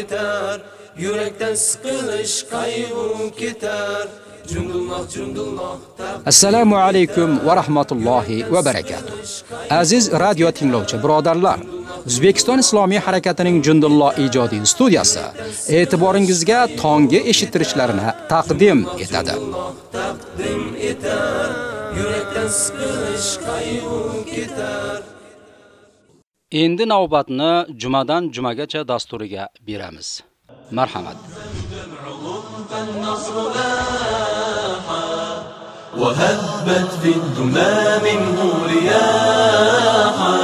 Etar yurakdan siqilish qayg'u ketar Jundulloh Jundulloh Assalomu alaykum va rahmatullohi va barakatuh. Aziz radio tinglovchi birodarlar, O'zbekiston Islomiy harakatining Jundulloh ijodiy studiyasi e'tiboringizga tongi eshittirishlarini taqdim etadi. yurakdan siqilish qayg'u ketar Endi navbatni jumadan jumagacha dasturiga beramiz. Marhamat. وهبت في الدمى منه رياحا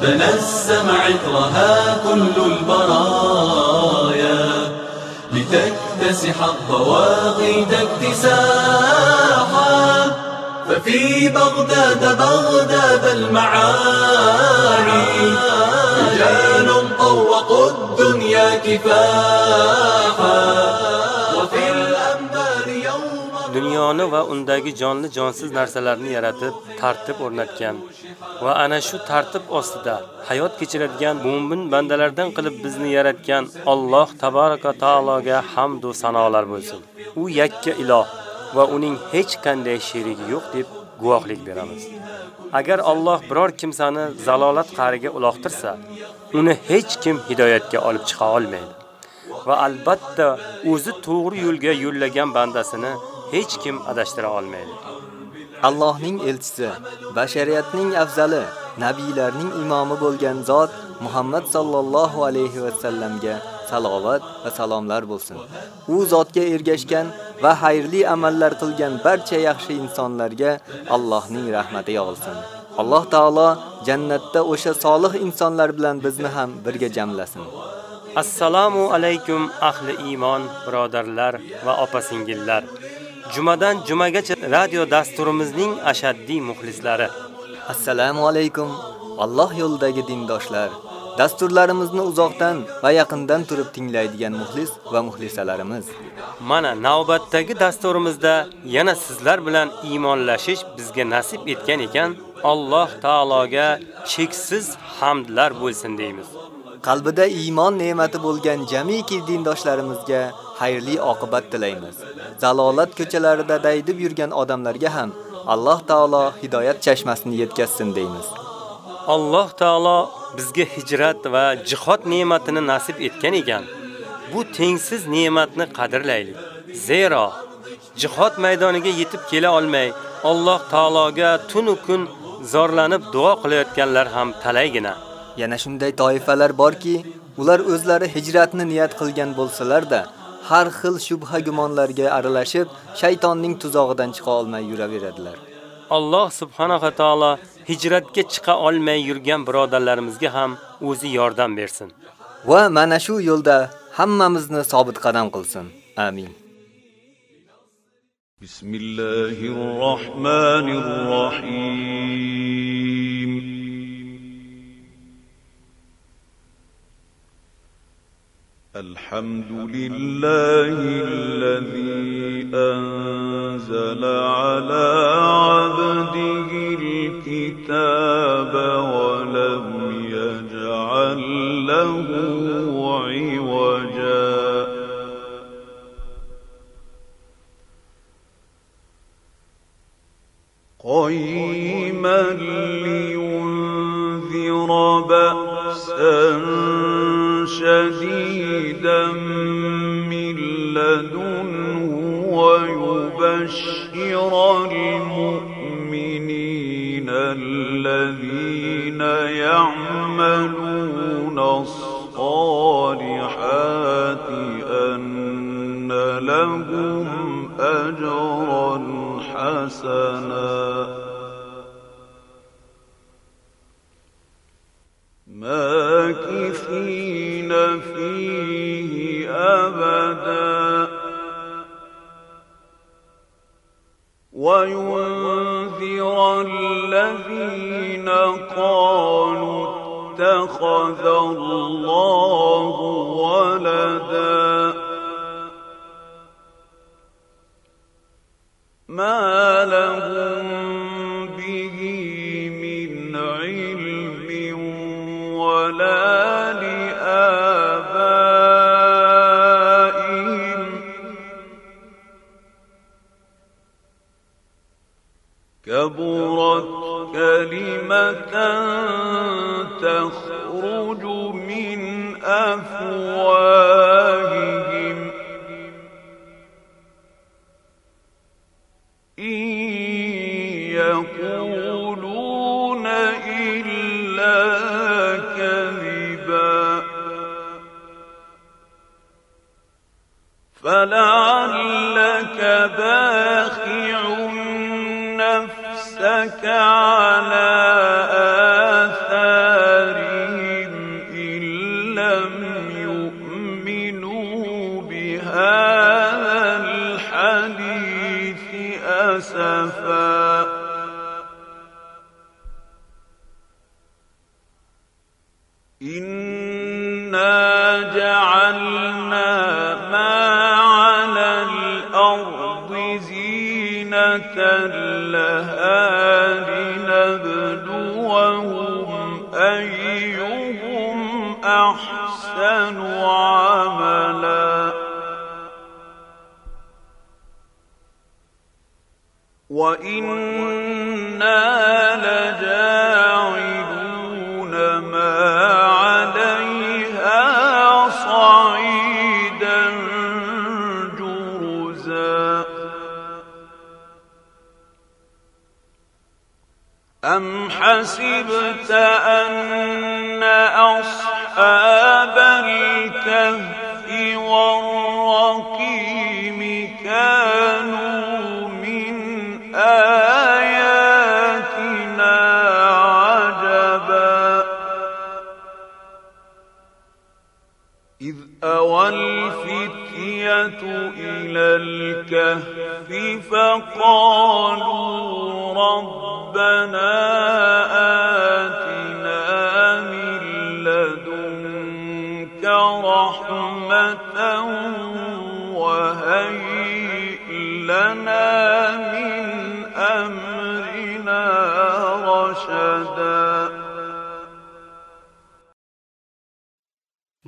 تنسم عطرها كل البرايا لتكتسح الضواغد اكتساحا ففي بغداد بغداد المعاني رجال طوقوا الدنيا كفاحا وفي الأنبار يوم dunyoni va undagi jonli jonsiz narsalarni yaratib, tartib o'rnatgan va ana shu tartib ostida hayot kechiradigan mo'min bandalardan qilib bizni yaratgan Alloh tabaraka taologa hamd va sanolar bo'lsin. U yakka iloh Va uning hech qanday sherigi yo'q deb guvohlik beramiz. Agar Alloh biror kimsani zalolat qariga uloqtirsa, uni hech kim hidoyatga olib chiqa olmaydi. Va albatta o'zi to'g'ri yo'lga yo'llagan bandasini hech kim adashtira olmaydi. Allohning elchisi, bashariyatning afzali, nabiylarning imomi bo'lgan zot Muhammad sallallohu alayhi va sallamga salovat va salomlar bo'lsin. U zotga ergashgan va xayrli amallar qilgan barcha yaxshi insonlarga Allohning rahmati yog'ilsin. Alloh taolo jannatda o'sha solih insonlar bilan bizni ham birga jamlasin. Assalomu alaykum ahli iymon, birodarlar va opa-singillar. Jumadan jumagacha radio dasturimizning ashaddiy muxlislari. Assalomu alaykum Alloh yo'lidagi dindoshlar. Dasturlarimizni uzoqdan va yaqindan turib tinglaydigan muxlis va muxlisalarimiz. Mana navbatdagi dasturimizda yana sizlar bilan iymonlashish bizga nasib etgan ekan, Alloh taologa cheksiz hamdlar bo'lsin deymiz. Qalbida iymon ne'mati bo'lgan jamiki dindoshlarimizga xayrli oqibat tilaymiz. Zalolat ko'chalarida daydib yurgan odamlarga ham Alloh taolo hidoyat chashmasini yetkazsin deymiz. Alloh taolo bizga hijrat va jihod ne'matini nasib etgan ekan. Bu tengsiz ne'matni qadrlaylik. Zero jihod maydoniga yetib olmay, Alloh taologa tun va kun zorlanib duo qilayotganlar ham talaygina. Yana shunday toifalar borki, ular o'zlari hijratni niyat qilgan bo'lsalar-da, har xil shubha gumonlarga aralashib, shaytonning tuzog'idan chiqa olmay yuraveradilar. Alloh subhanahu va taolo hijratga chiqa olmay yurgan birodarlarimizga ham o'zi yordam bersin. Va mana shu yo'lda hammamizni sobit qadam qilsin. Amin. بسم الله الرحمن الرحيم الحمد لله الذي أنزل على لنا من أمرنا رشدا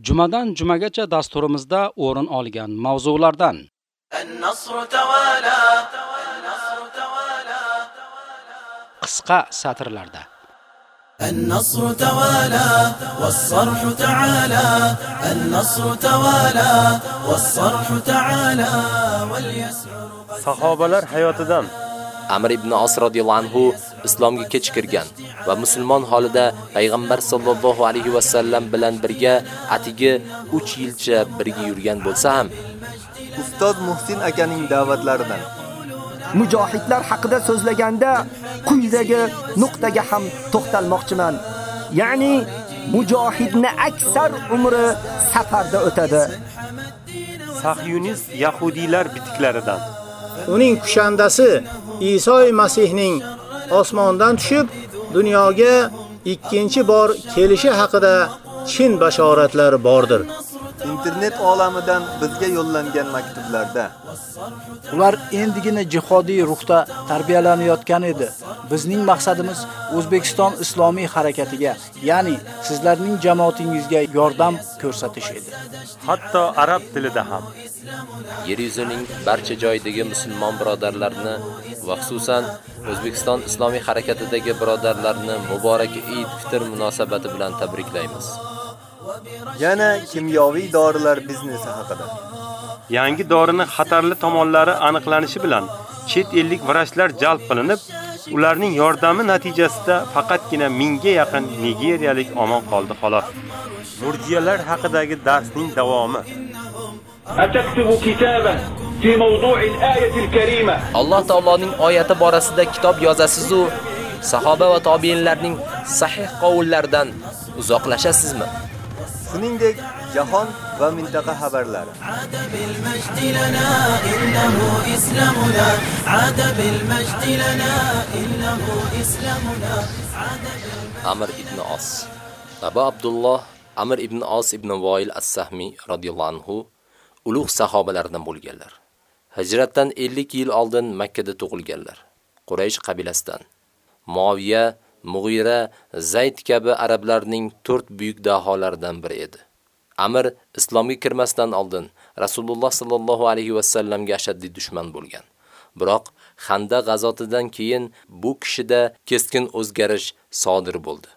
Jumadan jumagacha dasturimizda o'rin olgan mavzulardan النصر توالى النصر توالى qisqa satrlarda النصر توالى والصرح تعالى النصر توالى والصرح تعالى واليسعر Sahobalar hayotidan Amr ibn As radhiyallohu anhu islomga kech kirgan va musulmon holida payg'ambar sollallohu alayhi va sallam bilan birga atigi 3 yilcha birga yurgan bo'lsa ham, Ustoz Muhsin akaning da'vatlaridan Mujohidlar haqida so'zlaganda quyidagi nuqtaga ham to'xtalmoqchiman. Ya'ni mujohidni aksar umri safarda o'tadi. sahyunist yahudiylar bitiklaridan uning kushandasi Iso Masihning osmondan tushib dunyoga ikkinchi bor kelishi haqida chin bashoratlar bordir. Internet olamidan bizga yo'llangan maktublarda Ular endigina jihodiy ruhda tarbiyalanayotgan edi. Bizning maqsadimiz O'zbekiston islomiy harakatiga, ya'ni sizlarning jamoatingizga yordam ko'rsatish edi. hatto arab tilida ham yer yuzining barcha joyidagi musulmon birodarlarni va xususan O'zbekiston islomiy harakatidagi birodarlarni muborak Eid fitr munosabati bilan tabriklaymiz. Yana kimyoviy dorilar biznesi haqida. yangi dorining xatarli tomonlari aniqlanishi bilan chet ellik vrachlar jalb qilinib ularning yordami natijasida faqatgina mingga yaqin nigeriyalik omon qoldi xolos. Murjiyalar haqidagi darsning davomi. Alloh taoloning oyati borasida kitob yozasiz-u sahoba va tobiinlarning sahih qavullaridan uzoqlashasizmi? shuningdek jahon va mintaqa xabarlari. Amr ibn As. abu Abdullah Amr ibn As ibn Wail As-Sahmi roziyallohu anhu ulug' sahobalardan bo'lganlar. Hijratdan 50 yil oldin Makka da tug'ilganlar. Quraysh qabilasidan. Muaviya Mughira, Zayd kabi arablarning 4 buyuk daholaridan biri edi. Amr islomga kirmasdan oldin Rasululloh sallallohu alayhi va sallamga ashaddiy dushman bo'lgan. Biroq Xanda g'azotidan keyin bu kishida keskin o'zgarish sodir bo'ldi.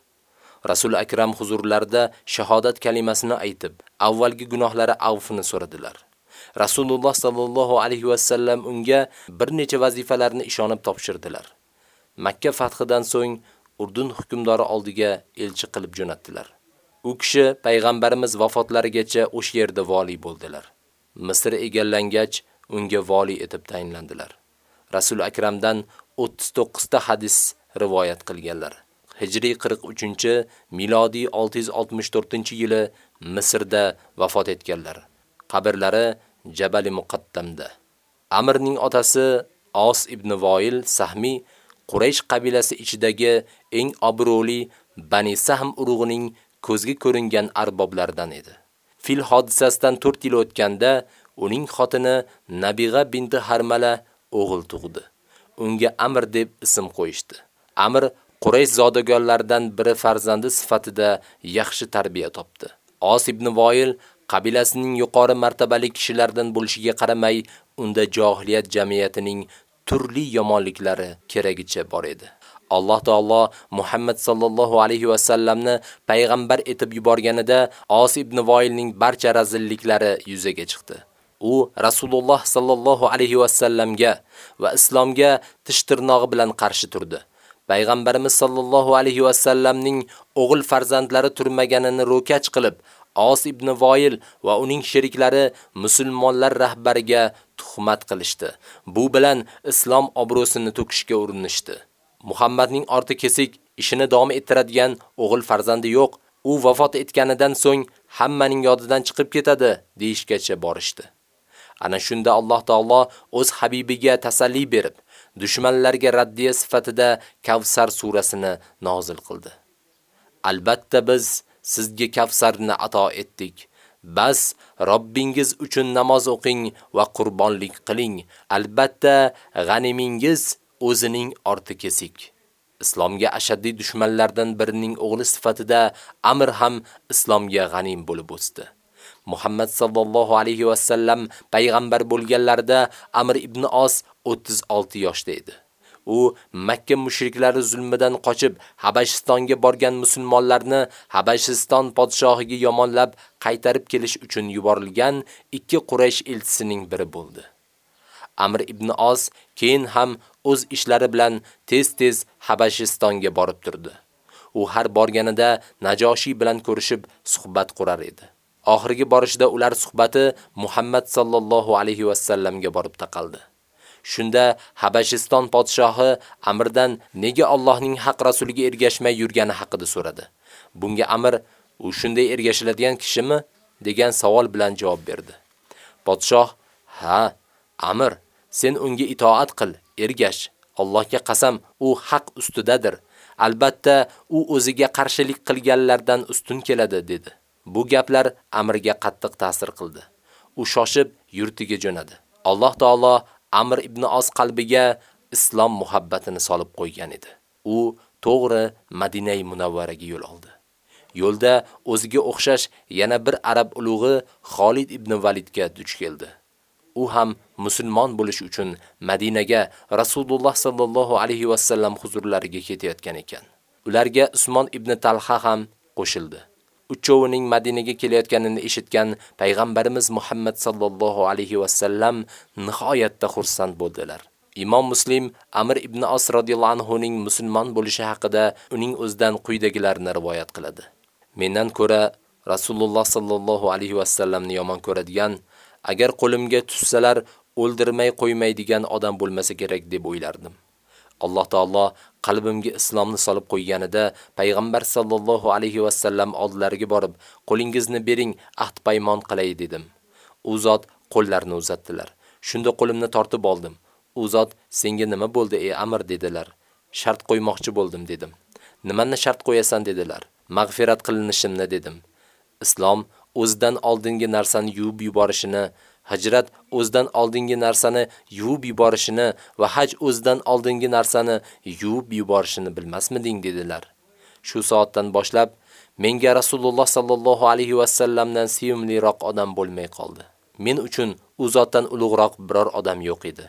Rasul akram huzurlarida shahodat kalimasini aytib, avvalgi gunohlari avfini so'radilar. Rasululloh sallallohu alayhi va sallam unga bir necha vazifalarni ishonib topshirdilar. Makka fathidan so'ng Urdun hukmdori oldiga elchi qilib jo'natdilar. U kishi payg'ambarimiz vafotlarigacha o'sha yerda vali bo'ldilar. Misr egallangach, unga vali etib tayinlandilar. Rasul akramdan 39 ta hadis rivoyat qilganlar. Hijriy 43-chi, milodiy 664-yili Misrda vafot etganlar. Qabrlari Jabal Muqaddamda. Amirning otasi Os ibn Voil Sahmi Quraysh qabilasi ichidagi eng obro'li Bani Sahm urug'ining ko'zga ko'ringan arboblaridan edi. Fil hodisasidan 4 yil o'tganda uning xotini Nabiga binti Harmala o'g'il tug'di. Unga Amr deb ism qo'yishdi. Amr Quraysh zodagonlaridan biri farzandi sifatida yaxshi tarbiya topdi. Os ibn Voil qabilasining yuqori martabali kishilardan bo'lishiga qaramay, unda johiliyat jamiyatining turli yomonliklari keragicha bor edi. Alloh taolo Muhammad sallallohu alayhi va sallamni payg'ambar etib yuborganida Os ibn Voilning barcha razilliklari yuzaga chiqdi. U Rasululloh sallallohu alayhi va sallamga va islomga tish tirnog'i bilan qarshi turdi. Payg'ambarimiz sallallohu alayhi va sallamning o'g'il farzandlari turmaganini ro'kach qilib, Os ibn Voil va uning sheriklari musulmonlar rahbariga tuhmat qilishdi. Bu bilan islom obro'sini to'kishga urinishdi. Muhammadning orti kesik ishini davom ettiradigan o'g'il farzandi yo'q. U vafot etganidan so'ng hammaning yodidan chiqib ketadi deyishgacha borishdi. Ana shunda Alloh taolo o'z habibiga tasalli berib, dushmanlarga raddiya sifatida Kavsar surasini nozil qildi. Albatta biz sizga Kavsarni ato etdik. Бас Роббингиз үчүн намаз o'qing ва qurbonlik qiling. Албатта g'animingiz o'zining арты кесик. Исламга ашаддий душманлардан биринин o'g'li sifatida Amr ham Исламга g'anim bo'lib o'sdi. Muhammad sallallohu alayhi va sallam payg'ambar bo'lganlarida Amr ibn Os 36 yoshda edi. U Makka mushriklari zulmidan qochib Habashistonga borgan musulmonlarni Habashiston podshohiga yomonlab qaytarib kelish uchun yuborilgan ikki Quraysh elchisining biri bo'ldi. Amr ibn Os keyin ham o'z ishlari bilan tez-tez Habashistonga borib turdi. U har borganida Najoshi bilan ko'rishib suhbat qurar edi. Oxirgi borishda ular suhbati Muhammad sallallohu alayhi va sallamga borib taqaldi. Shunda Habashiston podshohi Amrdan nega Allohning haq rasuliga ergashmay yurgani haqida so'radi. Bunga Amr u shunday ergashiladigan kishimi degan savol bilan javob berdi. Podshoh: "Ha, Amr, sen unga itoat qil, ergash. Allohga qasam, u haq ustidadir. Albatta, u o'ziga qarshilik qilganlardan ustun keladi" dedi. Bu gaplar Amrga qattiq ta'sir qildi. U shoshib yurtiga jo'nadi. Alloh taolo Amr ibn As qalbiga islom muhabbatini solib qo'ygan edi. U to'g'ri Madinai Munawvaraga yo'l oldi. Yo'lda o'ziga o'xshash yana bir arab ulug'i Xolid ibn Validga duch keldi. U ham musulmon bo'lish uchun Madinaga Rasululloh sallallohu alayhi va sallam huzurlariga ketayotgan ekan. Ularga Usmon ibn Talha ham qo'shildi. Үчөөнүн Madinaga kelayotganini eshitgan payg'ambarimiz Muhammad sallallohu alayhi va sallam nihoyatda xursand bo'ldilar. Imom Muslim Amr ibn As radhiyallohu anhu ning musulmon bo'lishi haqida uning o'zidan quyidagilarni rivoyat qiladi. Mendan ko'ra Rasululloh sallallohu alayhi va sallamni yomon ko'radigan, agar qo'limga tushsalar o'ldirmay qo'ymaydigan odam bo'lmasa kerak deb o'ylardim. Alloh taolo qalbimga islomni solib qo'yganida payg'ambar sallallohu alayhi ва саллам oldilariga borib, qo'lingizni bering, ahd paymon qilay dedim. U zot qo'llarini uzatdilar. Shunda qo'limni tortib oldim. U zot senga nima bo'ldi ey Amr dedilar. Shart qo'ymoqchi bo'ldim dedim. Nimani shart qo'yasan dedilar. Mag'firat qilinishimni dedim. Islom o'zidan oldingi narsani yuvib yuborishini Hijrat o'zidan oldingi narsani yuvib yuborishini va haj o'zidan oldingi narsani yuvib yuborishini bilmasmiding dedilar. Shu soatdan boshlab menga Rasululloh sallallohu alayhi va sallamdan sevimliroq odam bo'lmay qoldi. Men uchun u zotdan ulug'roq biror odam yo'q edi.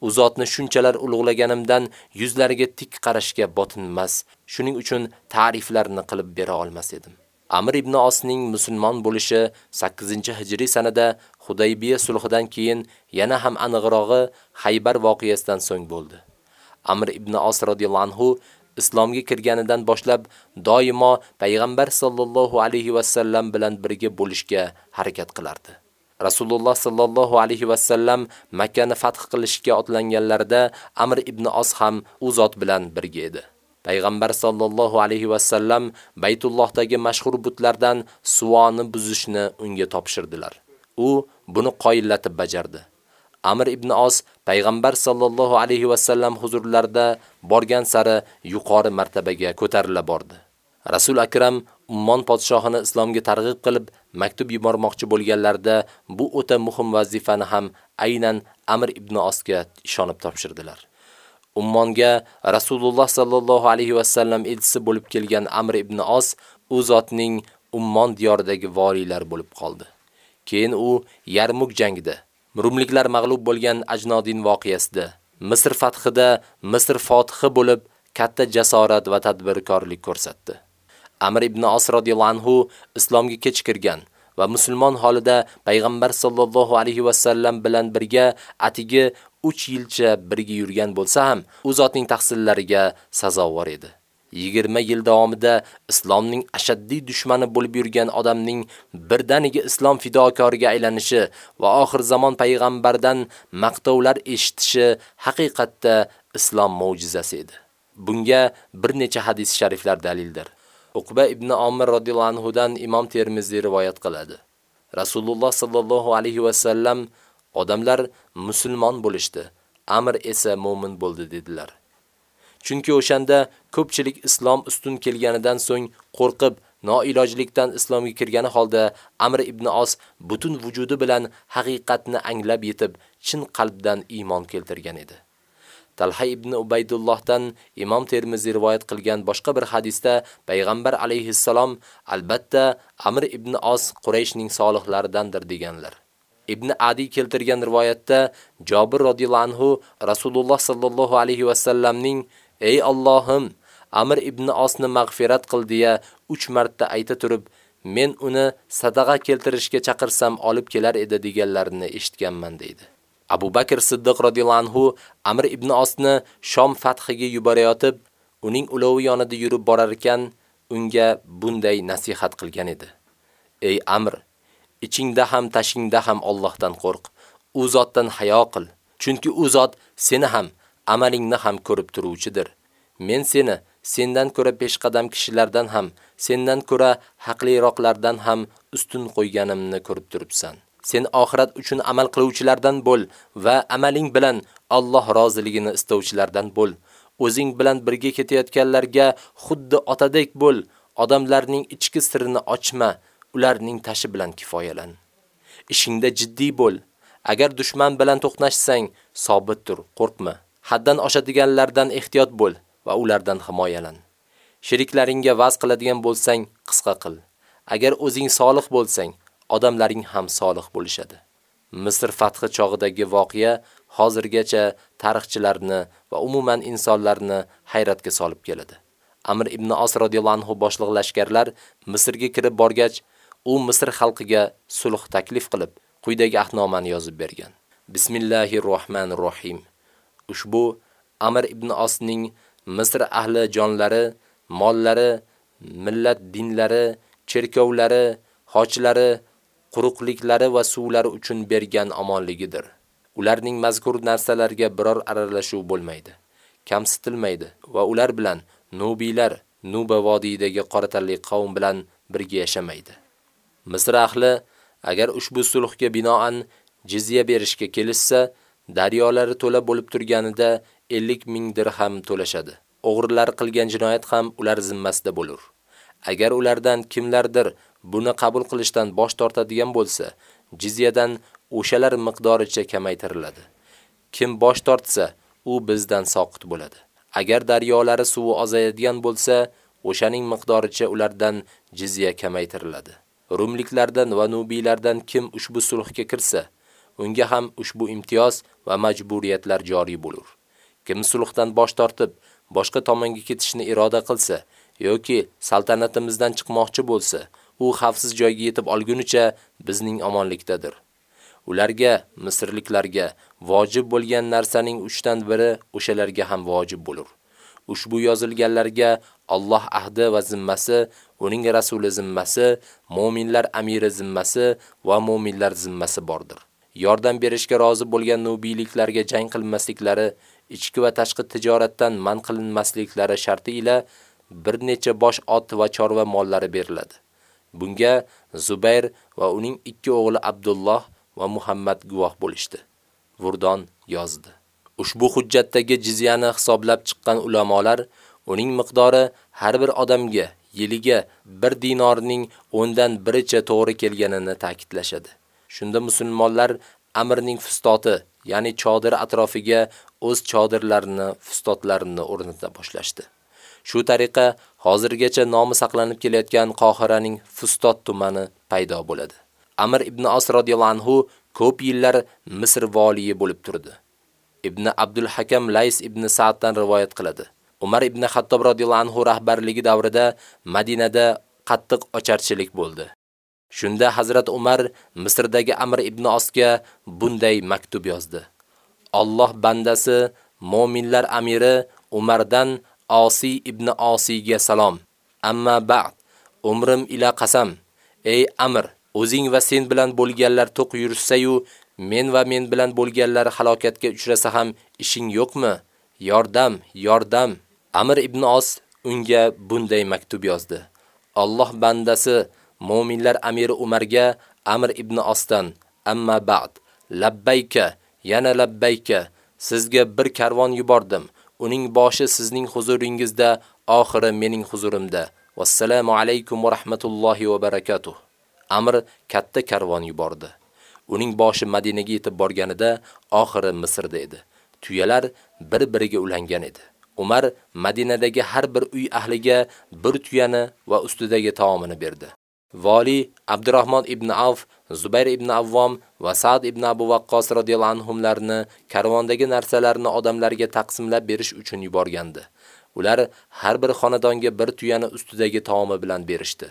u zotni shunchalar ulug'laganimdan yuzlariga tik qarashga botinmas, shuning uchun ta'riflarini qilib bera olmas edim. Amr ibn Osning musulmon bo'lishi 8-hijriy sanada Hudaybiya sulhidan keyin yana ham aniqrog'i Haybar voqeasidan so'ng bo'ldi. Amr ibn Os radhiyallohu anhu islomga kirganidan boshlab doimo payg'ambar sallallohu alayhi va sallam bilan birga bo'lishga harakat qilardi. Rasululloh sallallohu alayhi va sallam Makka ni fath qilishga otlanganlarida Amr ibn Os ham u zot bilan birga edi. Payg'ambar sallallohu alayhi va sallam Baytullohdagi mashhur butlardan suvoni buzishni unga topshirdilar. U buni qoyillatib bajardi. Amr ibn Os payg'ambar sallallohu alayhi va sallam huzurlarida borgan sari yuqori martabaga ko'tarila bordi. Rasul akram Ummon podshohini islomga targ'ib qilib maktub yubormoqchi bo'lganlarida bu o'ta muhim vazifani ham aynan Amr ibn Osga ishonib topshirdilar. Ummonga Rasululloh sallallohu alayhi va sallam elchisi bo'lib kelgan Amr ibn Os u zotning Ummon diyoridagi valiylar bo'lib qoldi. Keyin u Yarmuk jangida Rumliklar mag'lub bo'lgan Ajnodin voqeasida Misr fathida Misr fotihi bo'lib katta jasorat va tadbirkorlik ko'rsatdi. Amr ibn Os radhiyallohu anhu islomga kech kirgan va musulmon holida payg'ambar sallallohu alayhi va sallam bilan birga atigi 3 yilcha birga yurgan bo'lsa ham, u zotning tahsillariga sazovor edi. 20 yil davomida islomning ashaddiy dushmani bo'lib yurgan odamning birdaniga islom fidokoriga aylanishi va oxir zamon payg'ambardan maqtovlar eshitishi haqiqatda islom mo'jizasi edi. Bunga bir necha hadis shariflar dalildir. Uqba ibn Amr radhiyallohu anhu dan Imom Termiziy rivoyat qiladi. Rasululloh sallallohu alayhi va sallam odamlar musulmon bo'lishdi, Amr esa mu'min bo'ldi dedilar. Chunki o'shanda ko'pchilik islom ustun kelganidan so'ng qo'rqib, noilojlikdan islomga kirgani holda Amr ibn Os butun vujudi bilan haqiqatni anglab yetib, chin qalbdan iymon keltirgan edi. Talha ibn Ubaydullohdan Imom Termiziy rivoyat qilgan boshqa bir hadisda payg'ambar alayhissalom albatta Amr ibn Os Qurayshning solihlaridandir deganlar. Ибн ади keltirgan rivoyatda Jabir radhiyallohu anhu Rasululloh sallallohu alayhi va sallamning "Ey Allohim, Amr ibn Osni mag'firat qil" deya 3 marta айта turib, men uni sadaqa keltirishga chaqirsam olib kelar edi deganlarini eshitganman deydi. Abu Bakr Siddiq radhiyallohu anhu Amr ibn Osni Shom fathiga yuborayotib, uning ulovi yonida yurib borar ekan, unga bunday nasihat qilgan edi. Ey Amr, ichingda ham tashingda ham Allohdan qo'rq. У заттан hayo qil, chunki у зат seni ham, амалыңны ham ko'rib turuvchidir. Men seni sendan ko'ra пешкадам kishilardan ham, sendan ko'ra haqliroqlardan ham ustun qo'yganimni ko'rib turibsan. Sen oxirat uchun amal qiluvchilardan bo'l va амалың bilan Alloh roziligini istovchilardan bo'l. O'zing bilan birga ketayotganlarga xuddi otadek bo'l. Odamlarning ichki sirini ochma, ularning tashi bilan kifoyalan. Ishingda jiddiy bo'l. Agar dushman bilan to'qnashsang, sobit tur, qo'rqma. Haddan oshadiganlardan ehtiyot bo'l va ulardan himoyalan. Sheriklaringga vaz qiladigan bo'lsang, qisqa qil. Agar o'zing solih bo'lsang, odamlaring ham solih bo'lishadi. Misr fathi chog'idagi voqea hozirgacha tarixchilarni va umuman insonlarni hayratga solib keladi. Amr ibn As radhiyallohu anhu boshliq lashkarlar Misrga kirib borgach, u Misr xalqiga sulh taklif qilib, quyidagi ahdnomani yozib bergan. Bismillahirrohmanirrohim. Ushbu Amr ibn Osning Misr ahli jonlari, mollari, millat dinlari, cherkovlari, hochilari, quruqliklari va suvlari uchun bergan omonligidir. Ularning mazkur narsalarga biror aralashuv bo'lmaydi, kamsitilmaydi va ular bilan Nubiylar Nuba vodiyidagi qoratanli qavm bilan birga yashamaydi. Misr ahli agar ushbu sulhga binoan jizya berishga kelishsa, daryolari to'la bo'lib turganida 50 ming dirham to'lashadi. O'g'rilar qilgan jinoyat ham ular zimmasida bo'lur. Agar ulardan kimlardir buni qabul qilishdan bosh tortadigan bo'lsa, jizyadan o'shalar miqdoricha kamaytiriladi. Kim bosh tortsa, u bizdan soqit bo'ladi. Agar daryolari suvi ozayadigan bo'lsa, o'shaning miqdoricha ulardan jizya kamaytiriladi. Rumliklardan va nubiylardan kim ushbu sulhga kirsa, unga ham ushbu imtiyoz va majburiyatlar joriy bo'lur. Kim sulhdan bosh tortib, boshqa tomonga ketishni iroda qilsa yoki saltanatimizdan chiqmoqchi bo'lsa, u xavfsiz joyga yetib olgunicha bizning omonlikdadir. Ularga, misrliklarga vojib bo'lgan narsaning 3 dan biri o'shalarga ham vojib bo'lur. Ushbu yozilganlarga Alloh ahdi va zimmasi, uning rasuli zimmasi, mu'minlar amiri zimmasi va mu'minlar zimmasi bordir. Yordam berishga rozi bo'lgan nubiyliklarga jang qilmasliklari, ichki va tashqi tijoratdan man qilinmasliklari sharti ila bir necha bosh ot va chorva mollari beriladi. Bunga Zubayr va uning ikki o'g'li Abdulloh va Muhammad guvoh bo'lishdi. Vurdon yozdi. Ushbu hujjatdagi jizyani hisoblab chiqqan ulamolar uning miqdori har bir odamga yiliga 1 dinorning 10 dan biricha to'g'ri kelganini ta'kidlashadi. Shunda musulmonlar amirning fustoti, ya'ni chodir atrofiga o'z chodirlarini, fustotlarini o'rnata boshlashdi. Shu tariqa hozirgacha nomi saqlanib kelayotgan Qohiraning Fustot tumani paydo bo'ladi. Amr ibn As radhiyallohu anhu ko'p yillar Misr valiyi bo'lib turdi. Ibn Abdul Hakam лайс ibn Sa'ddan rivoyat qiladi. Umar ibn Xattob радиллаху anhu rahbarligi davrida Madinada qattiq ocharchilik bo'ldi. Shunda Hazrat Umar Misrdagi Amr ibn Asga bunday maktub yozdi. Alloh bandasi, mu'minlar amiri Umardan Osi ibn Osiyga salom. Amma ba'd, umrim ila qasam. Ey Amr, o'zing va sen bilan bo'lganlar to'q yurishsa-yu, men va men bilan bo'lganlar halokatga uchrasa ham ishing yo'qmi? Yordam, yordam. Amr ibn Os unga bunday maktub yozdi. Alloh bandasi, mo'minlar amiri Umarga Amr ibn Osdan, amma ba'd, labbayka, yana labbayka, sizga bir karvon yubordim. Uning boshi sizning huzuringizda, oxiri mening huzurimda. Vassalomu alaykum va rahmatullohi va barakatuh. Amr katta karvon yubordi. Uning boshi Madinaga yetib borganida oxiri Misrda edi. Tuyalar bir-biriga ulangan edi. Umar Madinadagi har bir uy ahliga bir tuyani va ustidagi taomini berdi. Vali Abdurrahmon ibn Avf, Zubayr ibn Avvom va Sa'd ibn Abu Waqqos radhiyallohu anhumlarni karvondagi narsalarni odamlarga taqsimlab berish uchun yuborgandi. Ular har bir xonadonga bir tuyani ustidagi taomi bilan berishdi.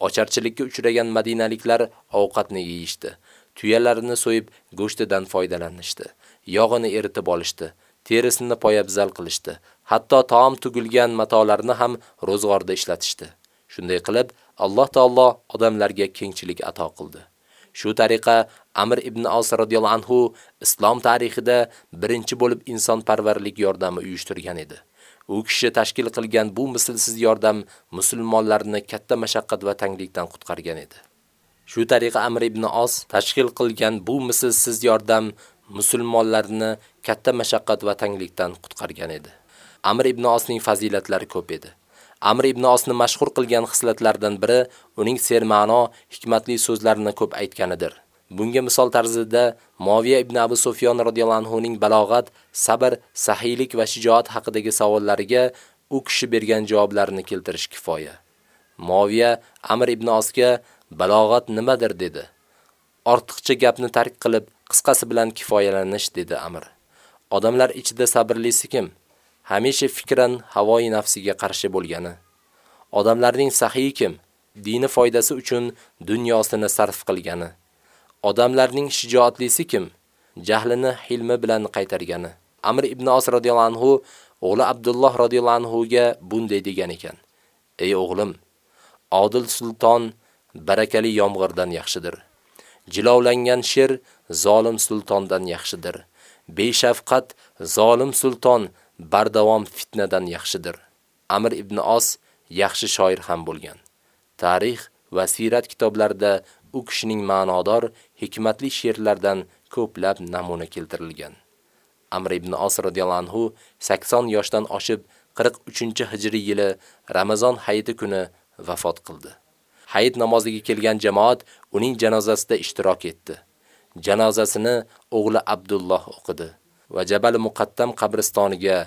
Ocharchilikka uchragan madinaliklar ovqatni yeyishdi. Tuyalarini so'yib go'shtidan foydalanishdi. Yog'ini eritib olishdi. Terisini poyabzal qilishdi. Hatto taom tugilgan matolarni ham ro'zg'orda ishlatishdi. Shunday qilib, Alloh taolo odamlarga kengchilik ato qildi. Shu tariqa Amr ibn As radhiyallohu anhu islom tarixida birinchi bo'lib insonparvarlik yordami uyushtirgan edi. U kishi tashkil qilgan bu mislsiz yordam musulmonlarni katta mashaqqat va tanglikdan qutqargan edi. Shu tariqa Amr ibn os tashkil qilgan bu mislsiz yordam musulmonlarni katta mashaqqat va tanglikdan qutqargan edi. Amr ibn Asning fazilatlari ko'p edi. Amr ibn Asni mashhur qilgan xislatlardan biri uning serma'no, hikmatli so'zlarini ko'p aytganidir. Bunga misol tarzida Moviya ibn Abu Sufyon radhiyallohu anhu ning balog'at, sabr, sahiylik va shijoat haqidagi savollariga u kishi bergan javoblarini keltirish kifoya. Moviya Amr ibn Asga balog'at nimadir dedi. Ortiqcha gapni tark qilib, qisqasi bilan kifoyalanish dedi Amr. Odamlar ichida sabrlisi kim? Hamisha fikran havoi nafsiga qarshi bo'lgani. Odamlarning sahiy kim? Dini foydasi uchun dunyosini sarf qilgani. Odamlarning shijoatlisi kim? Jahlini hilmi bilan qaytargani. Amr ibn As radhiyallohu anhu o'g'li Abdulloh radhiyallohu anhu ga bunday degan ekan: "Ey o'g'lim, odil sulton barakali yomg'irdan yaxshidir. Jilovlangan sher zolim sultondan yaxshidir. Beshafqat zolim sulton bardavom fitnadan yaxshidir." Amr ibn os yaxshi shoir ham bo'lgan. Tarix va sirat kitoblarida u kishining ma'nodor, hikmatli she'rlaridan ko'plab namuna keltirilgan. Amr ibn os radhiyallohu anhu 80 yoshdan oshib 43-hijriy yili Ramazon hayiti kuni vafot qildi. Hayit namoziga kelgan jamoat uning janozasida ishtirok etdi. Janozasini o'g'li Abdulloh o'qidi va Jabal Muqaddam qabristoniga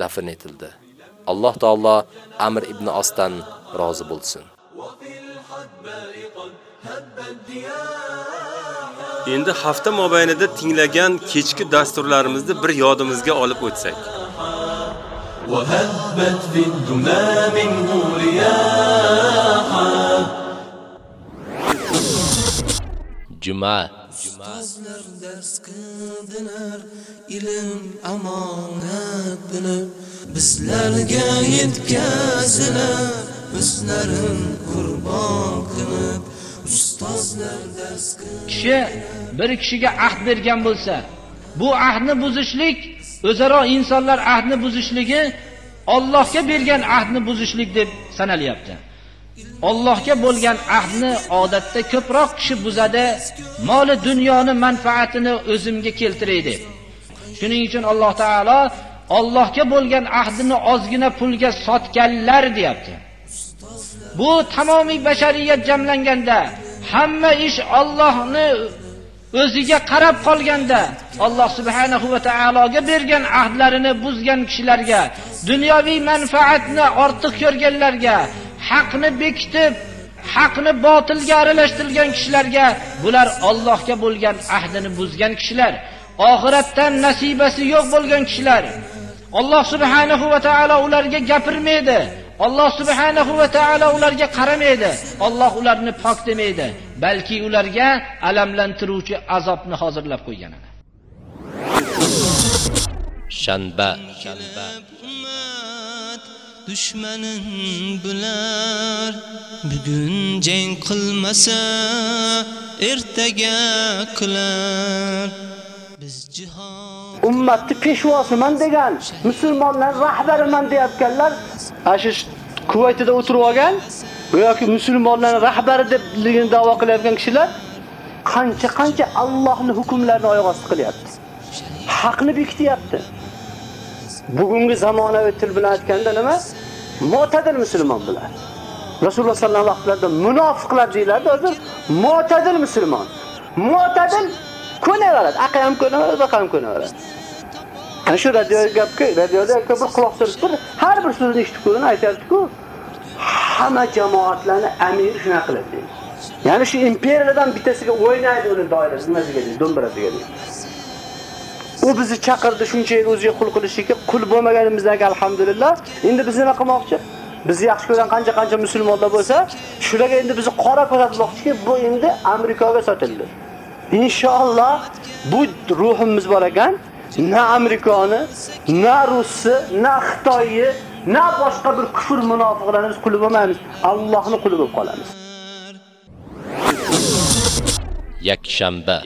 dafn etildi. Alloh taolo Amr ibn Asdan rozi bo'lsin. Endi hafta mobaynida tinglagan kechki dasturlarimizni bir yodimizga olib o'tsak. وهبت في الدمى منه رياحا Juma. Ustozlar dars qildilar ilm amonat bilib bizlarga yetkazilar o'zlarin qurbon qilib ustozlar dars kishi bir kishiga ahd bergan bo'lsa, bu ahdni buzishlik o'zaro insonlar ahdni buzishligi Allohga bergan ahdni buzishlik deb sanalyapti. Allohga bo'lgan ahdni odatda ko'proq kishi buzadi, moli dunyoni manfaatini o'zimga keltiray deb. Shuning uchun Alloh taolo Allohga bo'lgan ahdini ozgina pulga sotganlar deyapti. Bu tamomiy bashariyat jamlanganda hamma ish Allohni o'ziga qarab qolganda Alloh subhanahu va taologa bergan ahdlarini buzgan kishilarga, dunyoviy manfaatni ortiq ko'rganlarga, haqni bekitib, haqni botilga aralashtirgan kishilarga, bular Allohga bo'lgan ahdini buzgan kishilar, oxiratdan nasibasi yo'q bo'lgan kishilar. Alloh subhanahu va taolo ularga gapirmaydi. Alloh subhanahu va taolo ularga qaramaydi. Alloh ularni pok demaydi, balki ularga alamlantiruvchi azobni hozirlab qo'ygan. shanba ummat düşmanın bular bugun jang qilmasa ertaga qilar biz jihod ummatni peshvosiman degan, musulmonlar rahbariman deyotganlar, ana shu Kuvaytda o'tirib olgan yoki musulmonlarning rahbari debligini da'vo qilayotgan kishilar qancha-qancha Allohning hukmlarini oyoq osti qilyapti. Haqni bekityapti. Bugungi zamonaviy til bilan aytganda nima? Mo'tadil musulmon bular. Rasululloh sallallohu alayhi vasallam munofiqlar deyiladi, hozir mo'tadil musulmon. Mo'tadil ko'naveradi, aqli ham ko'naveradi, baqa ham ko'naveradi. Ana shu radio gapga, radioda bir quloq solib tur, har bir so'zni eshitib ko'rin, aytayapti-ku, hamma jamoatlarni amir shunaqa qiladi deydi. Ya'ni shu imperiyadan bittasiga o'ynaydi uni doirasi nimasiga deydi, do'mbirasiga deydi. U bizni chaqirdi shuncha o'ziga qul qilishga, qul bo'lmaganimizdan alhamdulillah. Endi biz nima qilmoqchi? Bizni yaxshi ko'rgan qancha-qancha musulmonlar bo'lsa, shularga endi bizni qora ko'rsatmoqchiki, bu endi Amerikaga sotildi. Inshaalloh bu ruhimiz bor ekan, na Amerikani, na Rusni, na Xitoyni, na boshqa bir kufr munofiqlarni biz quli bo'lmaymiz. Allohning quli bo'lib qolamiz. Yakshanba.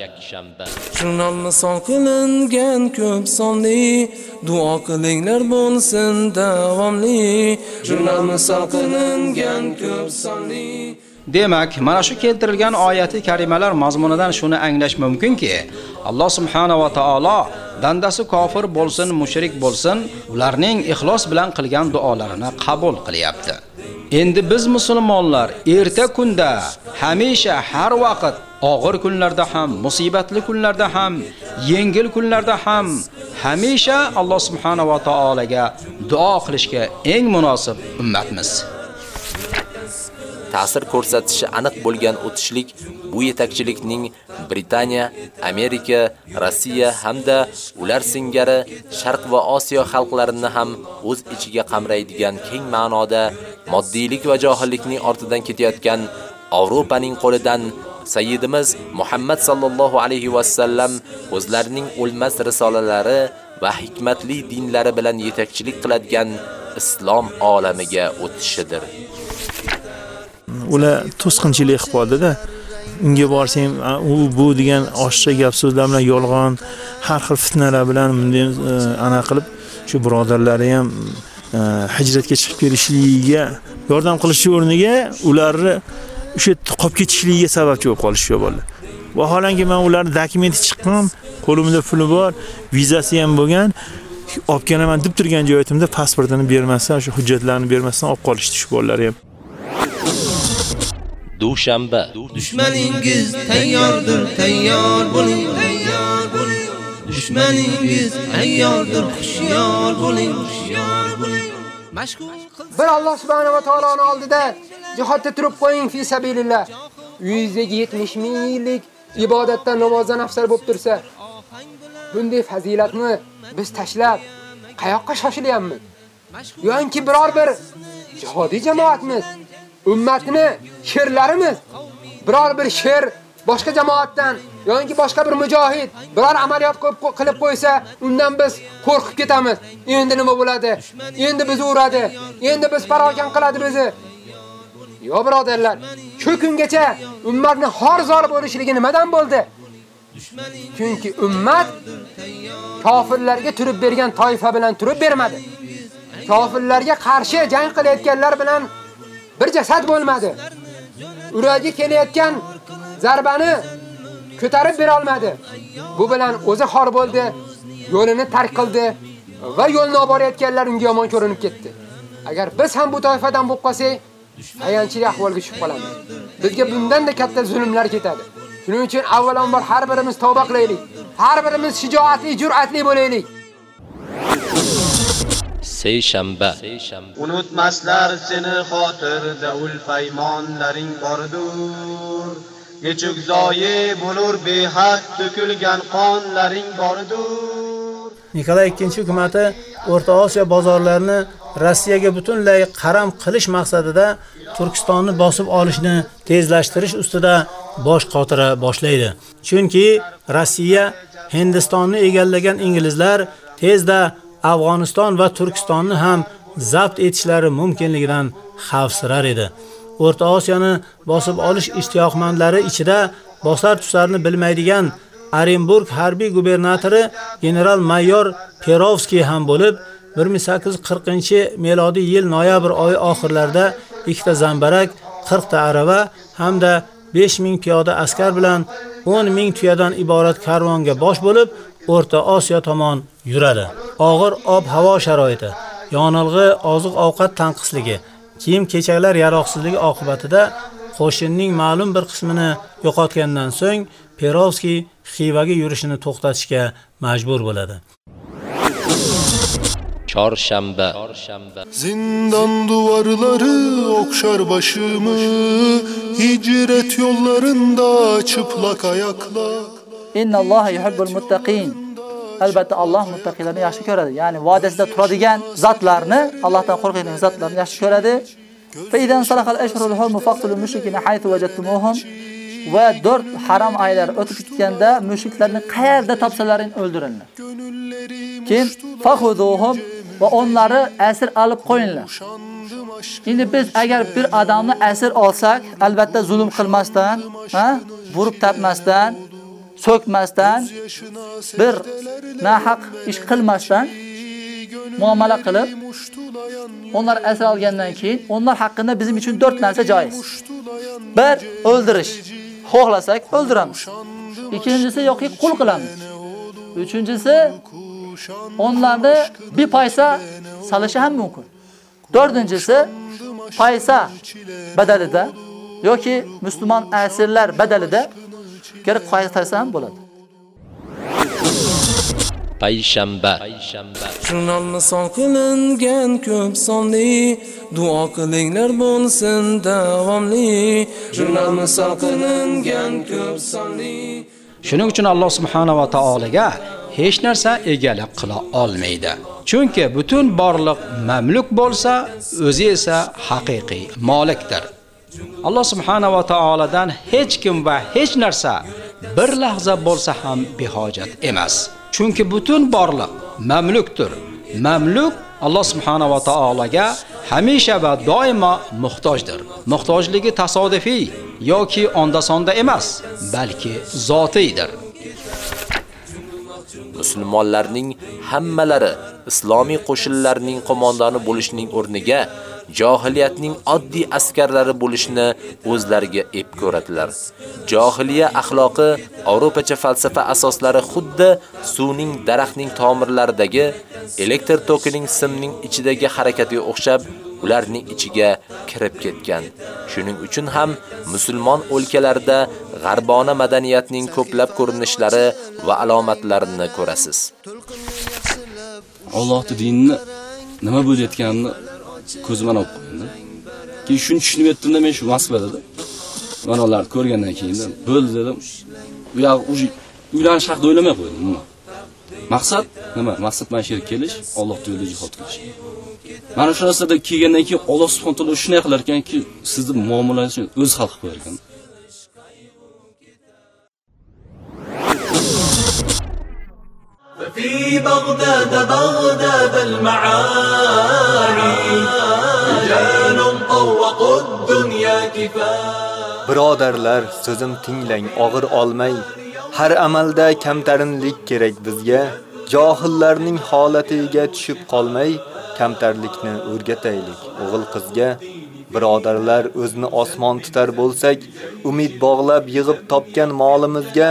Jurnal misol qilingan ko'p sonli. Duo qilinglar bo'lsin davomli. Jurnal misol qilingan ko'p sonli. Demak, mana shu keltirilgan oyati karimalar mazmunidan shuni anglash mumkinki, Alloh subhanahu va taolo bandasi kofir bo'lsin, mushrik bo'lsin, ularning ixlos bilan qilgan duolarini qabul qilyapti. Endi biz musulmonlar erta kunda, hamisha har vaqt og'ir kunlarda ham, musibatli kunlarda ham, yengil kunlarda ham hamisha Alloh subhanahu va taolaga duo qilishga eng munosib ummatmiz. ta'sir ko'rsatishi aniq bo'lgan o'tishlik bu yetakchilikning Britaniya, Amerika, Rossiya hamda ular singari Sharq va Osiyo xalqlarini ham o'z ichiga qamraydigan keng ma'noda moddiylik va johillikning ortidan ketayotgan Yevropaning qo'lidan Sayyidimiz Muhammad sallallohu alayhi va sallam o'zlarining o'lmas risolalari va hikmatli dinlari bilan yetakchilik qiladigan islom olamiga o'tishidir. ular to'sqinchilik qilib qoldida unga borsang u bu degan oshcha gap so'zlar bilan yolg'on har xil fitnalar bilan bunday e, ana qilib shu birodarlari ham e, hijratga chiqib kelishligiga yordam qilish o'rniga ularni o'sha yerda qolib ketishligiga sababchi bo'lib qolishdi bo'ldi vaholanki man ularni dokumenti chiqqan qo'limda puli bor vizasi ham bo'lgan olib kelaman deb turgan joyatimda pasportini bermasdan o'sha hujjatlarni bermasdan olib qolishdi shu bolalar ham dushanba Dushmaningiz tayyordir, tayyor bo'ling, tayyor bo'ling. Dushmaningiz tayyordir, hushyor bo'ling, hushyor bo'ling. Mashg'ul Bir Alloh subhanahu va taoloning oldida jihodda turib qo'ying fi sabilillah. 170 ming yillik ibodatdan namozdan afzal bo'lib tursa, bunday fazilatni biz tashlab qayoqqa shoshilyapmiz? Yo'inki biror bir jihodiy jamoatmiz, ummatni sherlarimiz, biror bir sher boshqa jamoatdan yoki boshqa bir mujohid biror amaliyot qilib qo'ysa, undan biz qo'rqib ketamiz. Endi nima bo'ladi? Endi bizni uradi. Endi biz parokan qiladi bizni. Yo birodarlar, shu kungacha ummatni xor-zor bo'lishligi nimadan bo'ldi? Chunki ummat kofirlarga turib bergan toifa bilan turib bermadi. Kofirlarga qarshi jang qilayotganlar bilan bir jasad bo'lmadi. Uragi kelayotgan zarbani ko'tarib bera olmadi. Bu bilan o'zi xor bo'ldi, yo'lini tark qildi va yo'lni olib borayotganlar unga yomon ko'rinib ketdi. Agar biz ham bu toifadan bo'lib qolsak, ayanchli ahvolga tushib qolamiz. Bizga bundan-da katta zulmlar ketadi. Shuning uchun avvalambor har birimiz tavba qilaylik. Har birimiz shijoatli, jur'atli bo'laylik. Seyshanba. Unutmaslar seni xotirda ul faymonlaring bordur. Kechuk zoyi bo'lur behad to'kilgan qonlaring bordur. Nikolay II hukumatı O'rta Osiyo bozorlarini Rossiyaga butunlay qaram qilish maqsadida Turkistonni bosib olishni tezlashtirish ustida bosh qotira boshlaydi. Chunki Rossiya Hindistonni egallagan inglizlar tezda Afg'oniston va Turkistonni ham zabt etishlari mumkinligidan xavfsirar edi. O'rta Osiyoni bosib olish ishtiyoqmandlari ichida bosar tusarni bilmaydigan Orenburg harbiy gubernatori general-mayor Perovskiy ham bo'lib, 1840-melodiy yil noyabr oyi oxirlarida ikkita zambarak, 40 ta arava hamda 5000 piyoda askar bilan 10 ming tuyadan iborat karvonga bosh bo'lib, O'rta Osiyo tomon yuradi. Og'ir ob-havo sharoiti, yonilg'i, oziq-ovqat tanqisligi, kiyim-kechaklar yaroqsizligi oqibatida qo'shinning ma'lum bir qismini yo'qotgandan so'ng Perovskiy Xivaga yurishini to'xtatishga majbur bo'ladi. Chorshanba. Zindan duvarları okşar başımı Hicret yollarında çıplak ayakla Inna Alloha yuhibbul muttaqin. Albatta Alloh muttaqilarni yaxshi ko'radi. Ya'ni va'dasida turadigan zotlarni, Allohdan qo'rqadigan zotlarni yaxshi ko'radi. Fa idan salaqal ashhurul hurum faqtul mushrikina haythu wajadtumuhum va 4 harom oylar o'tib ketganda mushriklarni qayerda topsalaring o'ldiringlar. Kim fakhuduhum va onları asir olib qo'yinglar. Endi biz agar bir odamni asir olsak, albatta zulm qilmasdan, ha, vurib tapmasdan, so'kmasdan, bir nahaq ish qilmasdan muomala qilib, onlar asir olgandan keyin onlar haqqında bizim uchun 4 narsa joiz. Bir, o'ldirish. Xohlasak o'ldiramiz. Ikkinchisi yoki qul qilamiz. Uchinchisi onlarni bir paysa salishi ham mumkin. Dördüncüsü paysa badalida yoki musulmon asirlar badalida kerak qaytarsa ham bo'ladi. Payshanba. Jurnalni qilingan ko'p sonli duo qilinglar bo'lsin davomli. Jurnalni qilingan ko'p sonli Shuning uchun Alloh subhanahu va taolaga hech narsa egalik qila olmaydi. Chunki butun borliq mamluk bo'lsa, o'zi esa haqiqiy molikdir. Alloh subhanahu va taoladan hech kim va hech narsa bir lahza bo'lsa ham behojat emas. Chunki butun borliq mamlukdir. Mamluk Alloh subhanahu va taolaga hamisha va doimo muhtojdir. Muhtojligi tasodifiy yoki onda-sonda emas, balki zotiydir. musulmonlarning hammalari islomiy qo'shinlarning qo'mondoni bo'lishning o'rniga johiliyatning oddiy askarlari bo'lishni o'zlariga эп ko'radilar. Johiliya axloqi, Avropacha falsafa asoslari xuddi suvning daraxtning tomirlaridagi elektr tokining simning ichidagi harakatiga o'xshab ularning ichiga kirib ketgan. Shuning uchun ham musulmon o'lkalarida g'arbona madaniyatning ko'plab ko'rinishlari va alomatlarini ko'rasiz. Alloh dinni nima bo'layotganini да кийин qo'ydim. Keyin shuni tushunib yetdimda men shu Moskvada mana ularni ko'rgandan keyin да бөлдү дедим yoq уже үйлөнүш haqida o'ylamay qo'ydim umuman. Maqsad nima? Maqsad mana жерге келиш kelish Alloh yo'lida кылыш qilish. Mana shu narsada kelgandan keyin Alloh subhanahu taolo shunday qilar ekanki sizni muomalangizni o'zi hal qilib qo'yar ekan في بغداد بغداد المعاني رجال طوقوا الدنيا كفاية Birodarlar, so'zim tinglang, og'ir olmay. Har amalda kamtarinlik kerak bizga. Johillarning holatiga tushib qolmay, kamtarlikni o'rgataylik o'g'il qizga. Birodarlar, o'zni osmon tutar bo'lsak, umid bog'lab yig'ib topgan molimizga,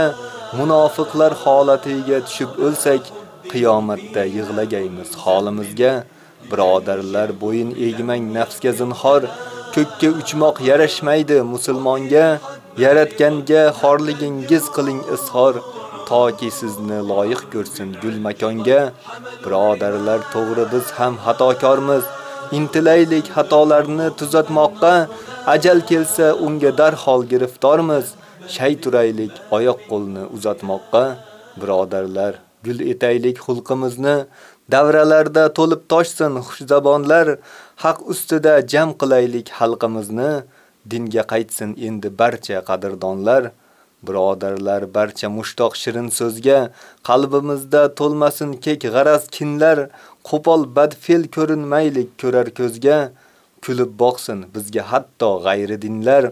munofiqlar holatiga tushib o'lsak, qiyomatda yig'lagaymiz holimizga. Birodarlar, bo'yin egmang nafsga zinhor, ko'kka uchmoq yarashmaydi musulmonga. Yaratganga xorligingiz qiling izhor, toki sizni loyiq ko'rsin gul makonga. Birodarlar, to'g'ri biz ham xatokormiz. Intilaylik xatolarni tuzatmoqqa, ajal kelsa unga darhol giriftormiz. Shay turaylik oyoq qo'lni uzatmoqqa. Birodarlar, gul etaylik xulqimizni, davralarda to'lib toshsin xushzabonlar, haq ustida jam qilaylik xalqimizni, dinga qaytsin endi barcha qadrdonlar. Birodarlar, barcha mushtoq shirin so'zga, qalbimizda to'lmasin kek g'araz kinlar, qo'pol badfel ko'rinmaylik ko'rar ko'zga, kulib boqsin bizga hatto g'ayri dinlar.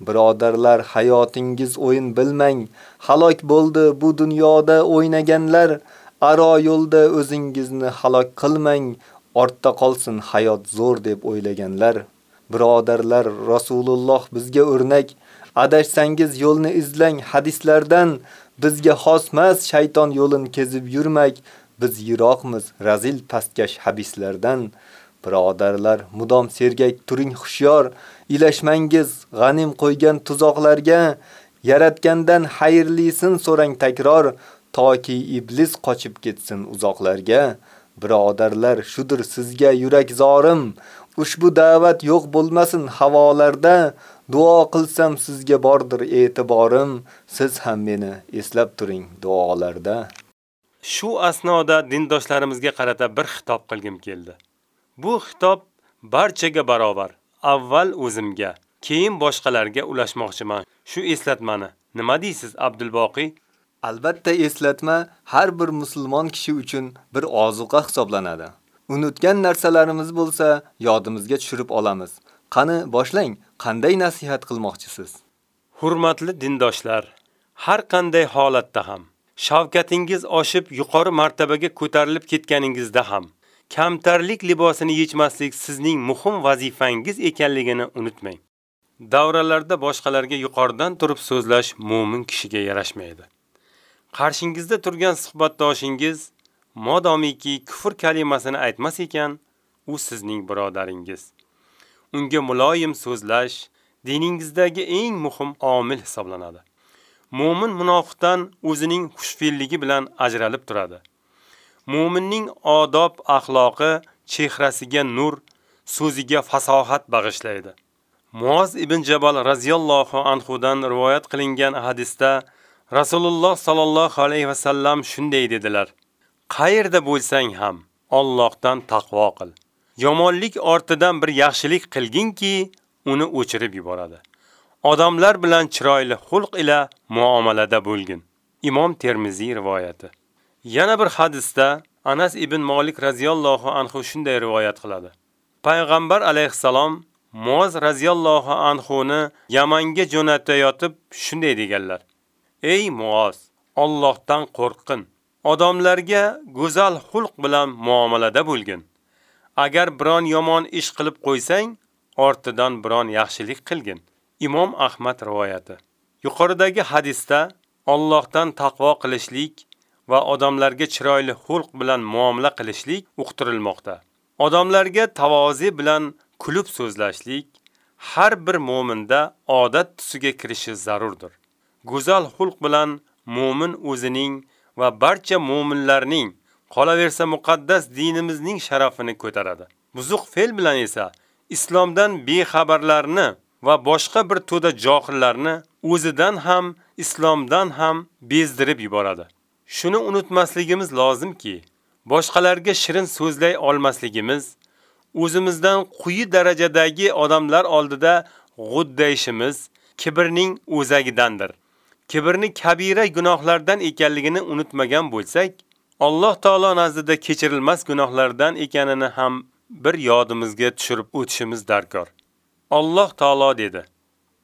Birodarlar, hayotingiz o'yin bilmang, halok bo'ldi bu dunyoda o'ynaganlar, aro yo'lda o'zingizni halok qilmang, ortda qolsin hayot zo'r deb o'ylaganlar. Birodarlar, Rasululloh bizga o'rnak, adashsangiz yo'lni izlang hadislardan, bizga xosmas shayton yo'lin kezib yurmak, biz yiroqmiz razil pastkash habislardan. Birodarlar, mudom sergak turing xushyor, ilashmangiz g'anim qo'ygan tuzoqlarga, yaratgandan xayrlisin so'rang takror, toki iblis qochib ketsin uzoqlarga. Birodarlar, shudir sizga yurak zorim, ushbu da'vat yo'q bo'lmasin havolarda, duo qilsam sizga bordir e'tiborim, siz ham meni eslab turing duolarda. Shu asnoda dindoshlarimizga qarata bir xitob qilgim keldi. Bu xitob barchaga barobar. Avval o'zimga, keyin boshqalarga ulashmoqchiman. Shu eslatmani nima deysiz Abdulboqiy? Albatta eslatma har bir musulmon kishi uchun bir ozuqa hisoblanadi. Unutgan narsalarimiz bo'lsa, yodimizga tushirib olamiz. Qani boshlang, qanday nasihat qilmoqchisiz? Hurmatli dindoshlar, har qanday holatda ham, shavkatingiz oshib yuqori martabaga ko'tarilib ketganingizda ham, kamtarlik libosini yechmaslik sizning muhim vazifangiz ekanligini unutmang. Davralarda boshqalarga yuqoridan turib so'zlash mu'min kishiga yarashmaydi. Qarshingizda turgan suhbatdoshingiz modomiki kufr kalimasini aytmas ekan, u sizning birodaringiz. Unga muloyim so'zlash diningizdagi eng muhim omil hisoblanadi. Mo'min munofiqdan o'zining xushfe'lligi bilan ajralib turadi. Mo'minning odob axloqi chehrasiga nur, so'ziga fasohat bag'ishlaydi. Muoz ibn Jabal radhiyallohu anhu dan rivoyat qilingan hadisda Rasululloh sallallohu alayhi va sallam shunday dedilar: Qayerda bo'lsang ham Allohdan taqvo qil. Yomonlik ortidan bir yaxshilik qilginki, uni o'chirib yuboradi. Odamlar bilan chiroyli xulq ila muomalada bo'lgin. Imom Termiziy rivoyati. Yana bir hadisda Anas ibn Malik radhiyallohu anhu shunday rivoyat qiladi. Payg'ambar alayhisalom Muoz radhiyallohu anhu ni Yamanga jo'natayotib shunday deganlar: Ey Muoz, Allohdan qo'rqin. Odamlarga go'zal xulq bilan muomalada bo'lgin. Agar biron yomon ish qilib qo'ysang, ortidan biron yaxshilik qilgin. Imom Ahmad rivoyati. Yuqoridagi hadisda Allohdan taqvo qilishlik va odamlarga chiroyli xulq bilan muomala qilishlik uqtirilmoqda. Odamlarga tavozi bilan kulib so'zlashlik har bir mo'minda odat tusiga kirishi zarurdir. Go'zal xulq bilan mo'min o'zining va barcha mo'minlarning qolaversa muqaddas dinimizning sharafini ko'taradi. Buzuq fe'l bilan esa islomdan bexabarlarni va boshqa bir to'da johillarni o'zidan ham islomdan ham bezdirib yuboradi. Shuni unutmasligimiz lozimki, boshqalarga shirin so'zlay olmasligimiz, o'zimizdan quyi darajadagi odamlar oldida g'uddayishimiz kibrning o'zagidandir. Kibrni kabira gunohlardan ekanligini unutmagan bo'lsak, Alloh taolo nazdida kechirilmas gunohlardan ekanini ham bir yodimizga tushirib o'tishimiz darkor. Alloh taolo dedi: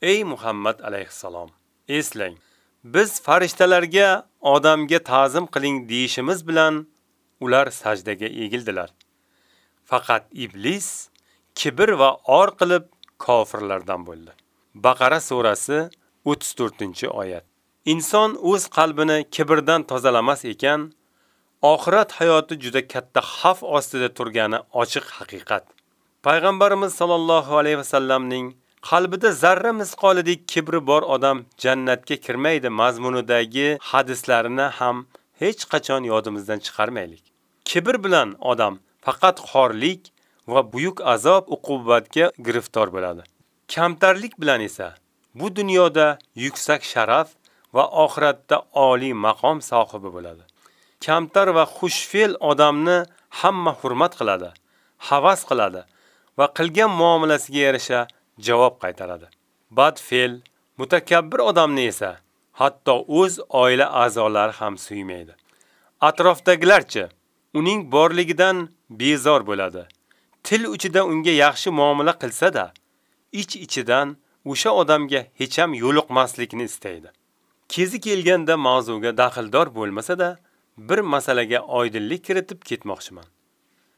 Ey Muhammad alayhisalom, eslang. Biz farishtalarga odamga ta'zim qiling deyishimiz bilan ular sajdaga egildilar. Faqat iblis kibr va or qilib kofirlardan bo'ldi. Baqara surasi 34-oyat. Inson o'z qalbini kibrdan tozalamas ekan, oxirat hayoti juda katta xavf ostida turgani ochiq haqiqat. Payg'ambarimiz sollallohu alayhi vasallamning qalbida zarra misqolidek kibri bor odam jannatga kirmaydi mazmunidagi hadislarini ham hech qachon yodimizdan chiqarmaylik. Kibr bilan odam faqat xorlik va buyuk azob uqubatga giriftor bo'ladi. Kamtarlik bilan esa bu dunyoda yuksak sharaf va oxiratda oliy maqom sohibi bo'ladi. Kamtar va xushfe'l odamni hamma hurmat qiladi, havas qiladi va qilgan muomalasiga yarasha javob qaytaradi. Badfe'l, mutakabbir odamni esa hatto o'z oila a'zolari ham suymaydi. Atrofdagilarchi uning borligidan bezor bo'ladi. Til uchida unga yaxshi muomala qilsa-da, ich-ichidan o'sha odamga hech ham yo'liqmaslikni istaydi. Kezi kelganda mavzuga daxldor bo'lmasa-da, bir masalaga oydinlik kiritib ketmoqchiman.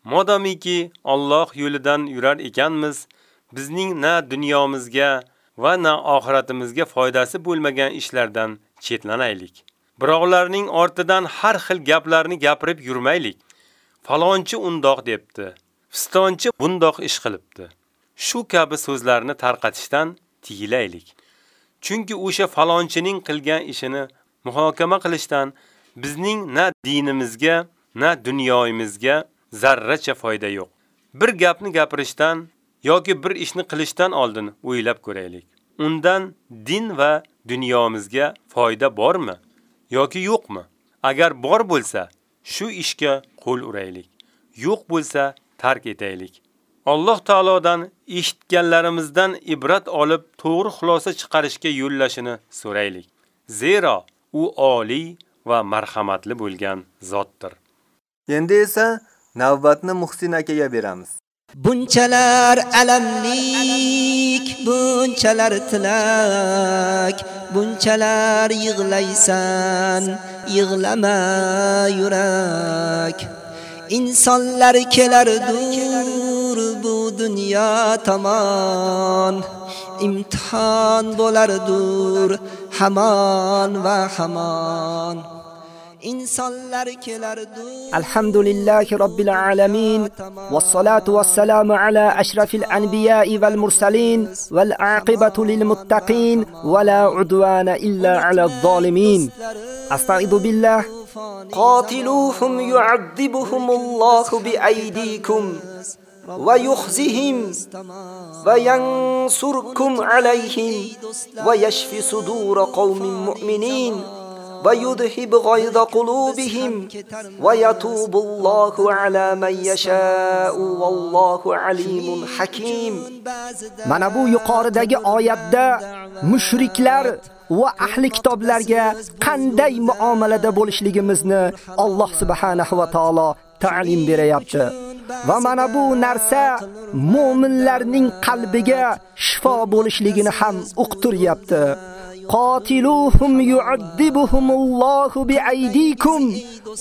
Modomiki Alloh yo'lidan yurar ekanmiz, bizning na dunyomizga va na oxiratimizga foydasi bo'lmagan ishlardan chetlanaylik. Biroqlarning ortidan har xil gaplarni gapirib yurmaylik. Falonchi undoq debdi, fistonchi bundoq ish qilibdi. Shu kabi so'zlarni tarqatishdan tiyilaylik. Chunki o'sha falonchining qilgan ishini muhokama qilishdan bizning na dinimizga, na dunyoyimizga zarracha foyda yo'q. Bir gapni gapirishdan yoki bir ishni qilishdan oldin o'ylab ko'raylik. Undan din va dunyomizga foyda bormi yoki yo'qmi? Agar bor bo'lsa, shu ishga qo'l uraylik. Yo'q bo'lsa, tark etaylik. Alloh taolodan eshitganlarimizdan ibrat olib, to'g'ri xulosa chiqarishga yo'llashini so'raylik. Zero u oliy va marhamatli bo'lgan zotdir. Endi esa navbatni Muhsin akaga beramiz. Bunchalar alamlik, bunchalar tilak, bunchalar yig'laysan, yig'lama yurak. insonlar kelardur bu dunyo tomon imtihon bo'lardur hamon va hamon الحمد لله رب العالمين والصلاة والسلام على أشرف الأنبياء والمرسلين والعاقبة للمتقين ولا عدوان إلا على الظالمين أستعيذ بالله قاتلوهم يعذبهم الله بأيديكم ويخزهم وينصركم عليهم ويشفي صدور قوم مؤمنين ويذهب غيظ قلوبهم ويتوب الله على من يشاء والله عليم حكيم mana bu yuqoridagi oyatda mushriklar va ahli kitoblarga qanday muomalada bo'lishligimizni Alloh subhanahu va taolo ta'lim berayapti. Va mana bu narsa mu'minlarning qalbiga shifo bo'lishligini ham uqtiryapti. قاتلوهم يعذبهم الله بأيديكم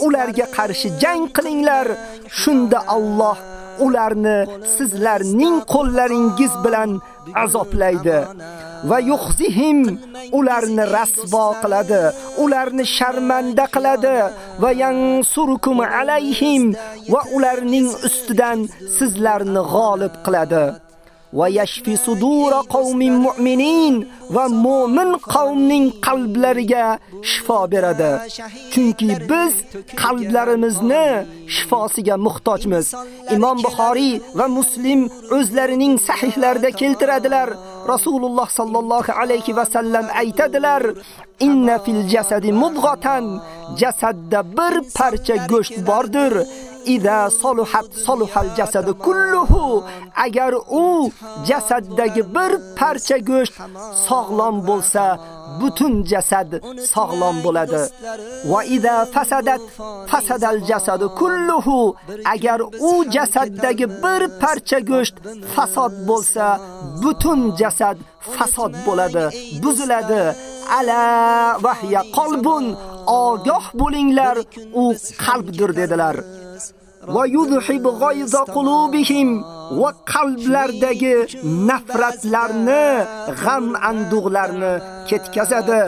Ularga qarshi jang qilinglar. Shunda Alloh ularni sizlarning qo'llaringiz bilan azoblaydi. va yuxzihim ularni rasvo qiladi, ularni sharmanda qiladi va yansurukum alayhim va ularning ustidan sizlarni g'olib qiladi. Va yashfi sudura qaumin mu'minin va mu'min qavmning qalblariga shifo beradi. Chunki biz qalblarimizni shifosiga muhtojmiz. Imom Buxoriy va Muslim o'zlarining sahihlarida keltiradilar. Rasululloh sallallohu alayhi va sallam aytadilar: "Inna fil jasadi mudghatan" jasadda bir parcha go'sht bordir. Ida saluhat saluhal jasadu kulluhu agar u jasaddagi bir parcha go'sht sog'lom bo'lsa butun jasad sog'lom bo'ladi. Va ida fasadat fasadal jasadu kulluhu agar u jasaddagi bir parcha go'sht fasod bo'lsa butun jasad fasod bo'ladi, buziladi. Ala vahya qalbun ogoh bo'linglar, u qalbdir dedilar. Va yudhib g'ayza qulubihim va qalblardagi nafratlarni, g'am andug'larni ketkazadi.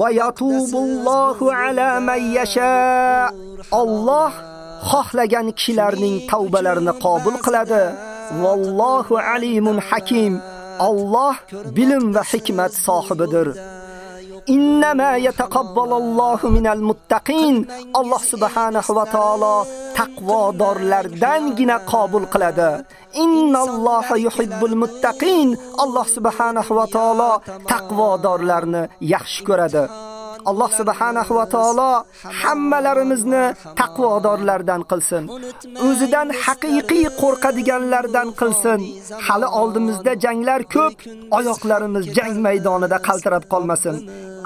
Va yatubullohu ala man yasha. Alloh xohlagan kishilarning tavbalarini qabul qiladi. Vallohu alimun hakim. Alloh bilim va hikmat sohibidir. Innama yataqabbalallohu minal muttaqin. Alloh ва va taolo taqvodorlardangina qabul qiladi. Innalloha yuhibbul muttaqin. Alloh subhanahu va taolo taqvodorlarni yaxshi ko'radi. Alloh subhanahu ва taolo hammalarimizni тақводорлардан qilsin. O'zidan haqiqiy qo'rqadiganlardan qilsin. Hali oldimizda janglar ko'p, oyoqlarimiz jang maydonida qaltirab Абу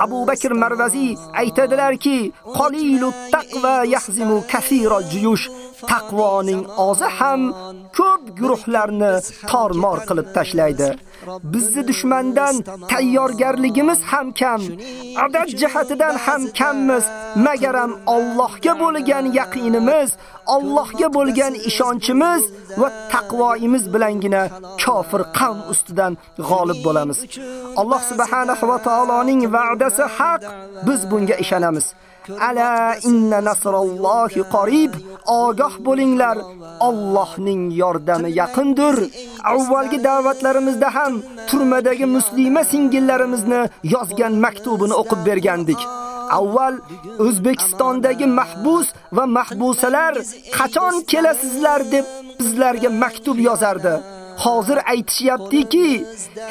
Abu Bakr Marvazi aytadilarki, qalilut taqva yahzimu kaseeral juyush. Taqvoning ozi ham ko'p guruhlarni tormor qilib tashlaydi. Bizni dushmandan tayyorgarligimiz ham kam, adad jihatidan ham kammiz, magaram Allohga bo'lgan yaqinimiz, Allohga bo'lgan ishonchimiz va taqvoimiz bilangina kofir qavm ustidan g'olib bo'lamiz. Alloh subhanahu va taoloning va'dasi haq, biz bunga ishonamiz. Ala inna nasrallohi qarib. Ogoh bo'linglar, Allohning yordami yaqindir. Avvalgi da'vatlarimizda ham turmadagi muslima singillarimizni yozgan maktubini o'qib bergandik. Avval O'zbekistondagi mahbus va mahbusalar qachon kelasizlar deb bizlarga maktub yozardi. Hozir aytishyaptiki,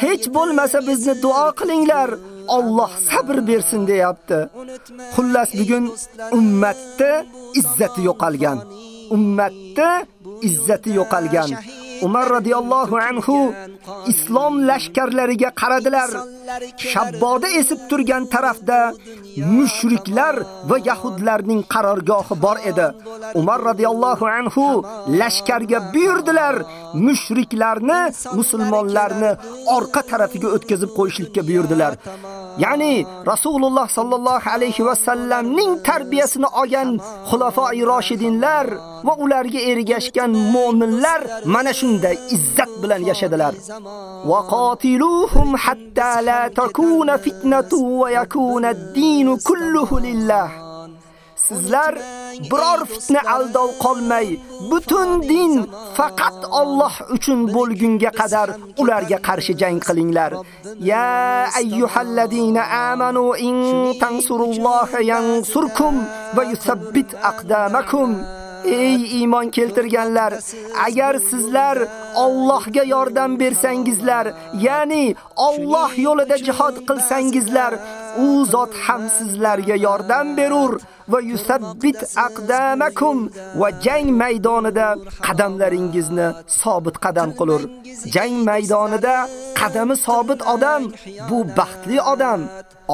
hech bo'lmasa bizni duo qilinglar. Alloh sabr bersin deyapti. Xullas bugun ummatda izzati yo'qolgan. Ummatda izzati yo'qolgan. Umar radhiyallohu anhu islom lashkarlariga qaradilar. Shabboda esib turgan tarafda mushriklar va yahudlarning qarorgohi bor edi. Umar radhiyallohu anhu lashkarga buyurdilar, mushriklarni, musulmonlarni orqa tarafiga o'tkazib qo'yishlikka buyurdilar. Ya'ni Rasululloh sallallohu alayhi va sallamning tarbiyasini olgan xulafa-i roshidinlar va ularga ergashgan mu'minlar mana shu инде иззат билан яшәделәр. Ва катилухум хатта ла такуна фитнату ва якуна ад-дин куллуху лиллах. Сизлар бирор фитна алдов қолмай, бутун дин фақат Аллоҳ учун болгунга қадар уларга қарши жанг қилинглар. Я айюхалладина аману ин тансуруллаха янсуркум ва юсаббит акдамакум. Ey iymon keltirganlar, agar sizlar Allohga yordam bersangizlar, ya'ni Alloh yo'lida jihad qilsangizlar, u zot ham sizlarga yordam berur va yusabbit aqdamakum va jang maydonida qadamlaringizni sobit qadam qilur. Jang maydonida qadami sobit odam bu baxtli odam.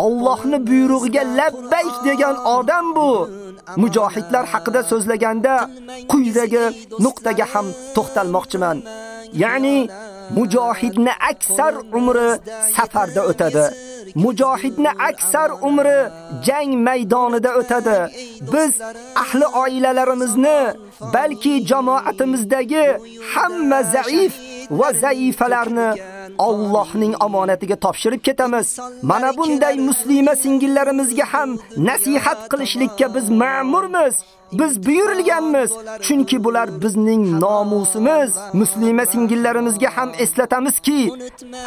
Allohning buyrug'iga labbayk degan odam bu. Mujohidlar haqida so'zlaganda quyidagi nuqtaga ham to'xtalmoqchiman. Ya'ni mujohidni aksar umri safarda o'tadi. Mujohidni aksar umri jang maydonida o'tadi. Biz ahli oilalarimizni, balki jamoatimizdagi hamma zaif va zaifalarni Allohning omonatiga topshirib ketamiz. Mana bunday muslima singillarimizga ham nasihat qilishlikka biz ma'murmiz. Biz buyurilganmiz, chunki bular bizning nomusimiz. Muslima singillarimizga ham eslatamizki,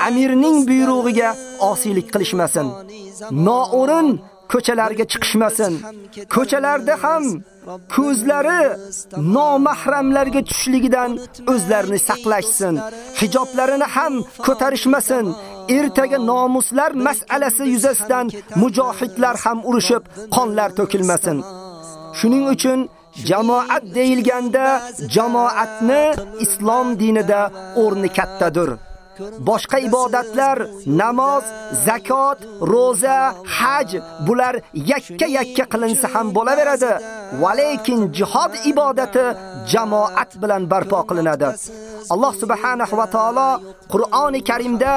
amirning buyrug'iga osiylik qilishmasin. Noo'rin ko'chalarga chiqishmasin. Ko'chalarda ham ko'zlari nomahramlarga tushligidan o'zlarini saqlashsin. Hijoblarini ham ko'tarishmasin. ertaga nomuslar masalasi yuzasidan mujohidlar ham urushib, qonlar to'kilmasin. Shuning uchun jamoat deyilganda jamoatni islom dinida o'rni kattadir. Boshqa ibodatlar, namoz, zakot, roza, haj bular yakka-yakka qilinsa ham bo'laveradi. Va lekin jihad ibodati jamoat bilan barpo qilinadi. Alloh subhanahu va taolo Qur'oni Karimda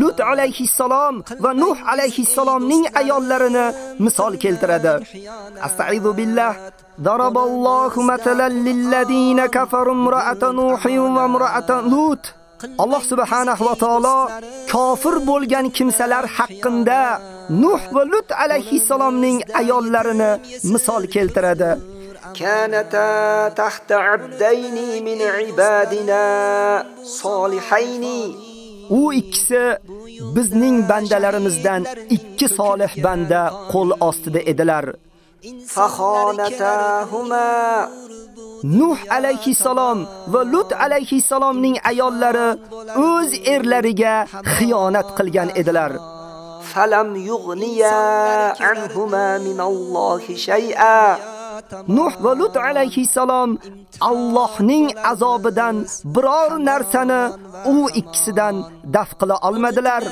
Lut alayhi salom va Nuh alayhi salomning ayollarini misol keltiradi. Astaizu billah. Daraballohu matalan lilladina kafaru imra'atan Nuh va imra'atan Lut. Alloh subhanahu va taolo kofir bo'lgan kimsalar haqqında Nuh va Lut alayhissalomning ayollarini misol keltiradi. كانتا تحت عبدين من عبادنا صالحين U ikkisi bizning bandalarimizdan ikki solih banda qo'l ostida edilar. فخانتاهما nuh alayhi alayhissalom va lut alayhi alayhissalomning ayollari o'z erlariga xiyonat qilgan edilar. Falam yughniya anhuma min allohi shay'a. Nuh va Lut alayhissalom Allohning azobidan biror narsani u ikkisidan daf qila olmadilar.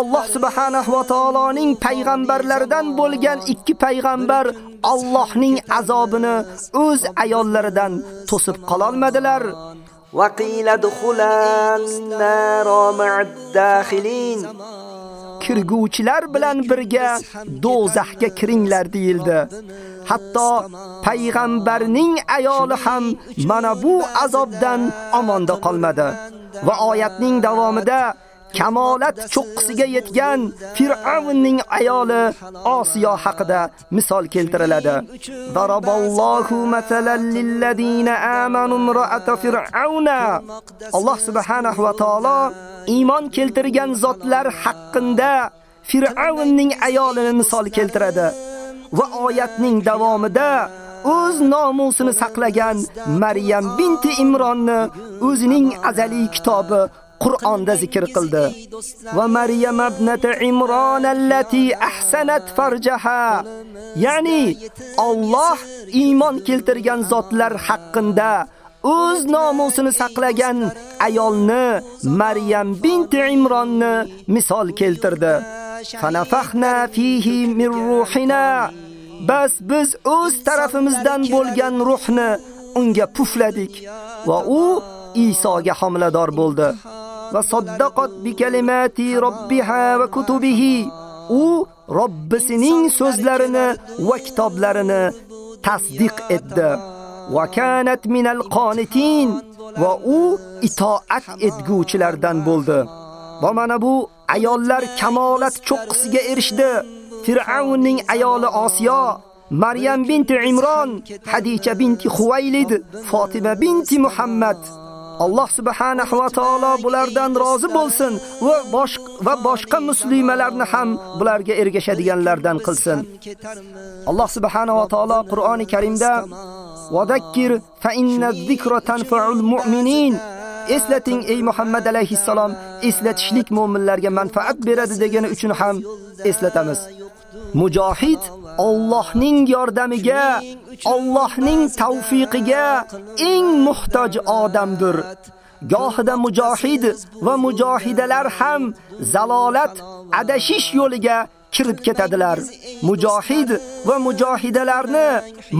Alloh subhanahu va taoloning payg'ambarlaridan bo'lgan ikki payg'ambar Allohning azobini o'z ayollaridan to'sib qola olmadilar. وقيل ادخلا النار مع الداخلين kirguvchilar bilan birga do'zaxga kiringlar deyildi. Hatto payg'ambarning ayoli ham mana bu azobdan omonda qolmadi. Va oyatning davomida kamolat cho'qqisiga yetgan Fir'avnning ayoli Osiyo haqida misol keltiriladi. Daraballohu masalan lilladina amanu imra'ata fir'auna. Alloh subhanahu va taolo iymon keltirgan zotlar haqqında Fir'avnning ayolini misol keltiradi. Va oyatning davomida o'z nomusini saqlagan Maryam binti Imronni o'zining azaliy kitobi Qur'onda zikr qildi. Va Maryam ibnati Imron allati ahsanat farjaha. Ya'ni Alloh iymon keltirgan zotlar haqqında o'z nomusini saqlagan ayolni Maryam binti Imronni misol keltirdi. Fanafaxna fihi min ruhina. Bas biz o'z tarafimizdan bo'lgan ruhni unga pufladik va u Isoga homilador bo'ldi. Va saddaqat bi kalimati robbiha va kutubihi. U Robbisining so'zlarini va kitoblarini tasdiq etdi. Va kanat minal qonitin. Va u itoat etguvchilardan bo'ldi. Va mana bu ayollar kamolat cho'qqisiga erishdi. Fir'avnning ayoli Osiyo, Maryam binti Imron, Hadicha binti Xuvaylid, Fatima binti Muhammad. Alloh subhanahu va taolo bulardan rozi bo'lsin va bosh va boshqa muslimalarni ham bularga ergashadiganlardan qilsin. Alloh subhanahu va taolo Qur'oni Karimda Vadakkir fa inna zikra tanfa'ul mu'minin eslating ey Muhammad alayhissalom, eslatishlik mu'minlarga manfaat beradi degani uchun ham eslatamiz. Mujohid Allohning yordamiga, Allohning tavfiqiga eng muhtoj odamdir. Gohida mujohid va mujohidalar ham zalolat, adashish yo'liga kirib ketadilar. Mujohid va mujohidalarni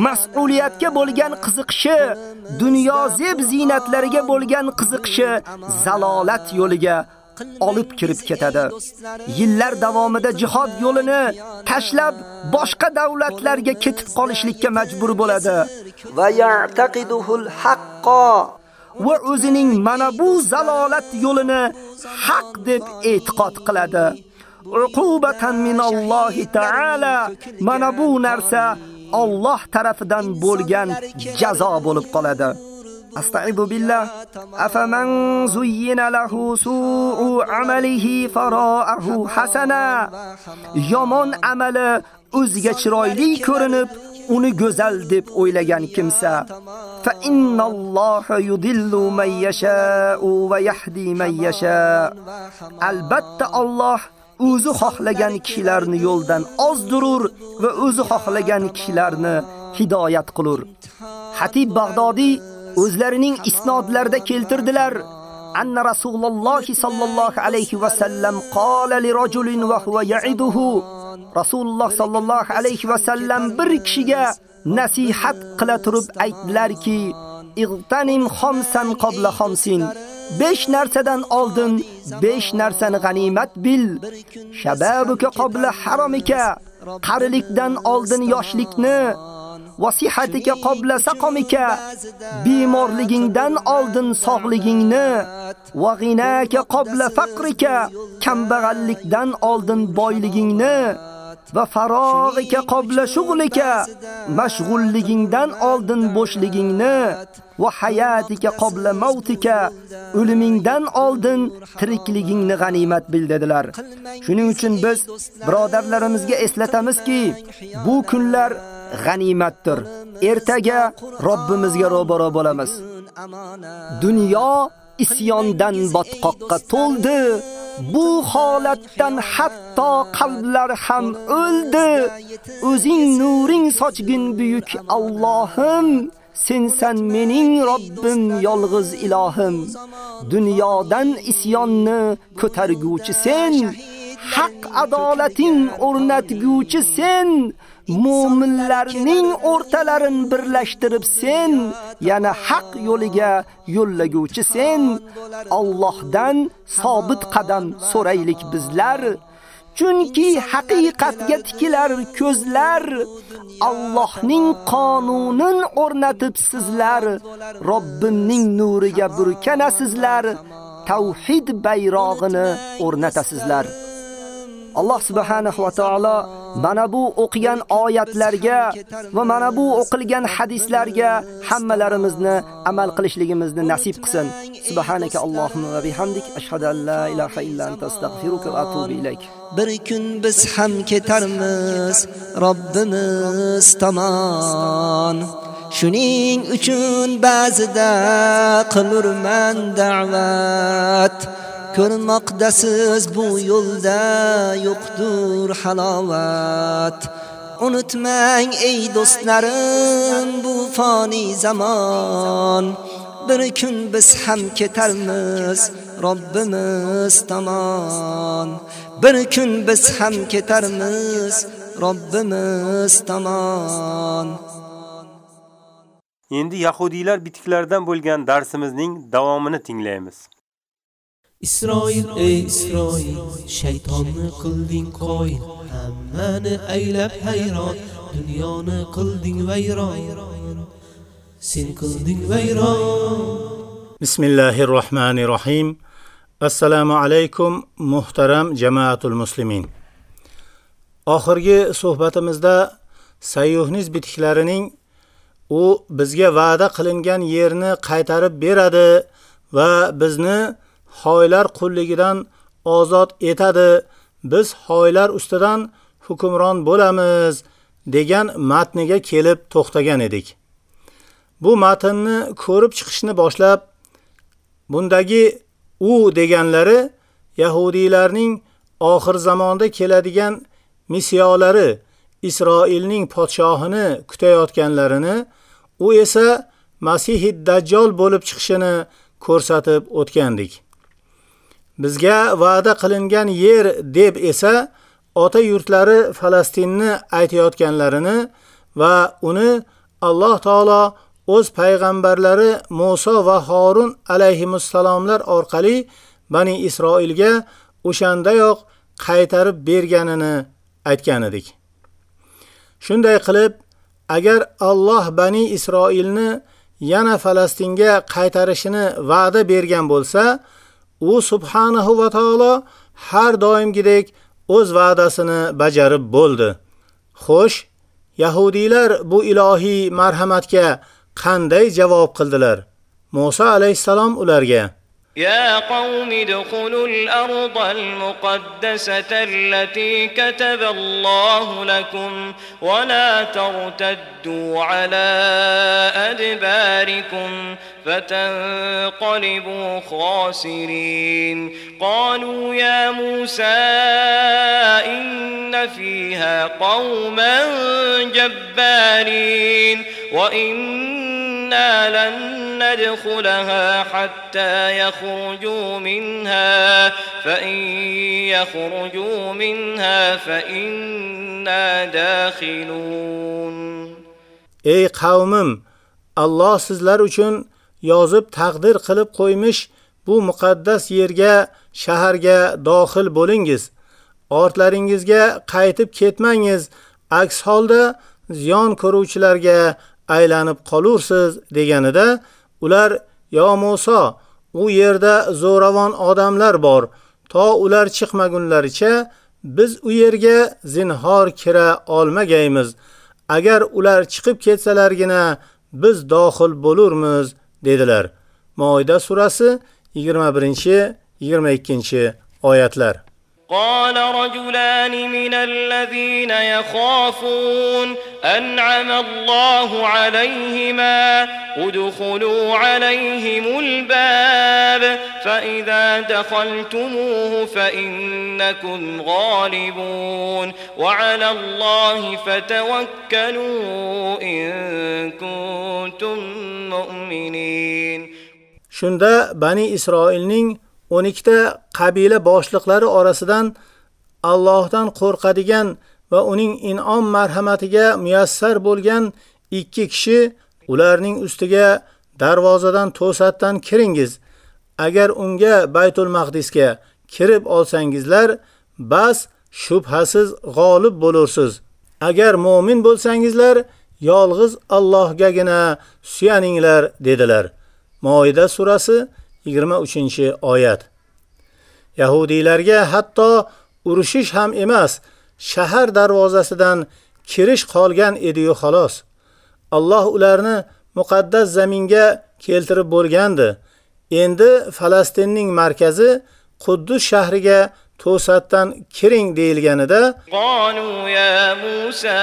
mas'uliyatga bo'lgan qiziqishi, dunyo zeb zinatlariga bo'lgan qiziqishi zalolat yo'liga olib kirib ketadi. Yillar davomida jihad yo'lini tashlab boshqa davlatlarga ketib qolishlikka majbur bo'ladi. Va ya'taqiduhul haqqo va o'zining mana bu zalolat yo'lini haq deb e'tiqod qiladi. Uqubatan minallohi ta'ala mana bu narsa Alloh tarafidan bo'lgan jazo bo'lib qoladi. Astagfiru billah. Afaman zuyyina lahu su'u amalihi fara'ahu hasana. Yomon amali o'ziga chiroyli ko'rinib, uni go'zal deb o'ylagan kimsa fa innalloha yudillu man yasha'u va yahdi man yasha' albatta Alloh o'zi xohlagan kishilarni yo'ldan ozdirur va o'zi xohlagan kishilarni hidoyat qilur. Xatib Bag'dodiy o'zlarining isnodlarida keltirdilar. Anna Rasululloh sallallohu alayhi va sallam qala li rajulin va huwa ya'iduhu. Rasululloh sallallohu alayhi va sallam bir kishiga nasihat qila turib aytdilarki, "Igtanim khamsan qabla khamsin." 5 narsadan oldin 5 narsani g'animat bil. Shababuka qabla haramika. Qarilikdan oldin yoshlikni vasihatika qabla saqamika bemorligingdan oldin sog'ligingni va g'inaka qabla faqrika kambag'allikdan oldin boyligingni va farog'ika qabla shug'lika mashg'ulligingdan oldin bo'shligingni va hayatika qabla mautika o'limingdan oldin tirikligingni g'animat bil dedilar. Shuning uchun biz birodarlarimizga eslatamizki, bu kunlar g'animatdir. Ertaga Robbimizga ro'baro bo'lamiz. Dunyo isyondan botqoqqa to'ldi. Bu holatdan hatto qalblar ham o'ldi. O'zing nuring sochgin buyuk Allohim. Sensan mening Robbim, yolg'iz ilohim. Dunyodan isyonni ko'targuvchi sen, haq adolating o'rnatguvchi sen. Mu'minlarning o'rtalarin birlashtirib sen, yana haq yo'liga yo'llaguvchi sen. Allohdan sobit qadam so'raylik bizlar. Chunki haqiqatga tikilar ko'zlar. Allohning qonunin o'rnatib sizlar, Robbimning nuriga burkanasizlar, tavhid bayrog'ini o'rnatasizlar. Alloh subhanahu va taolo mana bu o'qigan oyatlarga va mana bu o'qilgan hadislarga hammalarimizni amal qilishligimizni nasib qilsin. Subhanaka Allohumma va bihamdik ashhadu an la ilaha illa anta astagfiruka va atubu ilayk. Bir kun biz ham ketarmiz Robbimiz tomon. Shuning uchun ba'zida qilurman da'vat. Ko'rmoqdasiz bu yo'lda yo'qdur halovat. Unutmang ey do'stlarim bu foni zamon. Bir kun biz ham ketarmiz Robbimiz tomon. Bir kun biz ham ketarmiz Robbimiz tomon. Endi yahudiylar bitiklaridan bo'lgan darsimizning davomini tinglaymiz. Isroil ey Isroil shaytonni qilding qo'yin hammani aylab hayron dunyoni qilding vayron. Sen qilding vayron. Bismillahir Rahmanir Rahim Assalomu alaykum muhtaram jamaatul muslimin. Oxirgi suhbatimizda Sayyuhniz bitiklarining u bizga va'da qilingan yerni qaytarib beradi va bizni xoylar qulligidan ozod etadi. Biz xoylar ustidan hukmron bo'lamiz degan matniga kelib to'xtagan edik. Bu matnni ko'rib chiqishni boshlab bundagi u deganlari yahudiylarning oxir zamonda keladigan misiyolari Isroilning podshohini kutayotganlarini, u esa Masihid Dajjal bo'lib chiqishini ko'rsatib o'tgandik. Bizga va'da qilingan yer deb esa ota yurtlari Falastinni aytayotganlarini va uni Alloh taolo o'z payg'ambarlari Musa va Harun alayhimussalomlar orqali Bani Isroilga o'shandayoq qaytarib berganini aytgan edik. Shunday qilib, agar Alloh Bani Isroilni yana Falastinga qaytarishini va'da bergan bo'lsa, u subhanahu va taolo har doimgidek o'z va'dasini bajarib bo'ldi. Xo'sh, yahudiylar bu ilohiy marhamatga qanday javob qildilar? Musa alayhisalom ularga: يا قوم ادخلوا الأرض المقدسة التي كتب الله لكم ولا ترتدوا على أدباركم فتنقلبوا خاسرين. قالوا يا موسى إن فيها قوما جبارين وإنا لن ندخلها حتى يخرجوا منها فإن يخرجوا منها فإنا داخلون. Ey qavmim, Alloh sizlar uchun yozib taqdir qilib qo'ymish bu muqaddas yerga, shaharga dohil bo'lingiz. Ortlaringizga qaytib ketmangiz, aks holda ziyon ko'ruvchilarga aylanib qolursiz deganida ular yo Musa, u yerda zo'ravon odamlar bor. To ular chiqmagunlaricha biz u yerga zinhor kira olmagaymiz. Agar ular chiqib ketsalargina biz dohil bo'lurmiz dedilar. Moida surasi 21-22 oyatlar. قال رجلان من الذين يخافون أنعم الله عليهما ادخلوا عليهم الباب فإذا دخلتموه فإنكم غالبون وعلى الله فتوكلوا إن كنتم مؤمنين. Shunda Bani Isroilning 12 ta qabila boshliqlari orasidan Allohdan qo'rqadigan va uning in'om marhamatiga muyassar bo'lgan ikki kishi ularning ustiga darvozadan to'satdan kiringiz. Agar unga Baytul Maqdisga kirib olsangizlar, bas shubhasiz g'olib bo'lursiz. Agar mu'min bo'lsangizlar, yolg'iz Allohgagina suyaninglar dedilar. Moida surasi 23-oyat. Yahudiylarga hatto urushish ham emas, shahar darvozasidan kirish qolgan edi-yu xolos. Alloh ularni muqaddas zaminga keltirib bo'lgandi. Endi Falastinning markazi Quddus shahriga to'satdan kiring deyilganida قالوا يا موسى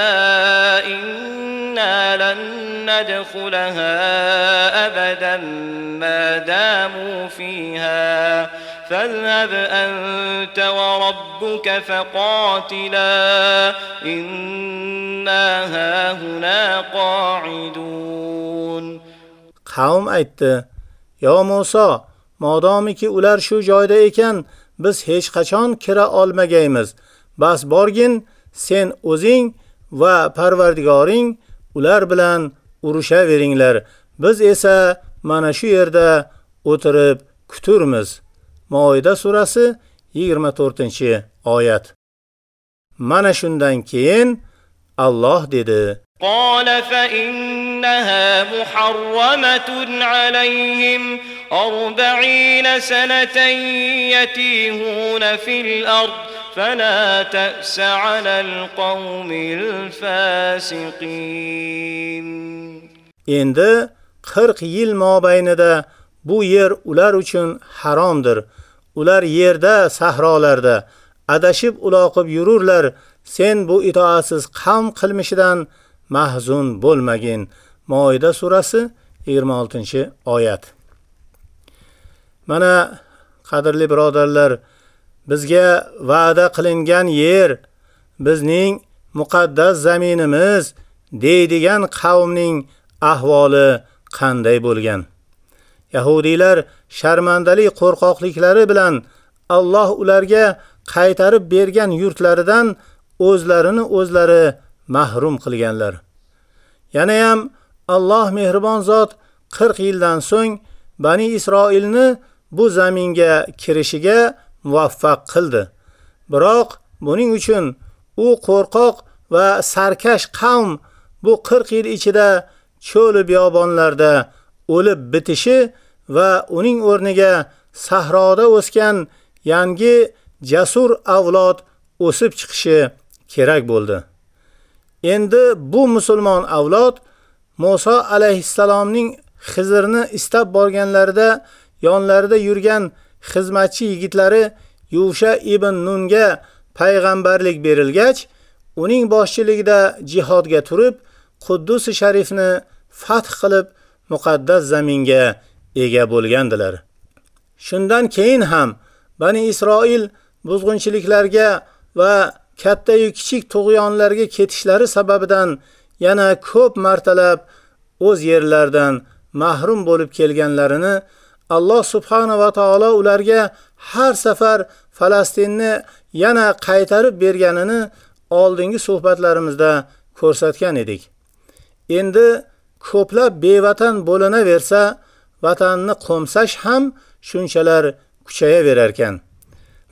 إنا لن ندخلها أبدا ما داموا فيها فاذهب أنت وربك فقاتلا إنا هاهنا قاعدون qavm aytdi: "Yo Musa, modomiki ular shu joyda ekan, biz hech qachon kira olmagaymiz. Bas borgin, sen o'zing va Parvardigoring ular bilan urushaveringlar. Biz esa mana shu yerda o'tirib kuturmiz." Moida surasi 24-oyat. Mana shundan keyin Alloh dedi: قال فإنها محرمة عليهم أربعين سنة يتيهون في الأرض فلا تأس على القوم الفاسقين Endi 40 yil mobaynida bu yer ular uchun haromdir. Ular yerda, sahrolarda adashib uloqib yururlar. Sen bu itoatsiz qavm qilmishidan mahzun bo'lmagin. Moida surasi 26-oyat. Mana qadrli birodarlar, bizga va'da qilingan yer bizning muqaddas zaminimiz deydigan qavmning ahvoli qanday bo'lgan? Yahudiylar sharmandalik qo'rqoqliklari bilan Alloh ularga qaytarib bergan yurtlaridan o'zlarini o'zlari mahrum qilganlar. Yana ham Alloh mehribon zot 40 yildan so'ng Bani Isroilni bu zaminga kirishiga muvaffaq qildi. Biroq buning uchun u qo'rqoq va sarkash qavm bu 40 yil ichida cho'l biyobonlarda o'lib bitishi va uning o'rniga sahroda o'sgan yangi jasur avlod o'sib chiqishi kerak bo'ldi. Endi bu musulmon avlod Musa alayhissalomning Xizrni istab borganlarida yonlarida yurgan xizmatchi yigitlari Yuvsha ibn Nunga payg'ambarlik berilgach, uning boshchiligida jihodga turib, Quddus sharifni fath qilib, muqaddas zaminga ega bo'lgandilar. Shundan keyin ham Bani Isroil buzg'unchiliklarga va katta yu kichik tug'yonlarga ketishlari sababidan yana ko'p martalab o'z yerlaridan mahrum bo'lib kelganlarini Alloh subhanahu va taolo ularga har safar Falastinni yana qaytarib berganini oldingi suhbatlarimizda ko'rsatgan edik. Endi ko'plab bevatan bo'linaversa, vatanni qo'msash ham shunchalar kuchayaverar ekan.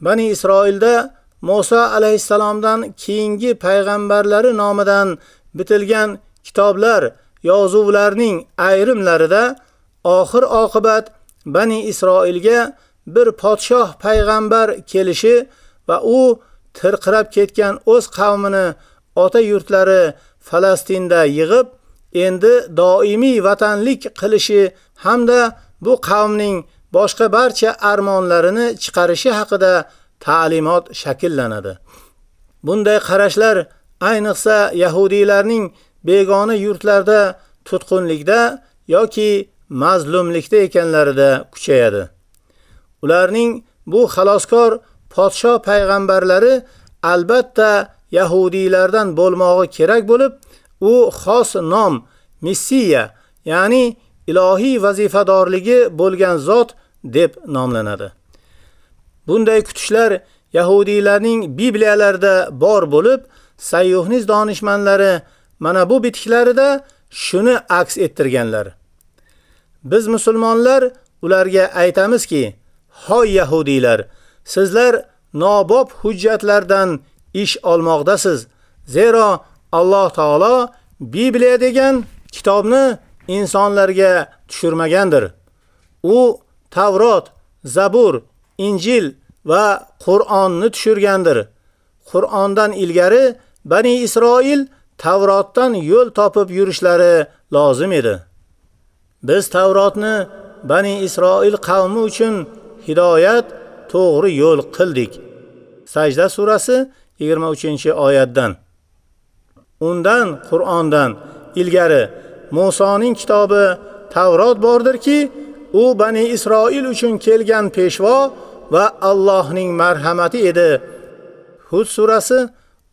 Bani Isroilda Musa alayhisalomdan keyingi payg'ambarlari nomidan bitilgan kitoblar, yozuvlarning ayrimlarida oxir oqibat Bani Isroilga bir podshoh payg'ambar kelishi va u tirqirab ketgan o'z qavmini ota yurtlari Falastinda yig'ib, endi doimiy vatanlik qilishi hamda bu qavmning boshqa barcha armonlarini chiqarishi haqida ta'limot shakllanadi. Bunday qarashlar ayniqsa yahudiylarning begona yurtlarda tutqunlikda yoki mazlumlikda ekanlarida kuchayadi. Ularning bu xaloskor podsho payg'ambarlari albatta yahudiylardan bo'lmog'i kerak bo'lib, u xos nom Messiya, ya'ni ilohiy vazifadorligi bo'lgan zot deb nomlanadi. Bunday kutishlar yahudiylarning Bibliyalarida bor bo'lib, sayyuhniz donishmandlari mana bu bitiklarida shuni aks ettirganlar. Biz musulmonlar ularga aytamizki, hoy yahudiylar, sizlar nobob hujjatlardan ish olmoqdasiz. Zero Alloh taolo Bibliya degan kitobni insonlarga tushirmagandir. U Tavrot, Zabur, Injil va Qur'onni tushirgandir. Qur'ondan ilgari Bani Isroil Tavrotdan yo'l topib yurishlari lozim edi. Biz Tavrotni Bani Isroil qavmi uchun hidoyat, to'g'ri yo'l qildik. Sajda surasi 23-oyatdan. Undan Qur'ondan ilgari Musoning kitobi Tavrot bordirki, u Bani Isroil uchun kelgan peshvo va Allohning marhamati edi. Hud surasi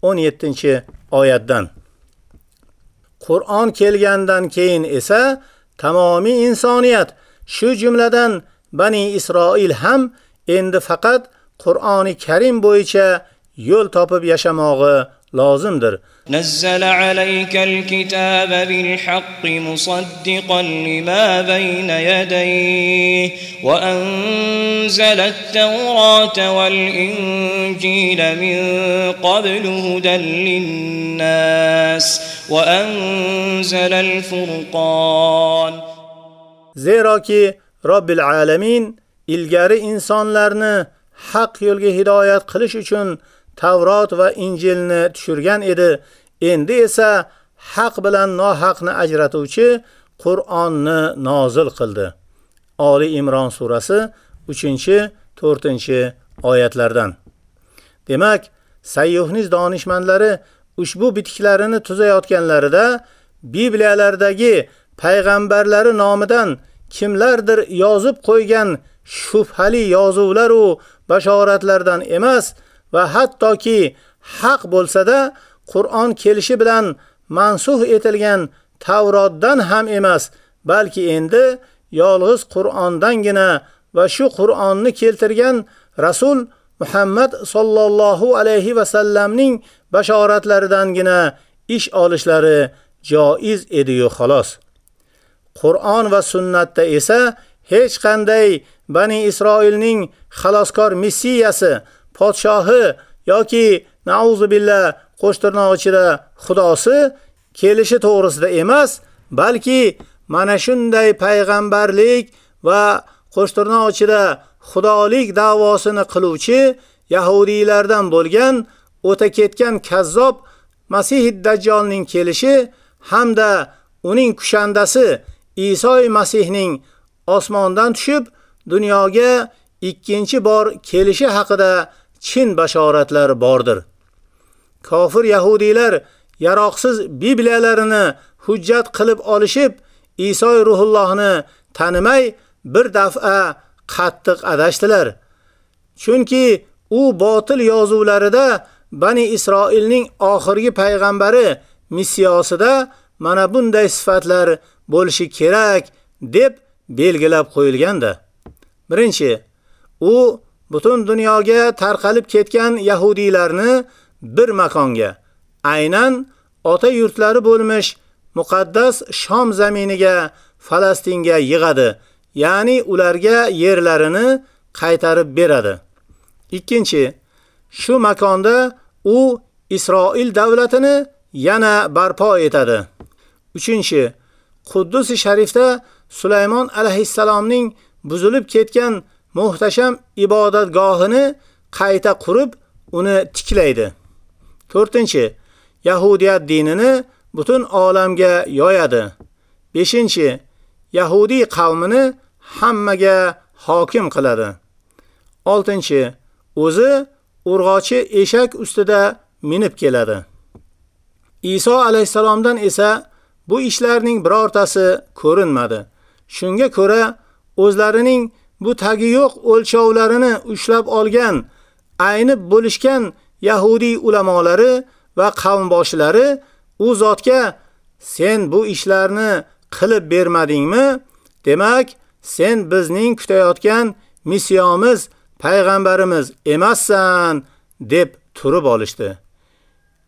17-oyatdan. Qur'on kelgandan keyin esa tamomiy insoniyat, shu jumladan Bani Isroil ham endi faqat Qur'oni Karim bo'yicha yo'l topib yashamog'i lozimdir. Nazzala alaykal kitaba bil haqqi musaddiqan lima bayna yadayhi wa anzala at-taurata wal injila min qablu hudan lin-nas. وأنزل الفرقان Zeroki Robbil alamin ilgari insonlarni haq yo'lga hidoyat qilish uchun Tavrot va Injilni tushirgan edi. Endi esa haq bilan nohaqni ajratuvchi Qur'onni nozil qildi. Oli Imron surasi 3-4-oyatlardan. Demak, sayyuhniz donishmandlari ushbu bitiklarini tuzayotganlarida Bibliyalardagi payg'ambarlari nomidan kimlardir yozib qo'ygan shubhali yozuvlar u bashoratlardan emas, va hattoki haq bo'lsa-da Qur'on kelishi bilan mansuh etilgan Tavrotdan ham emas, balki endi yolg'iz Qur'ondangina va shu Qur'onni keltirgan Rasul Muhammad sallallohu alayhi va sallamning bashoratlaridangina ish olishlari joiz edi-yu xolos. Qur'on va sunnatda esa hech qanday Bani Isroilning xaloskor messiyasi, podshohi yoki nauzu billah qo'shtirnoq ichida xudosi kelishi to'g'risida emas, balki mana shunday payg'ambarlik va qo'shtirnoq ichida xudolik da'vosini qiluvchi yahudiylardan bo'lgan o'ta ketgan kazzob Masih Dajjolning kelishi hamda uning kushandasi Iso Masihning osmondan tushib dunyoga ikkinchi bor kelishi haqida chin bashoratlar bordir. Kofir yahudiylar yaroqsiz Bibliyalarini hujjat qilib olishib, Iso ruhullohni tanimay bir daf'a qattiq adashdilar. Chunki u botil yozuvlarida Bani Isroilning oxirgi payg'ambari missiyasida mana bunday sifatlar bo'lishi kerak deb belgilab qo'yilgandi. Birinchi, u butun dunyoga tarqalib ketgan yahudiylarni bir makonga, aynan ota yurtlari bo'lmish muqaddas Shom zaminiga, Falastinga yig'adi, ya'ni ularga yerlarini qaytarib beradi. Ikkinchi, shu makonda u Isroil davlatini yana barpo etadi. 3. Quddus sharifda Sulaymon alayhissalomning buzilib ketgan muhtasham ibodatgohini qayta qurib, uni tiklaydi. 4. Yahudiyat dinini butun olamga yoyadi. 5. Yahudi qavmini hammaga hokim qiladi. 6. O'zi urg'ochi eshak ustida minib keladi. Iso alayhisalomdan esa bu ishlarning birortasi ko'rinmadi. Shunga ko'ra o'zlarining bu tagi yo'q o'lchovlarini ushlab olgan, aynib bo'lishgan Yahudi ulamolari va qavmboshilari u zotga sen bu ishlarni qilib bermadingmi? Demak, sen bizning kutayotgan missiyamiz payg'ambarimiz emassan deb turib olishdi.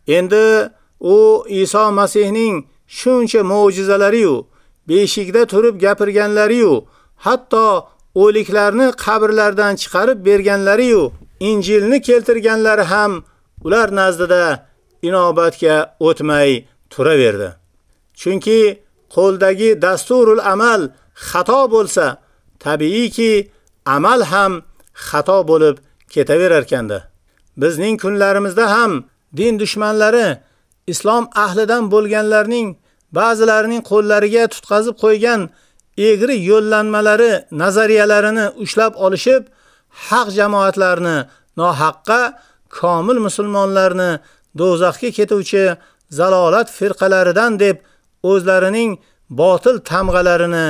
Endi u Iso Masihning shuncha mo'jizalari-yu, beshikda turib gapirganlari-yu, hatto o'liklarni qabrlardan chiqarib berganlari-yu, Injilni keltirganlari ham ular nazdida inobatga o'tmay turaverdi. Chunki qo'ldagi dasturul amal xato bo'lsa, tabiiyki amal ham xato bo'lib ketaverar ekanda. Bizning kunlarimizda ham din dushmanlari islom ahlidan bo'lganlarning ba'zilarining qo'llariga tutqazib qo'ygan egri yo'llanmalari, nazariyalarini ushlab olishib, haq jamoatlarni nohaqqa, komil musulmonlarni do'zaxga ketuvchi zalolat firqalaridan deb o'zlarining botil tamg'alarini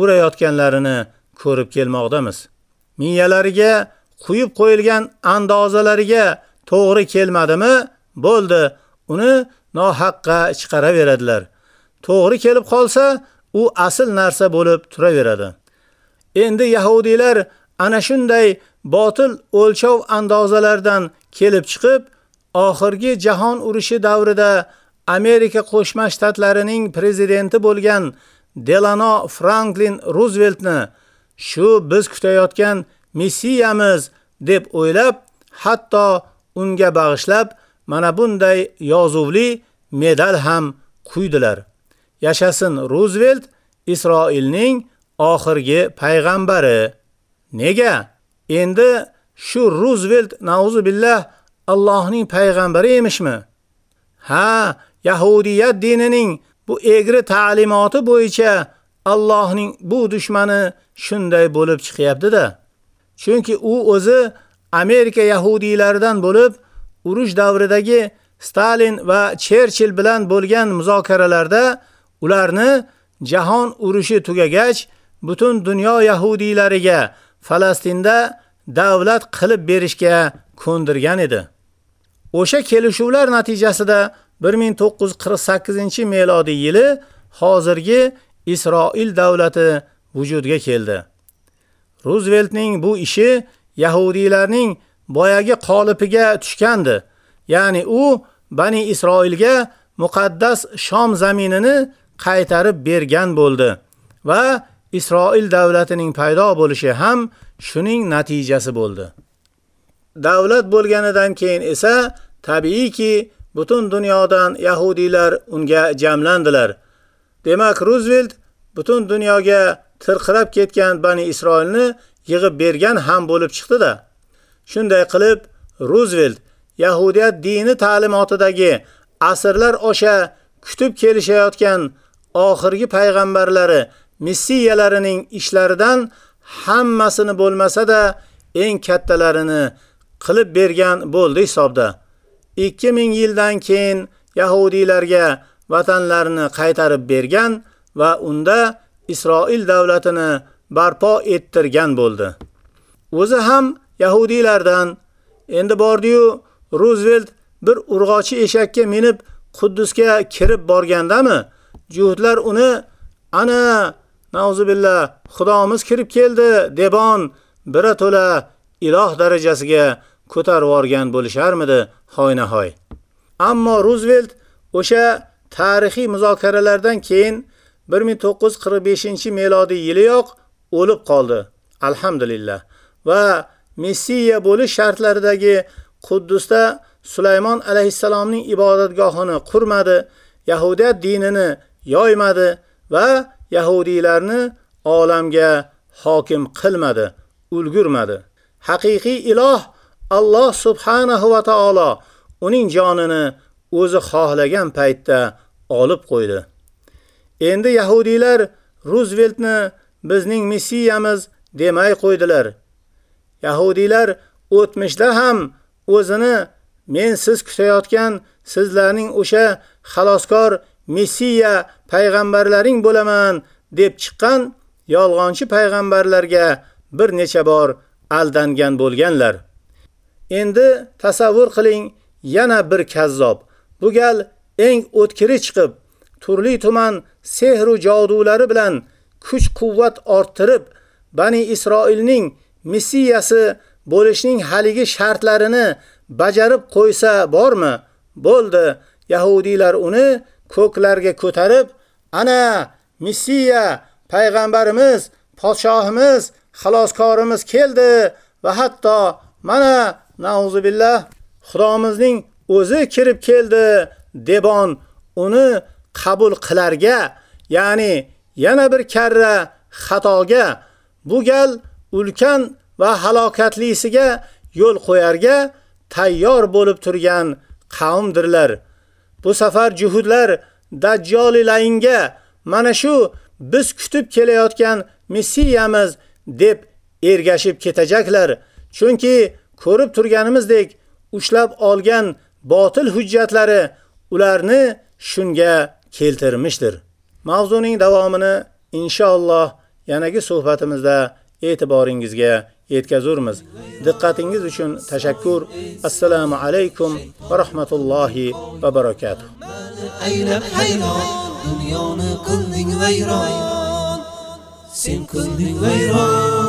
urayotganlarini ko'rib kelmoqdamiz. Miyalariga quyib qo'yilgan andozalariga to'g'ri kelmadimi? Bo'ldi, uni nohaqqa chiqaraveradilar. To'g'ri kelib qolsa, u asl narsa bo'lib turaveradi. Endi yahudiylar ana shunday botil o'lchov andozalardan kelib chiqib, oxirgi jahon urushi davrida Amerika Qo'shma Shtatlarining prezidenti bo'lgan Delano Franklin Rooseveltni shu biz kutayotgan messiyamiz deb o'ylab, hatto unga bag'ishlab mana bunday yozuvli medal ham quydilar. Yashasin Roosevelt, Isroilning oxirgi payg'ambari. Nega? Endi shu Roosevelt nauzu billah Allohning payg'ambari emishmi? Ha, Yahudiyat dinining bu egri ta'limoti bo'yicha Allohning bu dushmani shunday bo'lib chiqyapti-da. Chunki u o'zi Amerika yahudiylaridan bo'lib, urush davridagi Stalin va Cherchill bilan bo'lgan muzokaralarda ularni jahon urushi tugagach butun dunyo yahudiylariga Falastinda davlat qilib berishga ko'ndirgan edi. O'sha kelishuvlar natijasida 1948-melodiy yili hozirgi Isroil davlati vujudga keldi. Rooseveltning bu ishi yahudiylarning boyagi qolipiga tushgandi. Ya'ni u Bani Isroilga muqaddas Shom zaminini qaytarib bergan bo'ldi va Isroil davlatining paydo bo'lishi ham shuning natijasi bo'ldi. Davlat bo'lganidan keyin esa tabiiyki butun dunyodan yahudiylar unga jamlandilar. Demak, Roosevelt butun dunyoga tirqirab ketgan Bani Isroilni yig'ib bergan ham bo'lib chiqdi-da. Shunday qilib, Roosevelt Yahudiyat dini ta'limotidagi asrlar osha kutib kelishayotgan oxirgi payg'ambarlari, missiyalarining ishlaridan hammasini bo'lmasa-da eng kattalarini qilib bergan bo'ldi hisobda. 2000 yildan keyin yahudiylarga vatanlarini qaytarib bergan va unda Isroil davlatini barpo ettirgan bo'ldi. O'zi ham yahudiylardan endi bordi-yu Roosevelt bir urg'ochi eshakka minib Quddusga kirib borgandami, juhudlar uni ana nauzubillah xudomiz kirib keldi debon bira to'la iloh darajasiga ko'tarib yuborgan bo'lisharmidi hoynahoy. Ammo Roosevelt o'sha tarixiy muzokaralardan keyin 1945-melodiy yiliyoq o'lib qoldi. Alhamdulillah. Va Messiya bo'lish shartlaridagi Quddusda Sulaymon alayhissalomning ibodatgohini qurmadi, Yahudiyat dinini yoymadi va yahudiylarni olamga hokim qilmadi, ulgurmadi. Haqiqiy iloh Alloh subhanahu va taolo uning jonini o'zi xohlagan paytda olib qo'ydi. Endi yahudiylar Rooseveltni bizning messiyamiz demay qo'ydilar. Yahudiylar o'tmishda ham o'zini men siz kutayotgan sizlarning o'sha xaloskor messiya payg'ambarlaring bo'laman deb chiqqan yolg'onchi payg'ambarlarga bir necha bor aldangan bo'lganlar. Endi tasavvur qiling, yana bir kazzob bu gal eng өткири chiqib, turli tuman сехру va jodulari bilan kuch-quvvat бани Bani Isroilning missiyasi bo'lishning haligi shartlarini bajarib qo'ysa bormi? Bo'ldi. Yahudiylar uni ko'klarga ko'tarib, ana missiya payg'ambarimiz, podshohimiz, xaloskorimiz keldi va hatto mana nauzubillah xudomizning o'zi kirib keldi debon uni qabul qilarga, ya'ni yana bir karra xatoga bu gal ulkan va halokatlisiga yo'l qo'yarga tayyor bo'lib turgan qavmdirlar. Bu safar juhudlar dajjalilayinga mana shu biz kutib kelayotgan messiyamiz deb ergashib ketajaklar. Chunki ko'rib turganimizdek ushlab olgan botil hujjatlari ularni shunga keltirmishdir. Mavzuning davomini inshaalloh yanagi suhbatimizda e'tiboringizga yetkazurmiz. Diqqatingiz uchun tashakkur. Assalomu alaykum va rahmatullohi va barakatuh. Aylab hayron, dunyoni qilding vayron. Sen qilding vayron.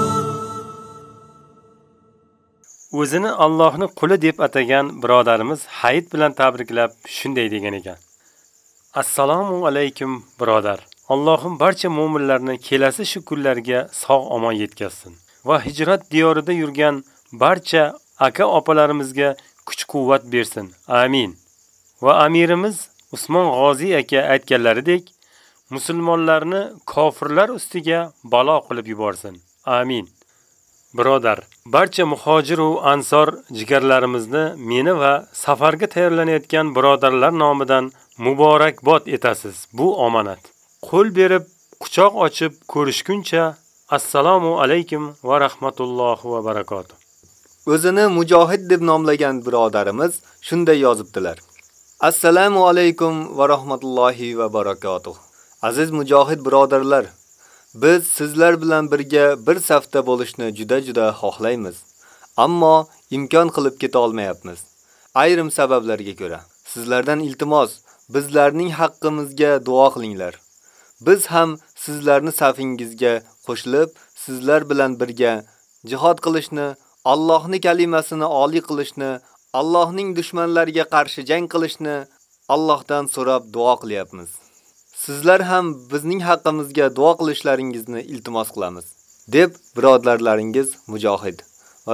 O'zini Allohning quli deb atagan birodarimiz Hayit bilan tabriklab shunday degan ekan. Assalomu alaykum birodar. Allohim barcha mo'minlarni kelasi shu kunlarga sog'-omon yetkazsin va hijrat diyorida yurgan barcha aka-opalarimizga kuch-quvvat bersin. Amin. Va amirimiz Usmon G'ozi aka aytganlaridek, musulmonlarni kofirlar ustiga balo qilib yuborsin. Amin. Birodar, barcha muhojir va ansor jigarlarimizni meni va safarga tayyorlanayotgan birodarlar nomidan muborakbod etasiz. Bu omonat. Qo'l berib, quchoq ochib ko'rishguncha assalomu alaykum va rahmatullohi va barakotuh. O'zini mujohid deb nomlagan birodarimiz shunday yozibdilar. Assalomu alaykum va rahmatullohi va barakotuh. Aziz mujohid birodarlar, Biz sizlar bilan birga bir safda bo'lishni juda-juda xohlaymiz, ammo imkon qilib keta olmayapmiz. Ayrim sabablarga ko'ra. Sizlardan iltimos, bizlarning haqqimizga duo qilinglar. Biz ham sizlarni safingizga qo'shilib, sizlar bilan birga jihad qilishni, Allohning kalimasini oliy qilishni, Allohning dushmanlariga qarshi jang qilishni Allohdan so'rab duo qilyapmiz. Sizlar ham bizning haqqimizga duo qilishlaringizni iltimos qilamiz, deb birodarlaringiz Mujohid.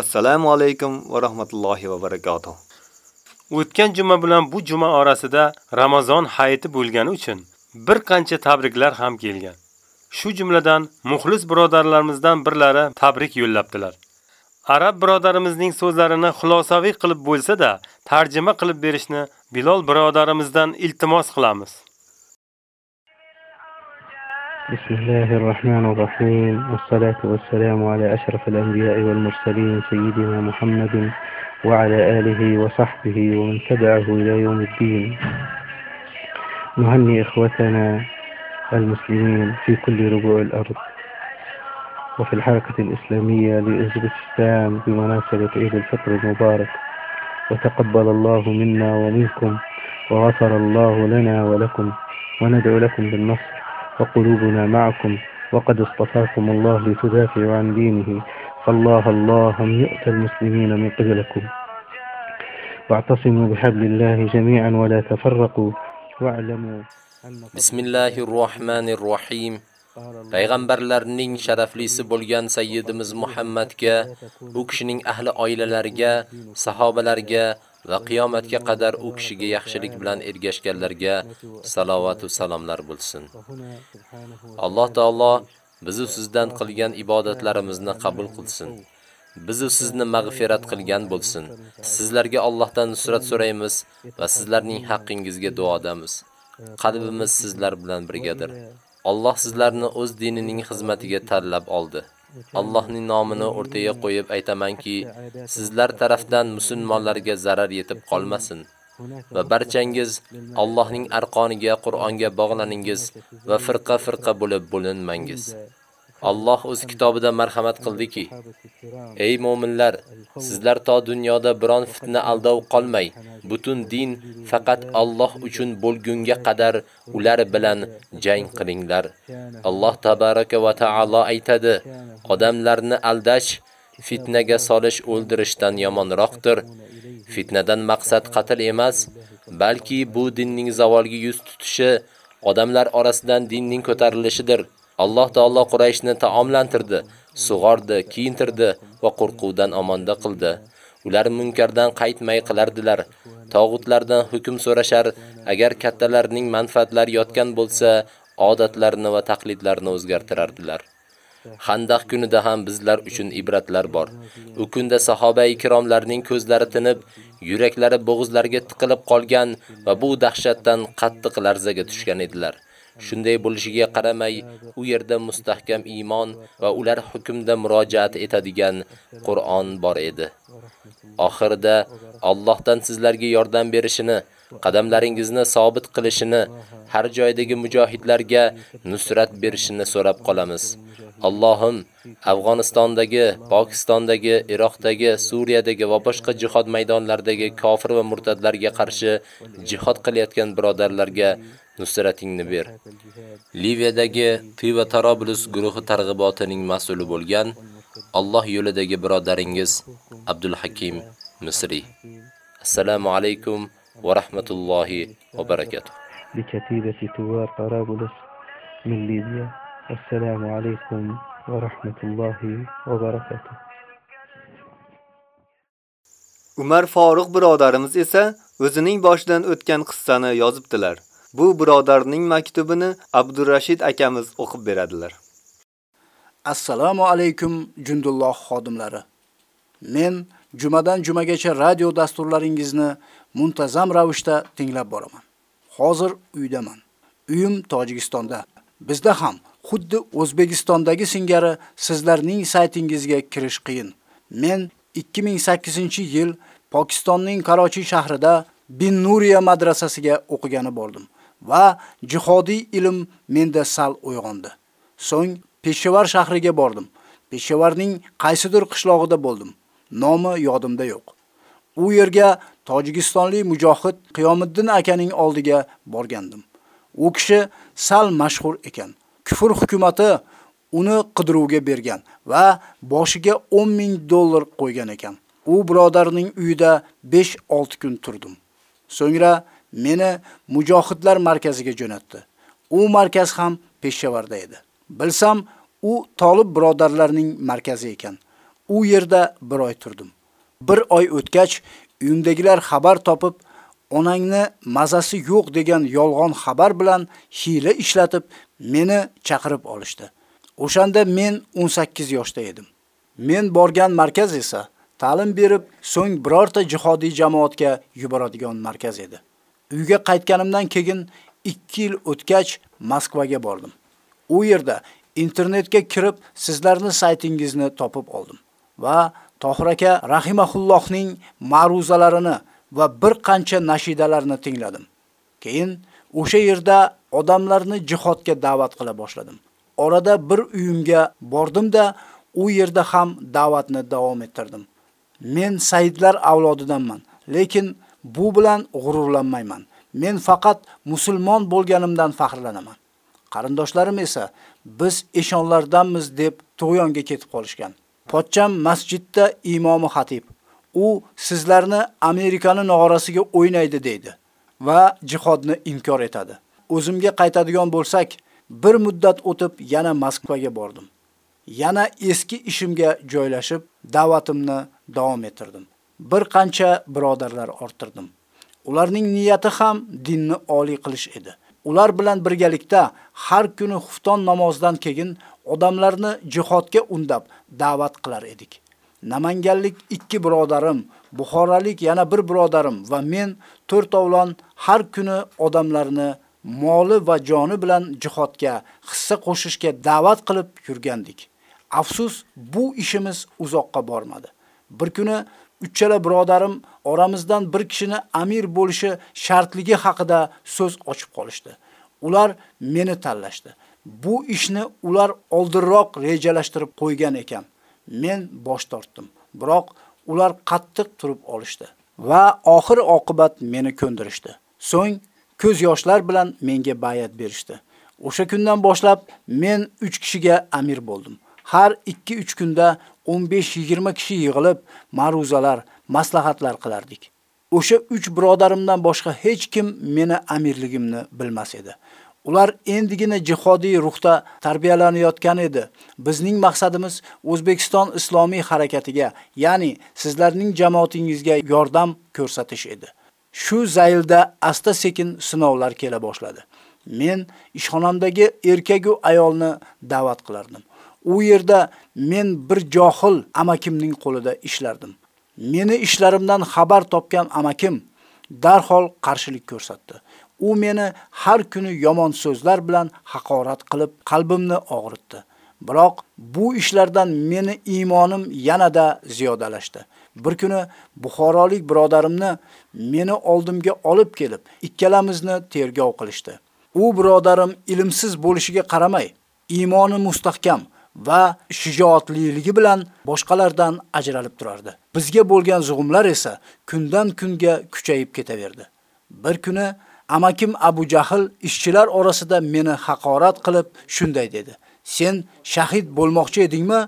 Assalomu alaykum va rahmatullohi va barakotuh. O'tgan juma bilan bu juma orasida Ramazon hayiti bo'lgani uchun bir qancha tabriklar ham kelgan. Shu jumladan muxlis birodarlarimizdan birlari tabrik yo'llabdilar. Arab birodarimizning so'zlarini xulosaviy qilib bo'lsa-da, tarjima qilib berishni Bilol birodarimizdan iltimos qilamiz. بسم الله الرحمن الرحيم والصلاة والسلام على أشرف الأنبياء والمرسلين سيدنا محمد وعلى آله وصحبه ومن تبعه إلى يوم الدين. نهني إخوتنا المسلمين في كل ربوع الأرض وفي الحركة الإسلامية لأوزبكستان بمناسبة عيد الفطر المبارك. وتقبل الله منا ومنكم وغفر الله لنا ولكم وندعو لكم بالنصر وقلوبنا معكم وقد اصطفاكم الله لتدافعوا عن دينه. فالله الله أن يؤتى المسلمين من قبلكم. واعتصموا بحبل الله جميعا ولا تفرقوا. واعلموا Bismillahir Rohmanir Rohim. Payg'ambarlarning sharaflisi bo'lgan sayyidimiz Muhammadga, u kishining ahli oilalariga, sahobalarga va qiyomatga qadar u kishiga yaxshilik bilan ergashganlarga salovat va salomlar bo'lsin. Alloh taolo bizni sizdan qilgan ibodatlarimizni qabul qilsin. Bizni sizni mag'firat qilgan bo'lsin. Sizlarga Allohdan nusrat so'raymiz va sizlarning haqqingizga duodamiz. Qalbimiz sizlar bilan birgadir. Alloh sizlarni o'z dinining xizmatiga tanlab oldi. Allohning nomini o'rtaga qo'yib aytamanki, sizlar tarafdan musulmonlarga zarar yetib qolmasin. Va barchangiz Allohning arqoniga, Qur'onga bog'laningiz va firqa-firqa bo'lib bo'linmangiz. Alloh o'z kitobida marhamat qildiki: Ey mu'minlar, sizlar to dunyoda biron fitna aldov qolmay, butun din faqat Alloh uchun bo'lgunga qadar ular bilan jang qilinglar. Alloh tabaraka va taolo aytadi: Odamlarni aldash, fitnaga solish o'ldirishdan yomonroqdir. Fitnadan maqsad qatl emas, balki bu dinning zavolga yuz tutishi, odamlar orasidan dinning ko'tarilishidir. Alloh taolo Qurayshni taomlantirdi, sug'ordi, kiyintirdi va qo'rquvdan omonda qildi. Ular munkardan qaytmay qilardilar. Tog'utlardan hukm so'rashar, agar kattalarning manfaatlari yotgan bo'lsa, odatlarini va taqlidlarini o'zgartirardilar. Xandaq kunida ham bizlar uchun ibratlar bor. U kunda sahoba ikromlarning ko'zlari tinib, yuraklari bo'g'izlariga tiqilib qolgan va bu dahshatdan qattiq larzaga tushgan edilar. Shunday bo'lishiga qaramay, u yerda mustahkam iymon va ular hukmda murojaat etadigan Qur'on bor edi. Oxirida Allohdan sizlarga yordam berishini, qadamlaringizni sobit qilishini, har joydagi mujohidlarga nusrat berishini so'rab qolamiz. Allohim Afg'onistondagi, Pokistondagi, Iroqdagi, Suriyadagi va boshqa jihod maydonlaridagi kofir va murtadlarga qarshi jihod qilayotgan birodarlarga nusratingni ber. Liviyadagi тыйба тараблус guruhi targ'ibotining mas'uli bo'lgan Alloh yo'lidagi birodaringiz Abdulhakim Misri. Assalomu alaykum va rahmatullohi va barakatuh. Bikatibati tuvar Tarablus min Liviya. Assalomu alaykum va rahmatullohi va barakatuh. Umar Foruq birodarimiz esa o'zining boshidan o'tgan qissani yozibdilar. Bu birodarning maktubini Abdurrashid akamiz o'qib beradilar. Assalomu alaykum Jundulloh xodimlari. Men jumadan jumagacha radio dasturlaringizni muntazam ravishda tinglab boraman. Hozir uydaman. Uyim Tojikistonda. Bizda ham xuddi O'zbekistondagi singari sizlarning saytingizga kirish qiyin. Men 2008-yil Pokistonning Karachi shahrida Bin Nuriya madrasasiga o'qigani bordim va jihodiy ilm menda sal uyg'ondi. Соң Пешевар shahriga bordim. Peshavarning qaysidir qishlog'ida bo'ldim. Nomi yodimda yo'q. U yerga Tojikistonlik mujohid Qiyomiddin akaning oldiga borgandim. U kishi sal mashhur ekan. Kufr hukumatı uni qidiruvga bergan va boshiga 10 ming dollar qo'ygan ekan. U birodarning uyida 5-6 kun turdim. So'ngra meni mujohidlar markaziga jo'natdi. U markaz ham Peshavarda edi. Bilsam, u Tolib birodarlarning markazi ekan. U yerda bir oy turdim. Bir oy o'tgach, uyimdagilar xabar topib, onangni mazasi yo'q degan yolg'on xabar bilan hiyla ishlatib meni chaqirib olishdi. O'shanda men 18 yoshda edim. Men borgan markaz esa ta'lim berib, so'ng birorta jihodiy jamoatga yuboradigan markaz edi. Uyga qaytganimdan keyin 2 yil o'tgach Moskvaga bordim. U yerda internetga kirib sizlarning saytingizni topib oldim va Tohir aka rahimahullohning ma'ruzalarini va bir qancha тыңладым. tingladim. Keyin o'sha yerda odamlarni jihodga da'vat qila boshladim. Orada bir uyimga bordimda, u yerda ham da'vatni davom ettirdim. Men Saidlar avlodidanman, lekin bu bilan g'ururlanmayman. Men faqat musulmon bo'lganimdan faxrlanaman. Qarindoshlarim esa biz eshonlardanmiz deb tug'yonga ketib qolishgan. Pochcham masjidda imomi xatib. U sizlarni Amerikani nog'orasiga o'ynaydi deydi va jihodni inkor etadi. O'zimga qaytadigan bo'lsak, bir muddat o'tib yana Moskvaga bordim. Yana eski ishimga joylashib, da'vatimni davom ettirdim. Bir qancha birodarlar orttirdim. Ularning niyati ham dinni oliy qilish edi. Ular bilan birgalikda har kuni xufton namozidan keyin odamlarni jihodga undab da'vat qilar edik. Namanganlik ikki birodarim, buxoralik yana bir birodarim va men to'rtovlon har kuni odamlarni moli va joni bilan jihodga hissa qo'shishga da'vat qilib yurgandik. Afsus, bu ishimiz uzoqqa bormadi. Bir kuni uchala birodarim oramizdan bir kishini amir bo'lishi shartligi haqida so'z ochib qolishdi. Ular meni tanlashdi. Bu ishni ular oldinroq rejalashtirib qo'ygan ekan. Men bosh tortdim. Biroq ular qattiq turib olishdi va oxir oqibat meni ko'ndirishdi. So'ng ko'z yoshlar bilan menga bayat berishdi. O'sha kundan boshlab men 3 kishiga amir bo'ldim. Har 2-3 kunda 15-20 kishi yig'ilib ma'ruzalar, maslahatlar qilardik. O'sha 3 birodarimdan boshqa hech kim meni amirligimni bilmas edi. Ular endigina jihodiy ruhda tarbiyalanayotgan edi. Bizning maqsadimiz O'zbekiston islomiy harakatiga, ya'ni sizlarning jamoatingizga yordam ko'rsatish edi. Shu zaylda asta-sekin sinovlar kela boshladi. Men ishxonamdagi erkak va ayolni da'vat qilardim. U yerda men bir johil amakimning qo'lida ishlardim. Meni ishlarimdan xabar topgan amakim darhol qarshilik ko'rsatdi. U meni har kuni yomon so'zlar bilan haqorat qilib, qalbimni og'ritdi. Biroq bu ishlardan meni iymonim yanada ziyodalashdi. Bir kuni Buxorolik birodarimni meni oldimga olib kelib, ikkalamizni tergov qilishdi. U birodarim ilmsiz bo'lishiga qaramay, iymoni mustahkam va shijoatliligi bilan boshqalardan ajralib turardi. Bizga bo'lgan zug'umlar esa kundan kunga kuchayib ketaverdi. Bir kuni amakim Abu Jahl ishchilar orasida meni haqorat qilib shunday dedi: "Sen shahid bo'lmoqchi edingmi?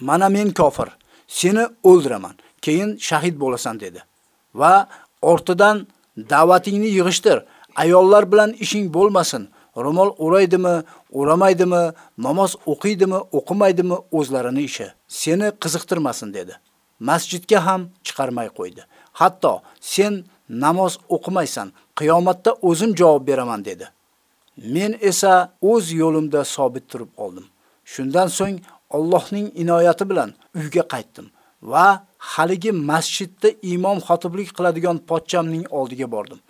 Mana men kofir. Seni o'ldiraman. Keyin shahid bo'lasan" dedi. Va ortidan da'vatingni yig'ishtir. Ayollar bilan ishing bo'lmasin. Ромол o'raydimi, o'ramaydimi, namoz o'qiydimi, окумайдымы өзлөрүнүн ishi. Seni qiziqtirmasin dedi. Masjidga ham chiqarmay qo'ydi. Hatto sen namoz o'qimaysan, qiyomatda o'zim javob beraman dedi. Men esa o'z yo'limda sobit turib калдым Shundan so'ng Allohning inoyati bilan uyga qaytdim va haligi masjidda imom xotiblik qiladigan pochchamning oldiga bordim.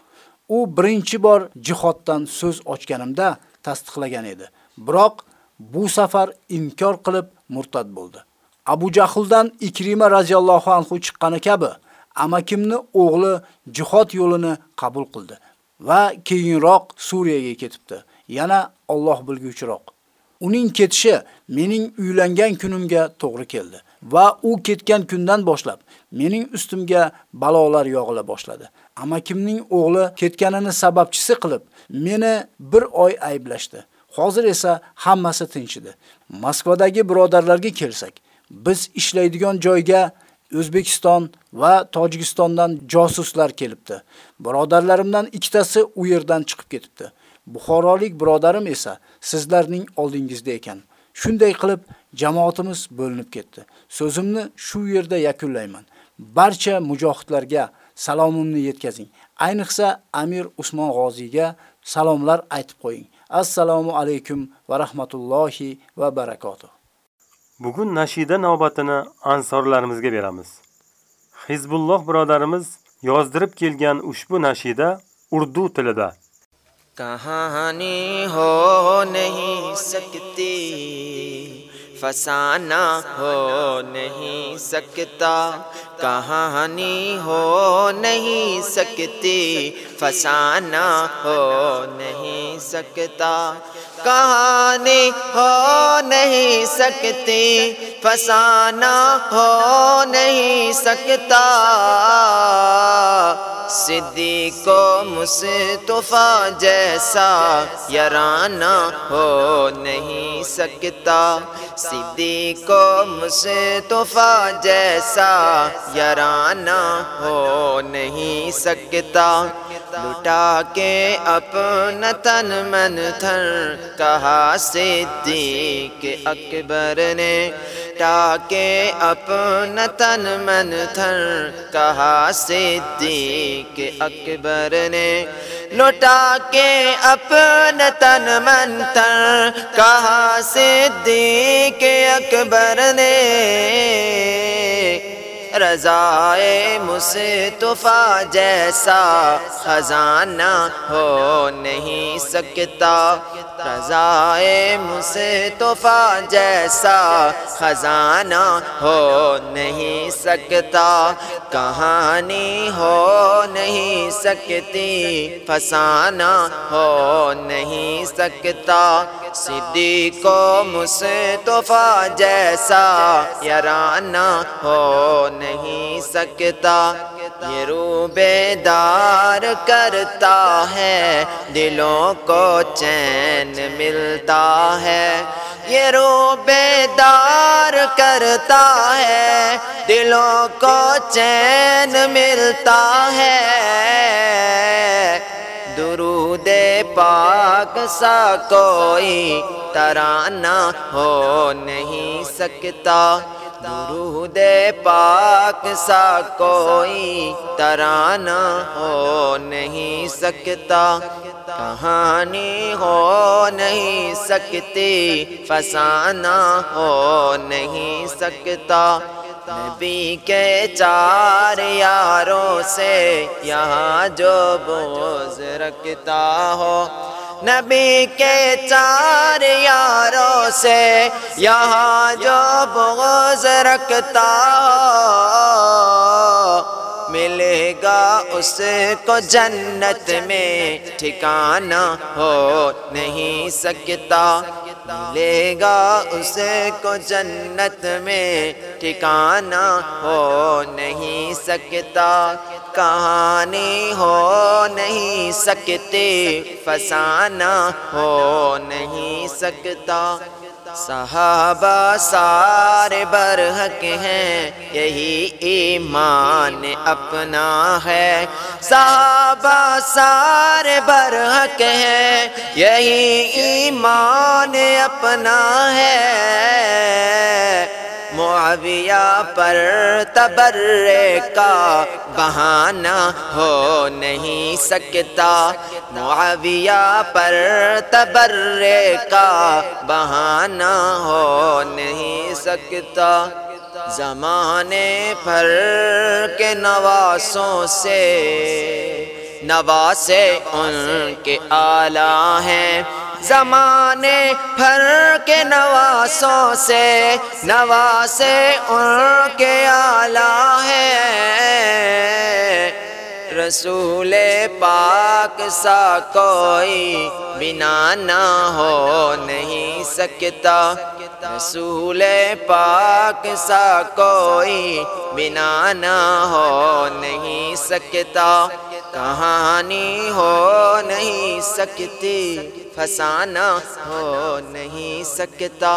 U birinchi bor jihoddan so'z ochganimda tasdiqlagan edi. Biroq bu safar inkor qilib murtad bo'ldi. Abu Jahldan Ikrima radhiyallohu anhu chiqqani kabi amakimni o'g'li jihod yo'lini qabul qildi va keyinroq Suriyaga ketibdi. Yana Alloh bilguvchiroq. Uning ketishi mening uylangan kunimga to'g'ri keldi va u ketgan kundan boshlab mening ustimga balolar yog'ila boshladi. Amakimning оглу кеткенини сабапчысы кылып мени бир ой ayblashdi. Hozir esa hammasi tinch edi. Moskvadagi birodarlarga kelsak, biz ishlaydigan joyga O'zbekiston va Tojikistondan josuslar kelibdi. Birodarlarimdan ikkitasi u yerdan chiqib ketibdi. Buxorolik birodarim esa sizlarning oldingizda ekan. Shunday qilib jamoatimiz bo'linib ketdi. So'zimni shu yerda yakunlayman. Barcha mujohidlarga salomimni yetkazing. Ayniqsa Amir Usmon G'oziyga salomlar aytib qo'ying. Assalomu alaykum va rahmatullohi va barakotuh. Bugun nashida navbatini ansorlarimizga beramiz. Hizbulloh birodarimiz yozdirib kelgan ushbu nashida urdu tilida. कहानी हो नहीं सकती फसाना हो नहीं सकता कहानी हो नहीं सकती फसाना हो नहीं सकता कहानी हो नहीं सकती फसाना हो नहीं सकता सिद्दी को मुस्तफ़ा जैसा यराना हो नहीं सकता सिद्दी को मुस्तफ़ा जैसा यराना हो नहीं सकता लुटा के अपना तन मन थन कहा सिद्दीक अकबर ने टाके अपना तन मन थन कहा सिद्दीक अकबर ने लुटा के अपना तन मन थन कहा सिद्दीक अकबर ने रजाए मुस्तफ़ा जैसा खजाना हो नहीं सकता रजाए मुस्तफ़ा जैसा खजाना हो नहीं सकता कहानी हो नहीं सकती फसाना हो नहीं सकता सिद्दी को मुस्तफ़ा जैसा यराना हो नहीं सकता ये रूबेदार करता है दिलों को चैन मिलता है ये रूबेदार करता है दिलों को चैन मिलता है दुरूदे पाक सा कोई तराना हो नहीं सकता दुरूदे पाक सा कोई तराना हो नहीं सकता कहानी हो नहीं सकती फसाना हो नहीं सकता नबी के चार यारों से यहाँ जो बोझ रखता हो नबी के चार यारों से यहाँ जो बोझ रखता हो मिलेगा उसको जन्नत में ठिकाना हो नहीं सकता मिलेगा उसको जन्नत में ठिकाना हो नहीं सकता कहानी हो नहीं सकते फसाना हो नहीं सकता सहाबा सारे बरहक हैं यही ईमान अपना है सहाबा सारे बरहक हैं यही ईमान अपना है معاویہ پر تبرے کا بہانہ ہو نہیں سکتا۔ معاویہ پر تبرے کا بہانہ ہو نہیں سکتا۔ زمانے پر کے نواسوں سے नवासे उनके आला हैं जमाने भर के नवासों से नवासे उनके आला है रसूल पाक सा कोई बिना ना हो नहीं सकता रसूल पाक सा कोई बिना ना हो नहीं सकता कहानी हो नहीं सकती फसाना हो नहीं सकता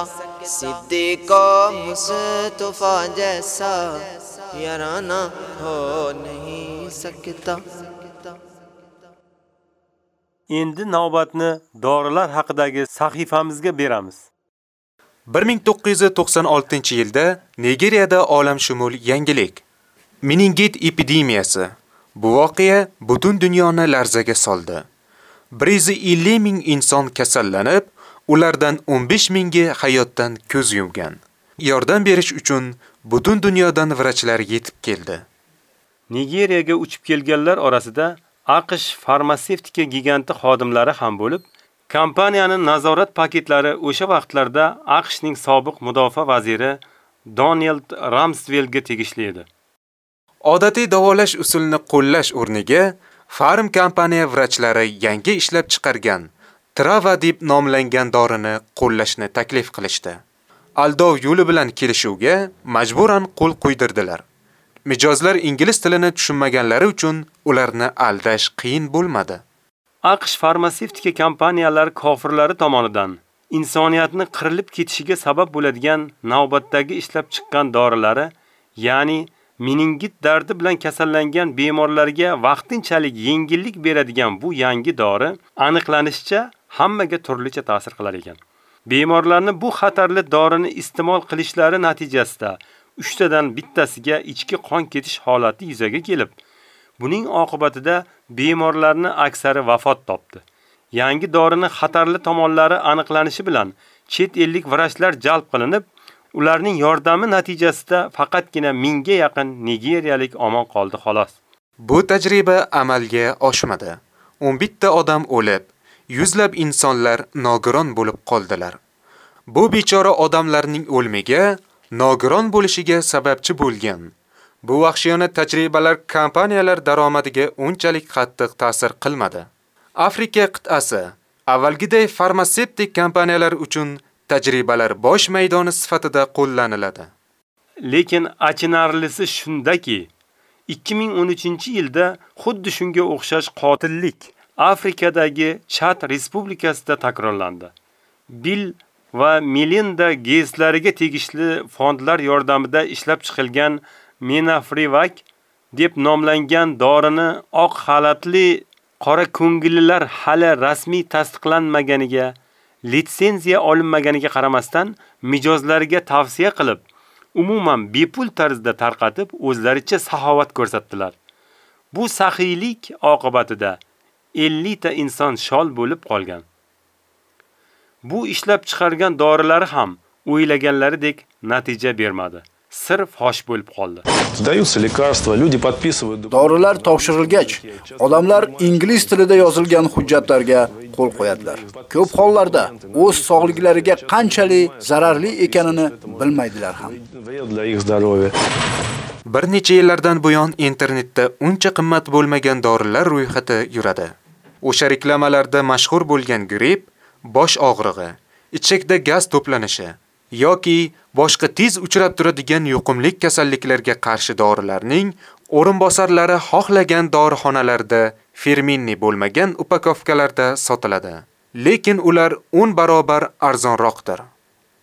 सिद्धि को मुस्तफ़ा जैसा याराना हो नहीं सकता Endi navbatni dorilar haqidagi sahifamizga beramiz. 1996-yilda Nigeriyada olamshumul yangilik meningit epidemiyasi. Bu voqea butun dunyoni larzaga soldi. 150 ming inson kasallanib, ulardan 15 mingi hayotdan ko'z yumgan. Yordam berish uchun butun dunyodan vrachlar yetib keldi. Nigeriyaga uchib kelganlar orasida AQSh farmatsevtika giganti xodimlari ham bo'lib, kompaniyaning nazorat paketlari o'sha vaqtlarda AQShning sobiq mudofaa vaziri Donald Ramsvelga tegishli edi. Odatiy davolash usulini qo'llash o'rniga farm kompaniya vrachlari yangi ishlab chiqargan Trava deb nomlangan dorini qo'llashni taklif qilishdi. Aldov yo'li bilan kelishuvga majburan qo'l qo'ydirdilar. Mijozlar ingliz tilini tushunmaganlari uchun ularni aldash qiyin bo'lmadi. AQSh farmatsevtika kompaniyalari kofirlari tomonidan insoniyatni qirilib ketishiga sabab bo'ladigan navbatdagi ishlab chiqqan dorilari, ya'ni meningit dardi bilan kasallangan bemorlarga vaqtinchalik yengillik beradigan bu yangi dori aniqlanishicha hammaga turlicha ta'sir qilar ekan. Bemorlarni bu xatarli dorini iste'mol qilishlari natijasida 3 tadan bittasiga ichki qon ketish holati yuzaga kelib, buning oqibatida bemorlarning aksari vafot topdi. Yangi dorining xatarli tomonlari aniqlanishi bilan chet ellik vrachlar jalb qilinib, ularning yordami natijasida faqatgina mingga yaqin nigeriyalik omon qoldi xolos. Bu tajriba amalga oshmadi. 11 ta odam o'lib, yuzlab insonlar nogiron bo'lib qoldilar. Bu bechora odamlarning o'limiga nogiron bo'lishiga sababchi bo'lgan. Bu vahshiyona tajribalar kompaniyalar daromadiga unchalik qattiq ta'sir qilmadi. Afrika qit'asi avvalgiday farmatsevtik kompaniyalar uchun tajribalar bosh maydoni sifatida qo'llaniladi. Lekin achinarlisi shundaki, 2013-yilda xuddi shunga o'xshash qotillik Afrikadagi чат respublikasida takrorlandi. Bill va Melinda Gateslariga tegishli fondlar yordamida ishlab chiqilgan menafrivak deb nomlangan dorini oq xalatli qora ko'ngillilar hali rasmiy tasdiqlanmaganiga, litsenziya olinmaganiga qaramasdan mijozlariga tavsiya qilib, umuman bepul tarzda tarqatib, o'zlaricha saxovat ko'rsatdilar. Bu saxiylik oqibatida 50 ta inson shol bo'lib qolgan. Bu ishlab chiqargan dorilari ham o'ylaganlaridek natija bermadi. Sir fosh bo'lib qoldi. Сдаются лекарства, люди подписывают Dorilar topshirilgach, odamlar ingliz tilida yozilgan hujjatlarga qo'l qo'yadilar. Ko'p hollarda o'z sog'liklariga qanchalik zararli ekanini bilmaydilar ham. для их здоровья. Bir necha yillardan buyon internetda uncha qimmat bo'lmagan dorilar ro'yxati yuradi. O'sha reklamalarda mashhur bo'lgan gripp, bosh og'rig'i, ichakda gaz to'planishi yoki boshqa tez uchrab turadigan yuqumlik kasalliklarga qarshi dorilarning o'rinbosarlari xohlagan dorixonalarda ferminni bo'lmagan upakovkalarda sotiladi. Lekin ular 10 barobar arzonroqdir.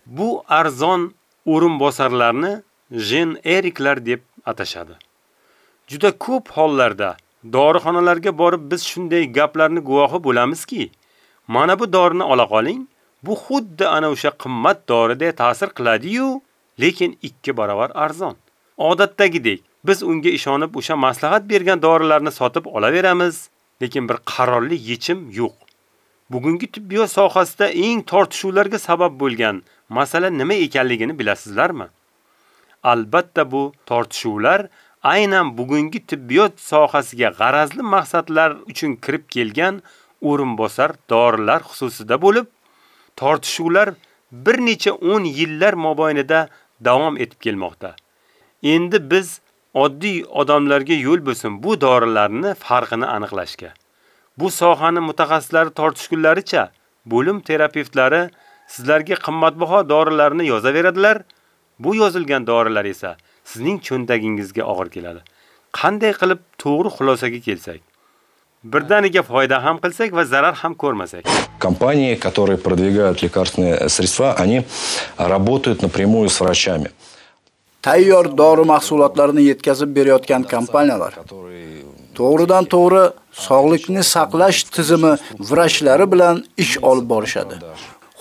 Bu arzon o'rinbosarlarni generiklar deb atashadi. Juda ko'p hollarda dorixonalarga borib biz shunday gaplarni guvohi bo'lamizki, mana bu dorini ola qoling, bu xuddi ana o'sha qimmat doridek ta'sir qiladi-yu, lekin ikki barobar arzon. Odatdagidek biz unga ishonib o'sha maslahat bergan dorilarni sotib olaveramiz, lekin bir qarorli yechim yo'q. Bugungi tibbiyot sohasida eng tortishuvlarga sabab bo'lgan masala nima ekanligini bilasizlarmi? Albatta bu tortishuvlar aynan bugungi tibbiyot sohasiga g'arazli maqsadlar uchun kirib kelgan o'rinbosar dorilar xususida bo'lib, tortishuvlar bir necha 10 yillar mobaynida davom etib kelmoqda. Endi biz oddiy odamlarga yo'l bo'lsin bu dorilarni farqini aniqlashga. Bu sohani mutaxassislari tortishgunlaricha bo'lim terapevtlari sizlarga qimmatbaho dorilarni yozaveradilar. Bu yozilgan dorilar esa sizning cho'ntagingizga og'ir keladi. Qanday qilib to'g'ri xulosaga kelsak? Birdaniga foyda ham qilsak va zarar ham ko'rmasak. Компании, которые продвигают лекарственные средства, они работают напрямую с врачами. Tayyor dori mahsulotlarini yetkazib berayotgan kompaniyalar to'g'ridan to'g'ri sog'liqni saqlash tizimi vrachlari bilan ish olib borishadi.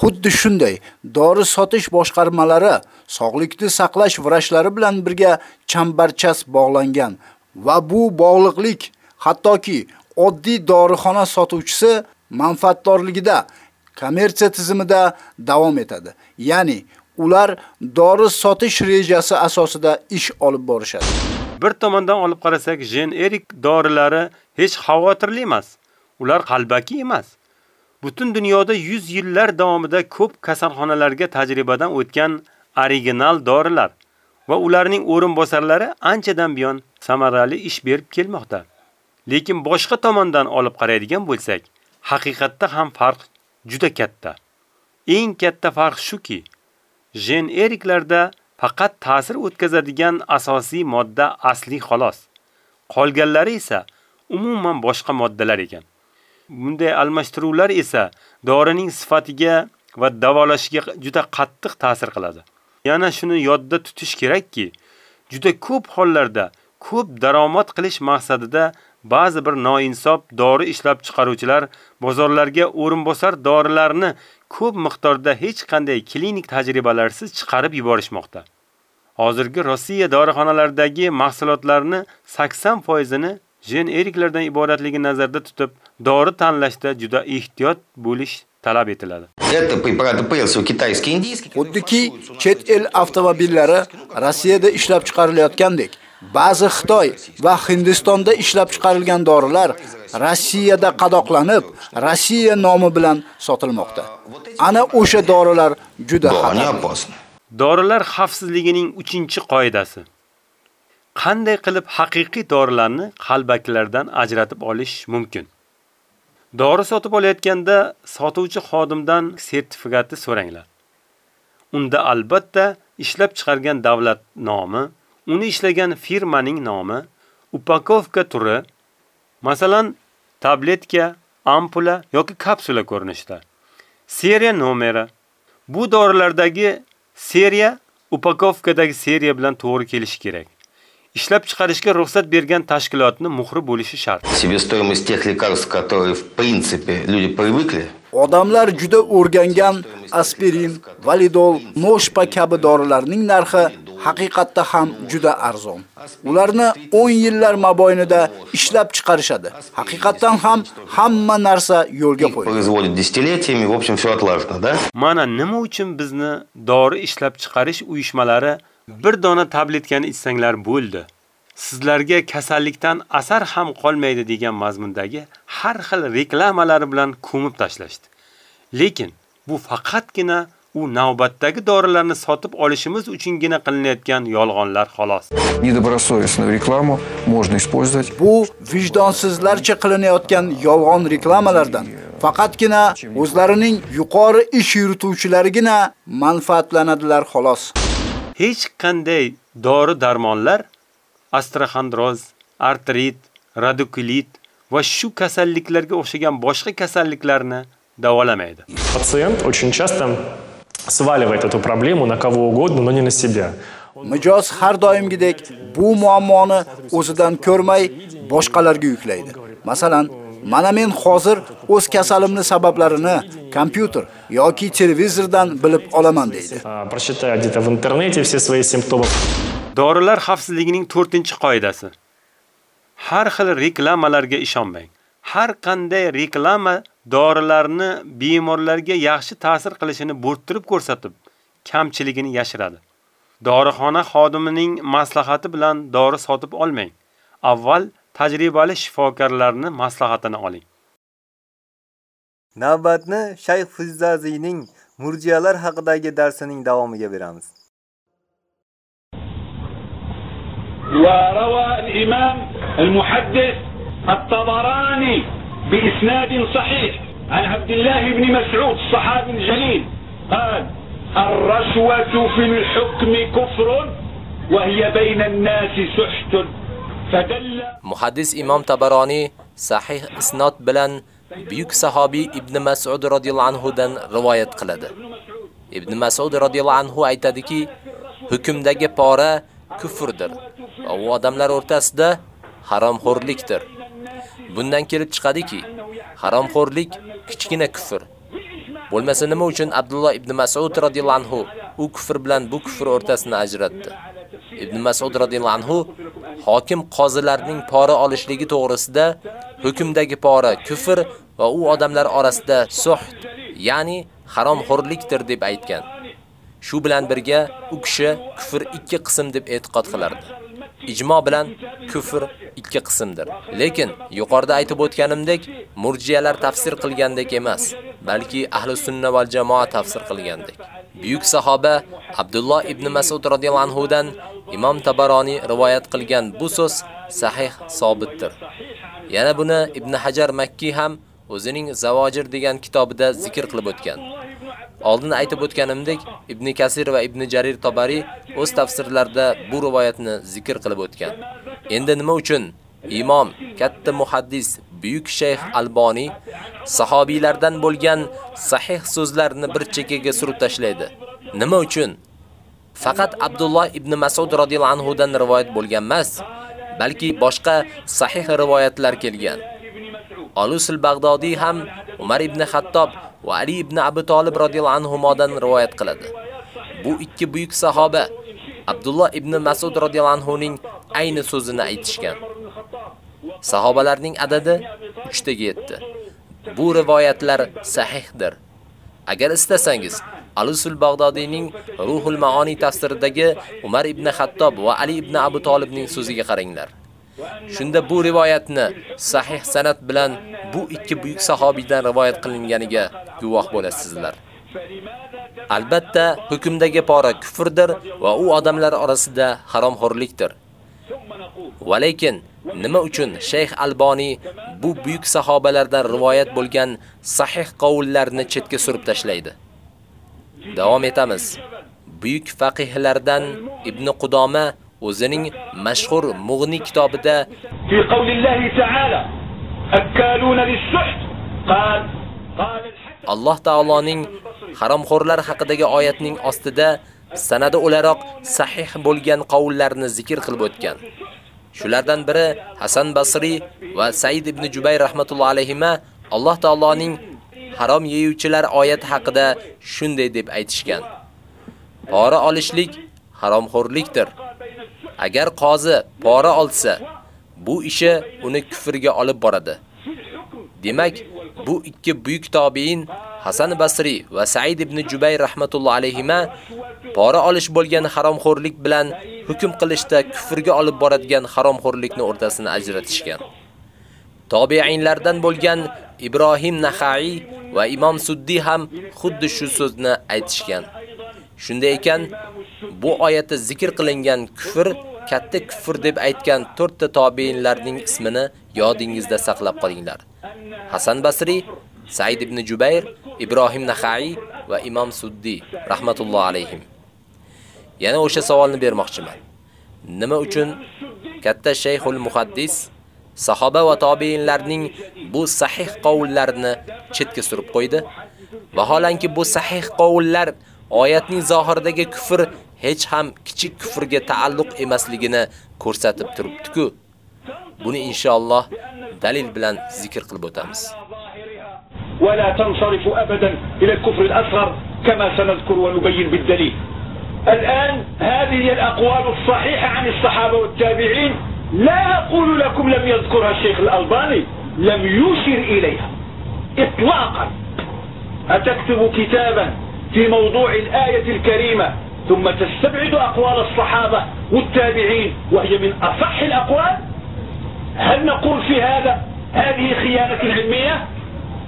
Xuddi shunday dori sotish boshqarmalari sog'liqni saqlash vrachlari bilan birga chambarchas bog'langan va bu bog'liqlik hattoki oddiy dorixona sotuvchisi manfaatdorligida kommersiya tizimida davom etadi. Ya'ni ular dori sotish rejasi asosida ish olib borishadi. Bir tomondan olib qarasak, generik dorilari hech xavotirli emas. Ular qalbaki emas. Butun dunyoda 100 yillar davomida ko'p kasalxonalarga tajribadan o'tgan original dorilar va ularning o'rin bosarlari anchadan buyon samarali ish berib kelmoqda. Lekin boshqa tomondan olib qaraydigan bo'lsak, haqiqatda ham farq juda katta. Eng katta farq shuki, generiklarda faqat ta'sir o'tkazadigan asosiy modda asli xolos. Qolganlari esa umuman boshqa moddalar ekan. Bunday almashtiruvlar esa dorining sifatiga va davolashiga juda qattiq ta'sir qiladi. Yana shuni yodda tutish kerakki, juda ko'p hollarda ko'p daromad qilish maqsadida ba'zi bir noinsof dori ishlab chiqaruvchilar bozorlarga o'rinbosar dorilarni ko'p miqdorda hech qanday klinik tajribalarsiz chiqarib yuborishmoqda. Hozirgi Rossiya dorixonalaridagi mahsulotlarni 80% ni generiklardan iboratligini nazarda tutib, dori tanlashda juda ehtiyot bo'lish talab etiladi. Это препараты прежде всего китайские, индийские. Xuddiki chet el avtomobillari Rossiyada ishlab ba'zi Xitoy va Hindistonda ishlab chiqarilgan dorilar Rossiyada qadoqlanib, Rossiya nomi bilan sotilmoqda. Ana o'sha dorilar juda xatarli. Dorilar xavfsizligining 3-qoidasi. Qanday qilib haqiqiy dorilarni qalbaklardan ajratib olish mumkin? Dori sotib olayotganda sotuvchi xodimdan sertifikati so'ranglar. Unda albatta ishlab chiqargan davlat nomi, uni ishlagan firmaning nomi, упаковка turi, masalan, tabletka, ampula yoki kapsula ko'rinishda. Seriya nomeri. Bu dorilardagi seriya upakovkadagi seriya bilan to'g'ri kelishi kerak. Ishlab chiqarishga ruxsat bergan tashkilotning muhri bo'lishi shart. Себестоимость тех лекарств, которые в принципе люди привыкли, Odamlar juda o'rgangan aspirin, validol, noshpa kabi dorilarning narxi haqiqatda ham juda arzon. Ularni 10 yillar mobaynida ishlab chiqarishadi. Haqiqatdan ham hamma narsa yo'lga qo'yilgan. производят десятилетиями, в общем, все отлажено, да? Mana nima uchun bizni dori ishlab chiqarish uyushmalari bir dona tabletkani ichsanglar bo'ldi. Sizlarga kasallikdan asar ham qolmaydi degan mazmundagi har xil reklamalari bilan ko'mib tashlashdi. Lekin bu faqatgina u navbatdagi dorilarni sotib olishimiz uchungina qilinayotgan yolg'onlar xolos. Недобросовестную рекламу можно использовать Bu vijdonsizlarcha qilinayotgan yolg'on reklamalardan faqatgina o'zlarining yuqori ish yurituvchilarigina manfaatlanadilar xolos. Hech qanday dori darmonlar astroxondroz, artrit, radikulit va shu kasalliklarga o'xshagan boshqa kasalliklarni davolamaydi. Пациент очень часто сваливает эту проблему на кого угодно, но не на себя. Mijoz har doimgidek bu muammoni o'zidan ko'rmay boshqalarga yuklaydi. Masalan, mana men hozir o'z kasalimni sabablarini kompyuter yoki televizordan bilib olaman deydi. А, Прочитая где-то в интернете все свои симптомы. Dorilar xavfsizligining 4-qoidasi. Har xil reklamalarga ishonmang. Har qanday reklama dorilarni bemorlarga yaxshi ta'sir qilishini bo'rttirib ko'rsatib, kamchiligini yashiradi. Dorixona xodimining maslahati bilan dori sotib olmang. Avval tajribali shifokorlarning maslahatini oling. Navbatni Shayx Fuzzaziyning murjiyalar haqidagi darsining davomiga beramiz. وروى الإمام المحدث الطبراني بإسناد صحيح عن عبد الله بن مسعود الصحابي الجليل قال الرشوة في الحكم كفر وهي بين الناس سحت Muhaddis Imom Tabaroni sahih isnod bilan buyuk sahobiy Ibn Mas'ud radhiyallohu anhu dan rivoyat qiladi. Ibn Mas'ud radhiyallohu anhu aytadiki, hukmdagi pora kufrdir va u odamlar o'rtasida haromxo'rlikdir. Bundan kelib chiqadiki, haromxo'rlik kichkina kufr. Bo'lmasa nima uchun Abdulloh ibn Mas'ud radhiyallohu anhu u kufr bilan bu kufr o'rtasini ajratdi? Ibn Mas'ud radhiyallohu anhu hokim qozilarning pora olishligi to'g'risida hukmdagi pora kufr va u odamlar orasida suht, ya'ni haromxo'rlikdir deb aytgan. Shu bilan birga u kishi kufr ikki qism deb e'tiqod qilardi. ijmo bilan kufr ikki qismdir. Lekin yuqorida aytib o'tganimdek, murjiyalar tafsir qilgandek emas, balki ahli sunna va jamoa tafsir qilgandek. Buyuk sahoba Abdulloh ibn Mas'ud radhiyallohu anhu dan Imom Tabaroni rivoyat qilgan bu so'z sahih sobitdir. Yana buni Ibn Hajar Makki ham o'zining Zavojir degan kitobida zikr qilib o'tgan. Oldin aytib o'tganimdek, Ibn Kasir va Ibn Jarir Tabari o'z tafsirlarida bu rivoyatni zikr qilib o'tgan. Endi nima uchun Imom, katta muhaddis, buyuk shayx Albani sahobiylardan bo'lgan sahih so'zlarni bir chekkaga surib tashlaydi? Nima uchun? Faqat Abdulloh ibn Mas'ud radhiyallohu anhu dan rivoyat bo'lgan emas, balki boshqa sahih rivoyatlar kelgan. Alusul Bag'dodiy ham Umar ibn Xattob va Ali ibn Abi Talib radhiyallohu anhumodan rivoyat qiladi. Bu ikki buyuk sahoba Abdulloh ibn Mas'ud radhiyallohu anhu ning ayni so'zini aytishgan. Sahobalarning adadi 3 taga yetdi. Bu rivoyatlar sahihdir. Agar istasangiz, Alusul Bag'dodiyning Ruhul Maoni tafsiridagi Umar ibn Xattob va Ali ibn Abu Talibning so'ziga qaranglar. Shunda bu rivoyatni sahih sanad bilan bu ikki buyuk sahobiydan rivoyat qilinganiga guvoh bo'lasizlar. Albatta, hukmdagi pora kufrdir va u odamlar orasida haromxo'rlikdir. Валейкин, nima uchun Shayx Alboni bu buyuk sahobalardan rivoyat bo'lgan sahih qavullarni chetga surib tashlaydi? Davom etamiz. Buyuk faqihlardan Ibn Qudoma o'zining mashhur Mughni kitobida fi qavlillahi ta'ala akaluna lis-suht qal Alloh taoloning haromxo'rlar haqidagi oyatning ostida санада o'laroq sahih bo'lgan qavullarni zikr qilib o'tgan. Shulardan biri Hasan Basri va Said ibn Jubayr rahmatullohi alayhima Alloh taoloning harom yeyuvchilar oyati haqida shunday deb aytishgan. Pora olishlik haromxo'rlikdir. Agar qozi pora olsa, bu ishi uni kufrga olib boradi. Demak, bu ikki buyuk tobiin Hasan Basri va Said ibn Jubayr rahmatullohi alayhima pora olish bo'lgan haromxo'rlik bilan hukm qilishda kufrga olib boradigan haromxo'rlikni o'rtasini ajratishgan. Tobiinlardan bo'lgan Ibrohim Naxai va Imom Suddi ham xuddi shu so'zni aytishgan. Shunday ekan, bu oyatda zikr qilingan kufr katta kufr deb aytgan 4 ta tobiinlarning ismini yodingizda saqlab qolinglar. Hasan Basri, Said ibn Jubayr, Ibrohim Naxai va Imom Suddi rahmatullohi alayhim. Yana o'sha savolni bermoqchiman. Nima uchun katta shayxul muhaddis sahoba va tobiinlarning bu sahih qavllarini chetga surib qo'ydi? Vaholanki bu sahih qavllar оятнин зохирдеги күфр эч хам кичик күфрге тааллук эмеслигини көрсөтүп туруптуку. Буни иншаллах далил билан зикр кылып өтөбүз. ولا تنصرف ابدا إلى الكفر الاصغر كما سنذكر ونبين بالدليل الآن هذه هي الأقوال الصحيحة عن الصحابة والتابعين لا أقول لكم لم يذكرها الشيخ الألباني لم يشر إليها اطلاقا أتكتب كتابا في موضوع الآية الكريمة ثم تستبعد أقوال الصحابة والتابعين وهي من أصح الأقوال هل نقول في هذا هذه خيانة علمية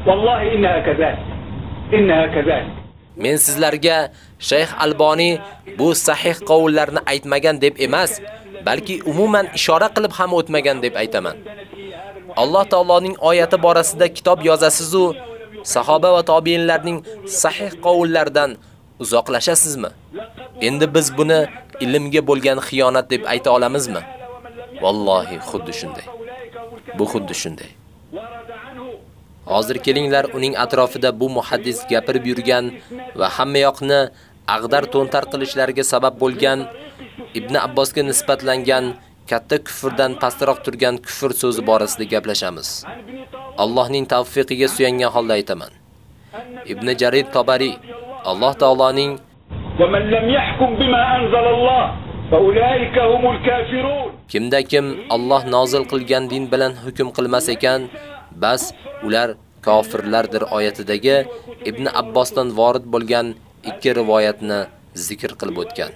والله إنها كذلك إنها كذلك Men sizlarga Shayx Alboni bu sahih qavullarni aytmagan deb emas, balki umuman ishora qilib ham o'tmagan deb aytaman. Alloh taoloning oyati borasida kitob yozasiz u sahoba va tobiinlarning sahih qavullaridan uzoqlashasizmi? Endi biz buni ilmga bo'lgan xiyonat deb ayta olamizmi? Vallohi xuddi shunday. Bu xuddi shunday. Hozir kelinglar uning atrofida bu muhaddis gapirib yurgan va hamma yoqni ag'dar to'ntar qilishlariga sabab bo'lgan Ibn Abbosga nisbatlangan katta kufrdan pastroq turgan kufr so'zi borasida gaplashamiz. Allohning tavfiqiga suyangan holda aytaman. Ibn Jarir Tabari Alloh taolaning Kimda kim Alloh nozil qilgan din bilan hukm qilmas ekan, bas ular kofirlardir oyatidagi Ibn Abbosdan vorid bo'lgan ikki rivoyatni zikr qilib o'tgan.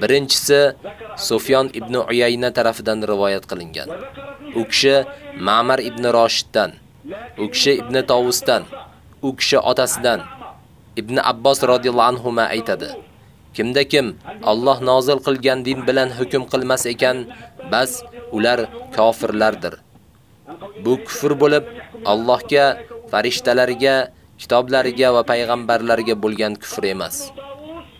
Birinchisi Sufyon ibn Uyayna tarafidan rivoyat qilingan. U kishi Ma'mar ibn Roshiddan, u kishi ibn Tavusdan, u kishi otasidan Ibn Abbos radhiyallohu anhu ma aytadi: Kimda kim Alloh nozil qilgan din bilan hukm qilmas ekan, bas ular kofirlardir. Bu kufr bo'lib, Allohga, farishtalarga, kitoblariga va payg'ambarlarga bo'lgan kufr emas.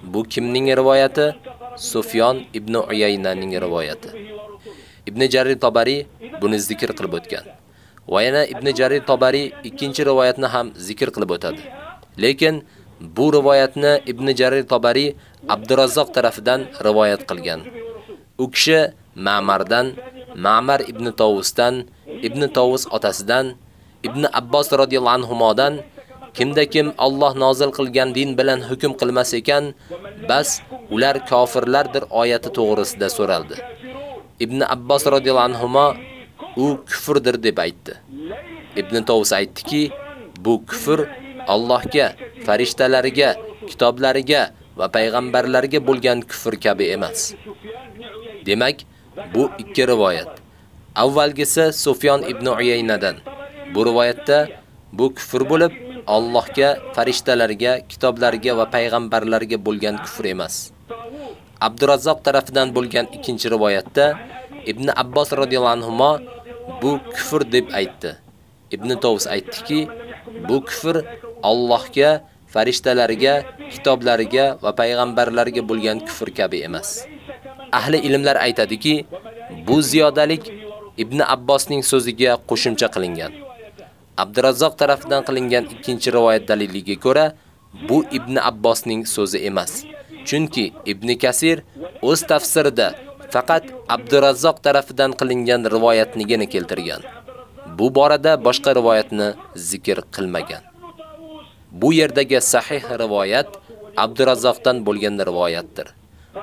Bu kimning rivoyati? Sufyon ibn Uyaynaning rivoyati. Ibn Jarir Tabari buni zikr qilib o'tgan. Va yana Ibn Jarir Tabari ikkinchi rivoyatni ham zikr qilib o'tadi. Lekin bu rivoyatni Ibn Jarir Tabari Abdurazzoq tarafidan rivoyat qilgan. U kishi Ma'mardan, Ma'mar ibn Tawusdan, Ibn Tawus otasidan, Ibn Abbos radhiyallohu anhumodan kimda kim Alloh nozil qilgan din bilan hukm qilmas ekan, bas ular kofirlardir oyati to'g'risida so'raldi. Ibn Abbos radhiyallohu anhuma u kufrdir deb aytdi. Ibn Tawus aytdiki, bu kufr Allohga, farishtalariga, kitoblariga va payg'ambarlarga bo'lgan kufr kabi emas. Demak, bu ikki rivoyat. Avvalgisi Sufyon ibn Uyaynadan. Bu rivoyatda bu kufr bo'lib, Allohga, farishtalarga, kitoblarga va payg'ambarlarga bo'lgan kufr emas. Abdurazzoq tarafidan bo'lgan ikkinchi rivoyatda Ibn Abbos radhiyallohu anhuma bu kufr deb aytdi. Ibn Tawus aytdiki, bu kufr Allohga, farishtalarga, kitoblariga va payg'ambarlarga bo'lgan kufr kabi emas. Ahli ilmlar aytadiki, bu ziyodalik Ibn Abbosning so'ziga qo'shimcha qilingan. Abdurazzoq tarafidan qilingan ikkinchi rivoyat далилиге ko'ra, bu Ibn Abbosning so'zi emas. Chunki Ibn Kasir o'z tafsirida faqat Abdurazzoq tarafidan qilingan rivoyatnigina keltirgan. Bu borada boshqa rivoyatni zikr qilmagan. Bu yerdagi sahih rivoyat Abdurazzoqdan bo'lgan rivoyatdir.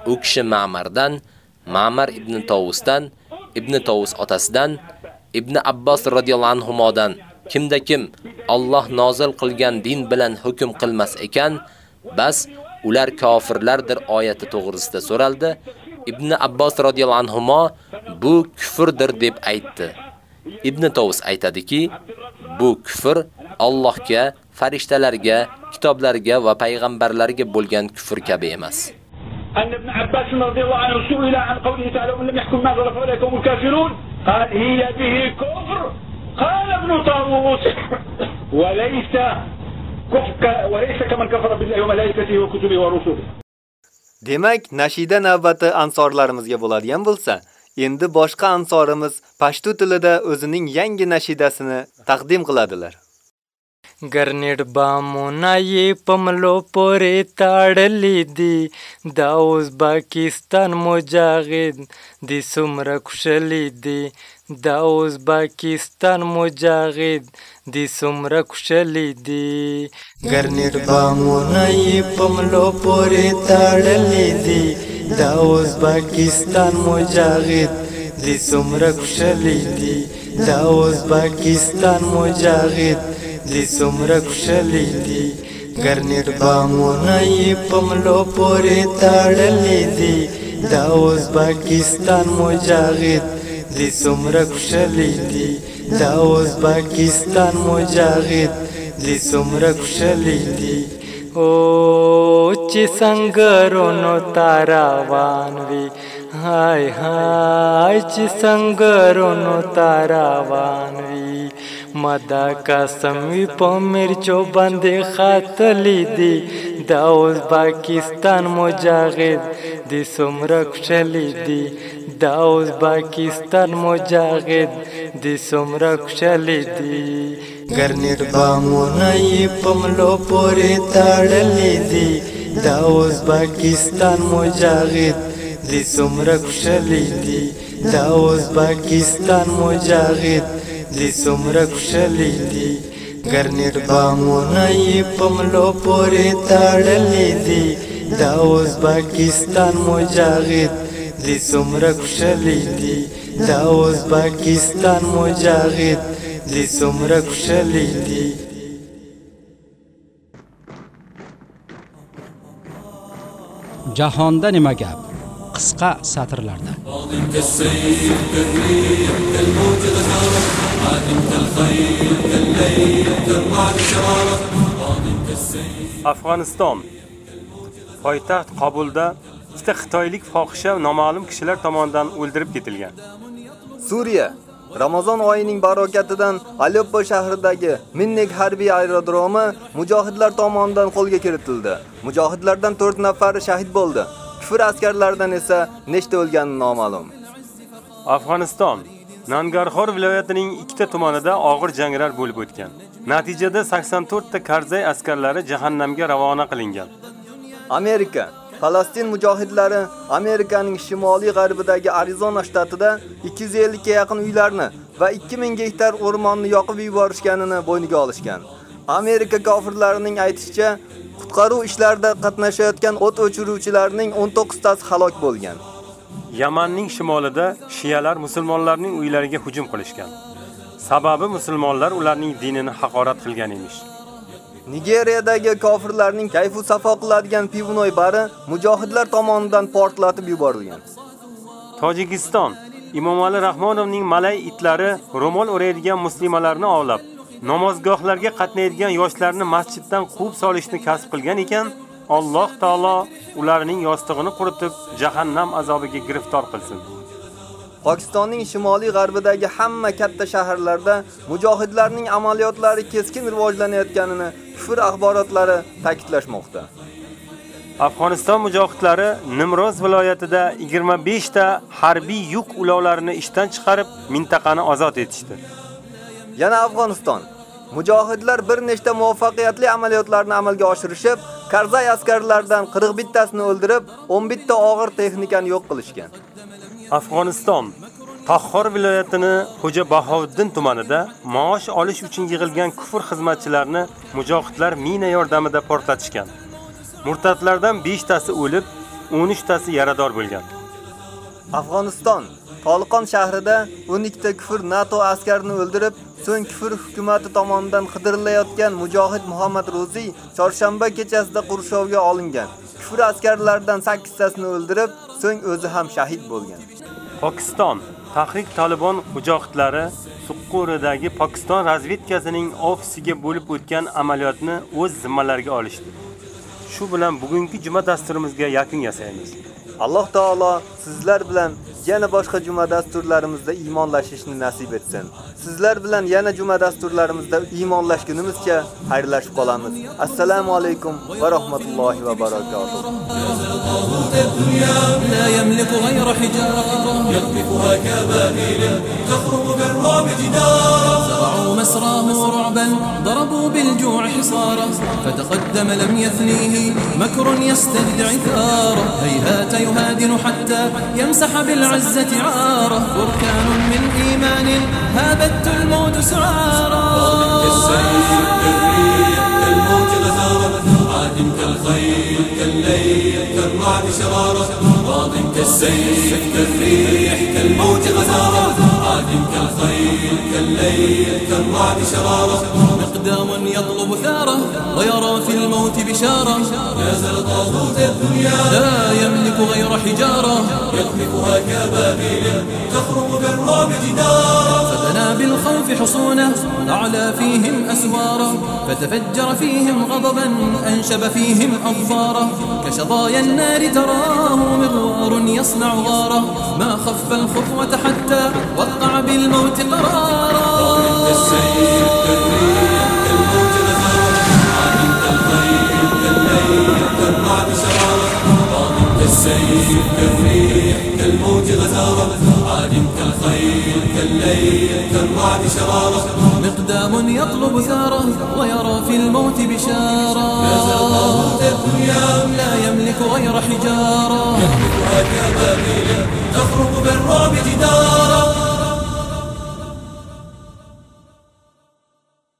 U kishi Ma'mardan, Ma'mar ibn Tawusdan, ibn Tawus otasidan, ibn Abbos radhiyallohu анхумадан kimda kim Alloh nozil qilgan din bilan hukm qilmas ekan, bas ular kofirlardir oyati to'g'risida so'raldi. Ibn Abbos radhiyallohu anhuma bu kufrdir deb aytdi. Ibn Tawus aytadiki, bu kufr Allohga, farishtalarga, kitoblarga va payg'ambarlarga bo'lgan kufr kabi emas. أن ابن عباس رضي الله عنه سئل عن قوله تعالى ومن لم يحكم ما أنزل فأولئك هم الكافرون قال هي به كفر قال ابن طاووس وليس وليس كمن كفر بالله وملائكته وكتبه ورسله. Демак нашида навбаты ансорларыбызга болadigan болса endi boshqa ansorimiz пашту tilida o'zining yangi нашидасын тақдим кыладылар ગરનેડ બામોના યે pore પોરે તાડ લીધી દાઉઝ પાકિસ્તાન મોજાગિદ દિસુમરા ખુશ લીધી да узбакистан муҷаҳид ди сумра кушалиди гарнир ба мунаи памло пурӣ таълалиди да узбакистан муҷаҳид ди сумра кушалиди да узбакистан муҷаҳид ди сумра кушалиди гарнир ба мунаи памло пурӣ таълалиди да узбакистан муҷаҳид د څومره خوشالي دي دا اوس پاکستان مجاهد د څومره خوشالي دي او چې څنګه رونو تاراوان وي هاي هاي چې څنګه رونو تاراوان وي مدا قسم داوز پاکستان مجاهد دی سمرا کشلی دی گرنیټ بامونه یې پملو پورې تړلې دي. داوز پاکستان مجاهد دی سمرا کشلی دی داوز پاکستان مجاهد دی سمرا کشلی دی گرنیټ بامونه یې پملو پورې تړلې دي. داوز پاکستان مجاهد د څومره خوشالي دي دا اوس پاکستان مجاهد د څومره خوشالي دي jahonda nima gap qisqa satrlarda كالسيف ikkita xitoylik fohisha noma'lum kishilar tomonidan o'ldirib ketilgan suriya ramazon oyining barokatidan aleppo shahridagi minnek harbiy aerodromi mujohidlar tomonidan qo'lga kiritildi mujohidlardan 4 nafari shahid bo'ldi kufr askarlaridan esa nechta o'lgani noma'lum afg'oniston Nangarxor viloyatining ikkita tumanida og'ir janglar bo'lib o'tgan. Natijada 84 ta Karzay askarlari jahannamga ravona qilingan. Amerika Falastin mujohidlari Amerikaning shimoliy g'arbidagi Arizona shtatida 250 ga yaqin uylarni va 2000 gektar o'rmonni yoqib yuborishganini bo'yniga olishgan. Amerika kofirlarining aytishicha, qutqaruv ishlarida qatnashayotgan o't o'chiruvchilarning 19 tasi halok bo'lgan. Yamanning shimolida shiyalar musulmonlarning uylariga hujum qilishgan. Sababi musulmonlar ularning dinini haqorat qilgan emish. Nigeriyadagi kofirlarning kayfu safo qiladigan пивной bari mujohidlar tomonidan portlatib yuborilgan. Tojikiston Имомали Rahmonovning malay itlari ro'mol o'raydigan muslimalarni ovlab, namozgohlarga qatnaydigan yoshlarni masjiddan quvib solishni kasb qilgan ekan, Alloh taolo ularning yostig'ini quritib, jahannam azobiga giriftor qilsin. Pokistonning shimoliy g'arbidagi hamma katta shaharlarda mujohidlarning amaliyotlari keskin rivojlanayotganini kufr axborotlari ta'kidlashmoqda. Afg'oniston mujohidlari Nimroz viloyatida 25 ta harbiy yuk ulovlarini ishdan chiqarib, mintaqani ozod etishdi. Yana Afg'oniston Mujohidlar bir nechta muvaffaqiyatli amaliyotlarni amalga oshirishib, Karzay askarlaridan 41 tasini o'ldirib, 11 ta og'ir texnikani yo'q qilishgan. Afg'oniston Tohhor viloyatini Xo'ja Bahovuddin tumanida maosh olish uchun yig'ilgan kufr xizmatchilarini mujohidlar mina yordamida portlatishgan. Murtatlardan 5 tasi o'lib, 13 tasi yarador bo'lgan. Afg'oniston Tolqon shahrida 12 ta kufr NATO askarini o'ldirib, so'ng kufr hukumatı tomonidan qidirilayotgan mujohid Muhammad Ro'zi chorshanba kechasida qurshovga olingan. Kufr askarlaridan 8 tasini o'ldirib, so'ng o'zi ham shahid bo'lgan. Pokiston Tahrik Taliban hujjatlari Suqquridagi Pokiston razvedkasining ofisiga bo'lib o'tgan amaliyotni o'z zimmalariga olishdi. Shu bilan bugungi juma dasturimizga yakun yasaymiz. Alloh taolo sizlar bilan yana boshqa juma dasturlarimizda iymonlashishni nasib etsin. Sizlar bilan yana juma dasturlarimizda iymonlashgunimizcha xayrlashib qolamiz. Assalomu alaykum va rahmatullohi va barakatuh. لا يملك غير حجارة يقذفها كبابيل تخرج بالرعب جدارا زرعوا مسراه رعبا ضربوا بالجوع حصارا فتقدم لم يثنيه مكر يستدعي ثارا هيهات يهادن حتى يمسح العزة عارة بركان من إيمان هابت الموت سرارا. كالموج غزارة عاد كالخيل كالليل كالرعد شرارة راض كالسيف كالريح كالموج غزارة عاد كالخيل كالليل كالرعد شرارة مقدام يطلب ثاره ويرى في الموت بشارة نازل طاغوت الدنيا لا يملك غير حجارة يقذفها كبابيل تخرج بالرعب جدارا فبنى بالخوف حصونه أعلى فيهم أسوارا فتفجر فيهم غضبا أنشب فيهم أظفارا كشظايا النار تراه مغوار يصنع غارا. ما خف الخطوة حتى وقع بالموت قرارا. كالسيف كالريح كالموت عاد كالخيل كالليل شرارة راض كالسيف كالريح كالموج غزارة كالخيل كالليل كالرعد شرارة. مقدام يطلب ثارة ويرى في الموت بشارة. لا يملك غير حجارة. يخلقها كبابيل تخرج بالرعب جدارا